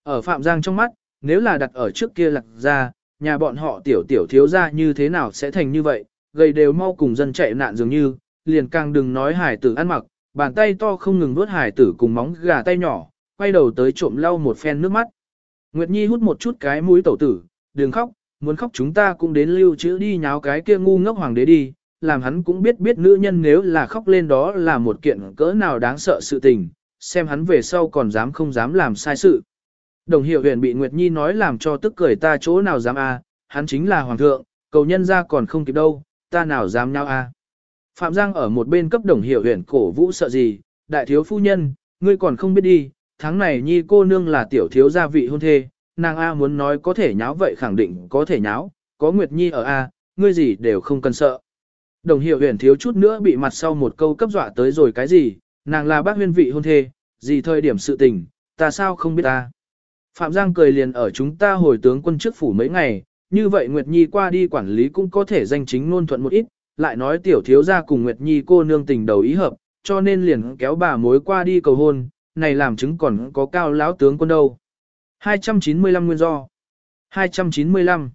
Ở Phạm Giang trong mắt, nếu là đặt ở trước kia lạc ra, nhà bọn họ tiểu tiểu thiếu ra như thế nào sẽ thành như vậy, gầy đều mau cùng dân chạy nạn dường như, liền càng đừng nói hải tử ăn mặc, bàn tay to không ngừng vuốt hải tử cùng móng gà tay nhỏ, quay đầu tới trộm lau một phen nước mắt. Nguyệt Nhi hút một chút cái mũi tẩu tử, đừng khóc, muốn khóc chúng ta cũng đến lưu trữ đi nháo cái kia ngu ngốc hoàng đế đi, làm hắn cũng biết biết nữ nhân nếu là khóc lên đó là một kiện cỡ nào đáng sợ sự tình, xem hắn về sau còn dám không dám làm sai sự. Đồng hiệu huyền bị Nguyệt Nhi nói làm cho tức cười ta chỗ nào dám a, hắn chính là hoàng thượng, cầu nhân ra còn không kịp đâu, ta nào dám nhau a. Phạm Giang ở một bên cấp đồng hiệu huyền cổ vũ sợ gì, đại thiếu phu nhân, ngươi còn không biết đi, tháng này Nhi cô nương là tiểu thiếu gia vị hôn thê, nàng A muốn nói có thể nháo vậy khẳng định có thể nháo, có Nguyệt Nhi ở A, ngươi gì đều không cần sợ. Đồng hiệu huyền thiếu chút nữa bị mặt sau một câu cấp dọa tới rồi cái gì, nàng là bác huyên vị hôn thê, gì thời điểm sự tình, ta sao không biết ta. Phạm Giang cười liền ở chúng ta hồi tướng quân trước phủ mấy ngày, như vậy Nguyệt Nhi qua đi quản lý cũng có thể danh chính ngôn thuận một ít, lại nói tiểu thiếu gia cùng Nguyệt Nhi cô nương tình đầu ý hợp, cho nên liền kéo bà mối qua đi cầu hôn, này làm chứng còn có cao lão tướng quân đâu. 295 nguyên do 295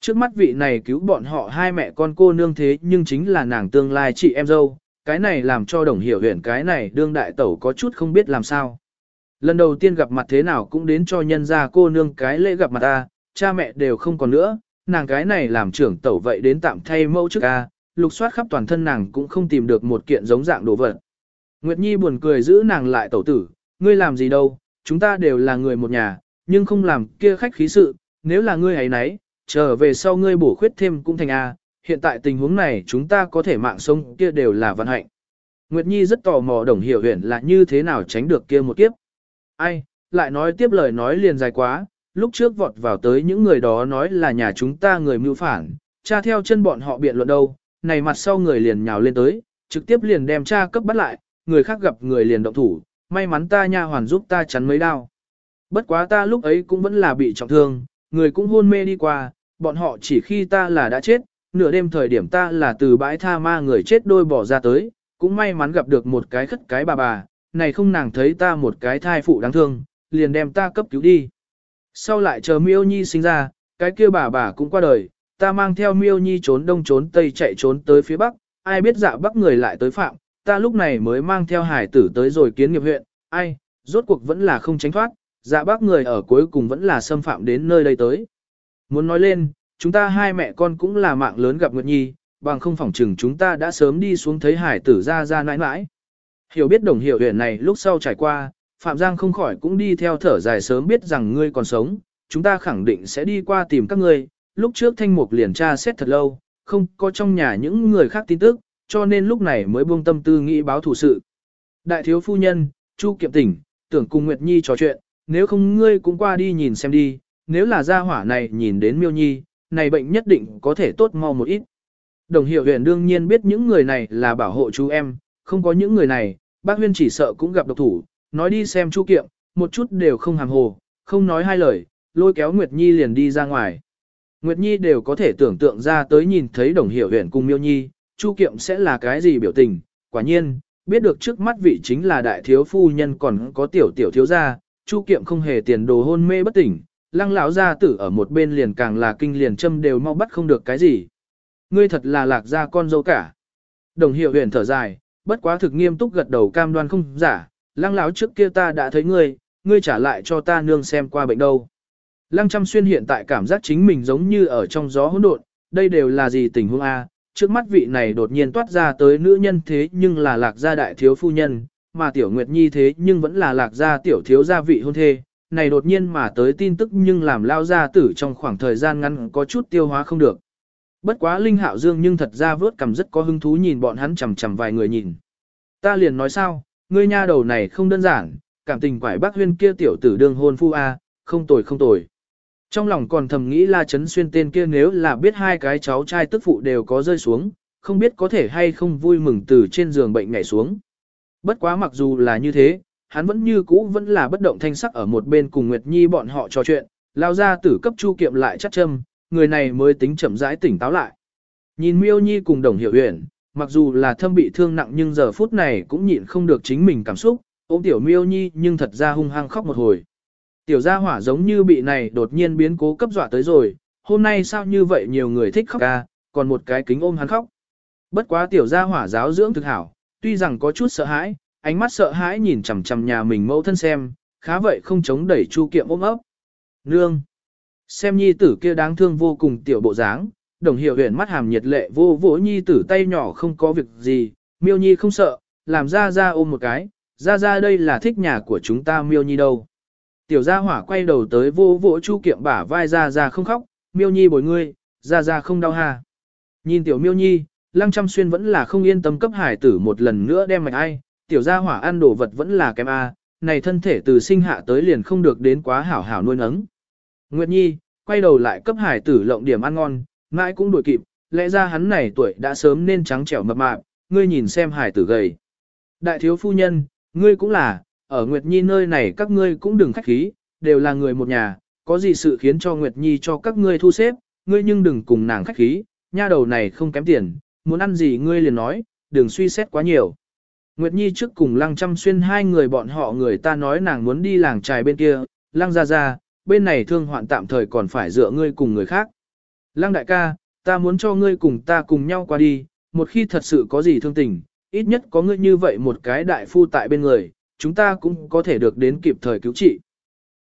Trước mắt vị này cứu bọn họ hai mẹ con cô nương thế nhưng chính là nàng tương lai chị em dâu, cái này làm cho đồng hiểu huyện cái này đương đại tẩu có chút không biết làm sao. Lần đầu tiên gặp mặt thế nào cũng đến cho nhân ra cô nương cái lễ gặp mặt ta, cha mẹ đều không còn nữa, nàng cái này làm trưởng tẩu vậy đến tạm thay mẫu trước a, lục soát khắp toàn thân nàng cũng không tìm được một kiện giống dạng đồ vật. Nguyệt Nhi buồn cười giữ nàng lại tẩu tử, ngươi làm gì đâu, chúng ta đều là người một nhà, nhưng không làm kia khách khí sự, nếu là ngươi ấy nấy, trở về sau ngươi bổ khuyết thêm cũng thành A, hiện tại tình huống này chúng ta có thể mạng sống kia đều là vận hạnh. Nguyệt Nhi rất tò mò đồng hiểu huyền là như thế nào tránh được kia một kiếp. Ai, lại nói tiếp lời nói liền dài quá, lúc trước vọt vào tới những người đó nói là nhà chúng ta người mưu phản, cha theo chân bọn họ biện luận đâu, này mặt sau người liền nhào lên tới, trực tiếp liền đem cha cấp bắt lại, người khác gặp người liền động thủ, may mắn ta nha hoàn giúp ta chắn mấy đao. Bất quá ta lúc ấy cũng vẫn là bị trọng thương, người cũng hôn mê đi qua, bọn họ chỉ khi ta là đã chết, nửa đêm thời điểm ta là từ bãi tha ma người chết đôi bỏ ra tới, cũng may mắn gặp được một cái khất cái bà bà, này không nàng thấy ta một cái thai phụ đáng thương, liền đem ta cấp cứu đi. Sau lại chờ miêu nhi sinh ra, cái kia bà bà cũng qua đời, ta mang theo miêu nhi trốn đông trốn tây chạy trốn tới phía bắc, ai biết dạ bắc người lại tới phạm, ta lúc này mới mang theo hải tử tới rồi kiến nghiệp huyện, ai, rốt cuộc vẫn là không tránh thoát, dạ bác người ở cuối cùng vẫn là xâm phạm đến nơi đây tới. Muốn nói lên, chúng ta hai mẹ con cũng là mạng lớn gặp Nguyệt Nhi, bằng không phỏng chừng chúng ta đã sớm đi xuống thấy hải tử ra ra nãi nãi. Hiểu biết đồng hiểu huyện này lúc sau trải qua, Phạm Giang không khỏi cũng đi theo thở dài sớm biết rằng ngươi còn sống, chúng ta khẳng định sẽ đi qua tìm các ngươi, lúc trước thanh mục liền tra xét thật lâu, không có trong nhà những người khác tin tức, cho nên lúc này mới buông tâm tư nghĩ báo thủ sự. Đại thiếu phu nhân, Chu Kiệm Tỉnh, tưởng cùng Nguyệt Nhi trò chuyện, nếu không ngươi cũng qua đi nhìn xem đi, nếu là gia hỏa này nhìn đến miêu nhi, này bệnh nhất định có thể tốt mau một ít. Đồng hiệu huyền đương nhiên biết những người này là bảo hộ chú em, không có những người này, bác huyên chỉ sợ cũng gặp độc thủ, nói đi xem chu kiệm, một chút đều không hàm hồ, không nói hai lời, lôi kéo Nguyệt Nhi liền đi ra ngoài. Nguyệt Nhi đều có thể tưởng tượng ra tới nhìn thấy đồng hiệu huyền cùng miêu nhi, chu kiệm sẽ là cái gì biểu tình, quả nhiên, biết được trước mắt vị chính là đại thiếu phu nhân còn có tiểu tiểu thiếu gia, chu kiệm không hề tiền đồ hôn mê bất tỉnh, lăng lão gia tử ở một bên liền càng là kinh liền châm đều mau bắt không được cái gì. Ngươi thật là lạc gia con dâu cả. Đồng hiệu huyền thở dài, bất quá thực nghiêm túc gật đầu cam đoan không giả, lăng lão trước kia ta đã thấy ngươi, ngươi trả lại cho ta nương xem qua bệnh đâu. Lăng chăm xuyên hiện tại cảm giác chính mình giống như ở trong gió hỗn độn, đây đều là gì tình huống A, trước mắt vị này đột nhiên toát ra tới nữ nhân thế nhưng là lạc gia đại thiếu phu nhân, mà tiểu nguyệt nhi thế nhưng vẫn là lạc gia tiểu thiếu gia vị hôn thê, này đột nhiên mà tới tin tức nhưng làm lao gia tử trong khoảng thời gian ngắn có chút tiêu hóa không được. Bất quá Linh Hạo Dương nhưng thật ra vớt cầm rất có hứng thú nhìn bọn hắn chầm chầm vài người nhìn. Ta liền nói sao, ngươi nha đầu này không đơn giản, cảm tình quải bác huyên kia tiểu tử đương hôn phu a, không tồi không tồi. Trong lòng còn thầm nghĩ La Trấn Xuyên tên kia nếu là biết hai cái cháu trai tức phụ đều có rơi xuống, không biết có thể hay không vui mừng từ trên giường bệnh nhảy xuống. Bất quá mặc dù là như thế, hắn vẫn như cũ vẫn là bất động thanh sắc ở một bên cùng Nguyệt Nhi bọn họ trò chuyện, lao ra tử cấp chu kiệm lại chắc châm, người này mới tính chậm rãi tỉnh táo lại. Nhìn Miêu Nhi cùng Đồng Hiểu Uyển, mặc dù là thâm bị thương nặng nhưng giờ phút này cũng nhịn không được chính mình cảm xúc, ôm tiểu Miêu Nhi nhưng thật ra hung hăng khóc một hồi. Tiểu gia hỏa giống như bị này đột nhiên biến cố cấp dọa tới rồi, hôm nay sao như vậy nhiều người thích khóc ca, còn một cái kính ôm hắn khóc. Bất quá tiểu gia hỏa giáo dưỡng thực hảo, tuy rằng có chút sợ hãi, ánh mắt sợ hãi nhìn chằm chằm nhà mình mẫu thân xem, khá vậy không chống đẩy Chu Kiệm ôm ấp. Nương! Xem nhi tử kia đáng thương vô cùng tiểu bộ dáng, đồng hiệu huyền mắt hàm nhiệt lệ vô vỗ nhi tử tay nhỏ không có việc gì, miêu nhi không sợ, làm ra ra ôm một cái, ra ra đây là thích nhà của chúng ta miêu nhi đâu. Tiểu gia hỏa quay đầu tới vô vỗ chu kiệm bả vai ra ra không khóc, miêu nhi bồi ngươi, ra ra không đau ha. Nhìn tiểu miêu nhi, lăng trăm xuyên vẫn là không yên tâm cấp hải tử một lần nữa đem mạch ai, tiểu gia hỏa ăn đồ vật vẫn là kém A, này thân thể từ sinh hạ tới liền không được đến quá hảo hảo nuôi nấng. Nguyệt Nhi, quay đầu lại cấp hải tử lộng điểm ăn ngon, mãi cũng đuổi kịp, lẽ ra hắn này tuổi đã sớm nên trắng trẻo mập mạp, ngươi nhìn xem hải tử gầy. Đại thiếu phu nhân, ngươi cũng là, ở Nguyệt Nhi nơi này các ngươi cũng đừng khách khí, đều là người một nhà, có gì sự khiến cho Nguyệt Nhi cho các ngươi thu xếp, ngươi nhưng đừng cùng nàng khách khí, nha đầu này không kém tiền, muốn ăn gì ngươi liền nói, đừng suy xét quá nhiều. Nguyệt Nhi trước cùng Lăng Trăm Xuyên hai người bọn họ người ta nói nàng muốn đi làng trài bên kia, Lăng ra ra, bên này thương hoạn tạm thời còn phải dựa ngươi cùng người khác. Lăng đại ca, ta muốn cho ngươi cùng ta cùng nhau qua đi, một khi thật sự có gì thương tình, ít nhất có ngươi như vậy một cái đại phu tại bên người, chúng ta cũng có thể được đến kịp thời cứu trị.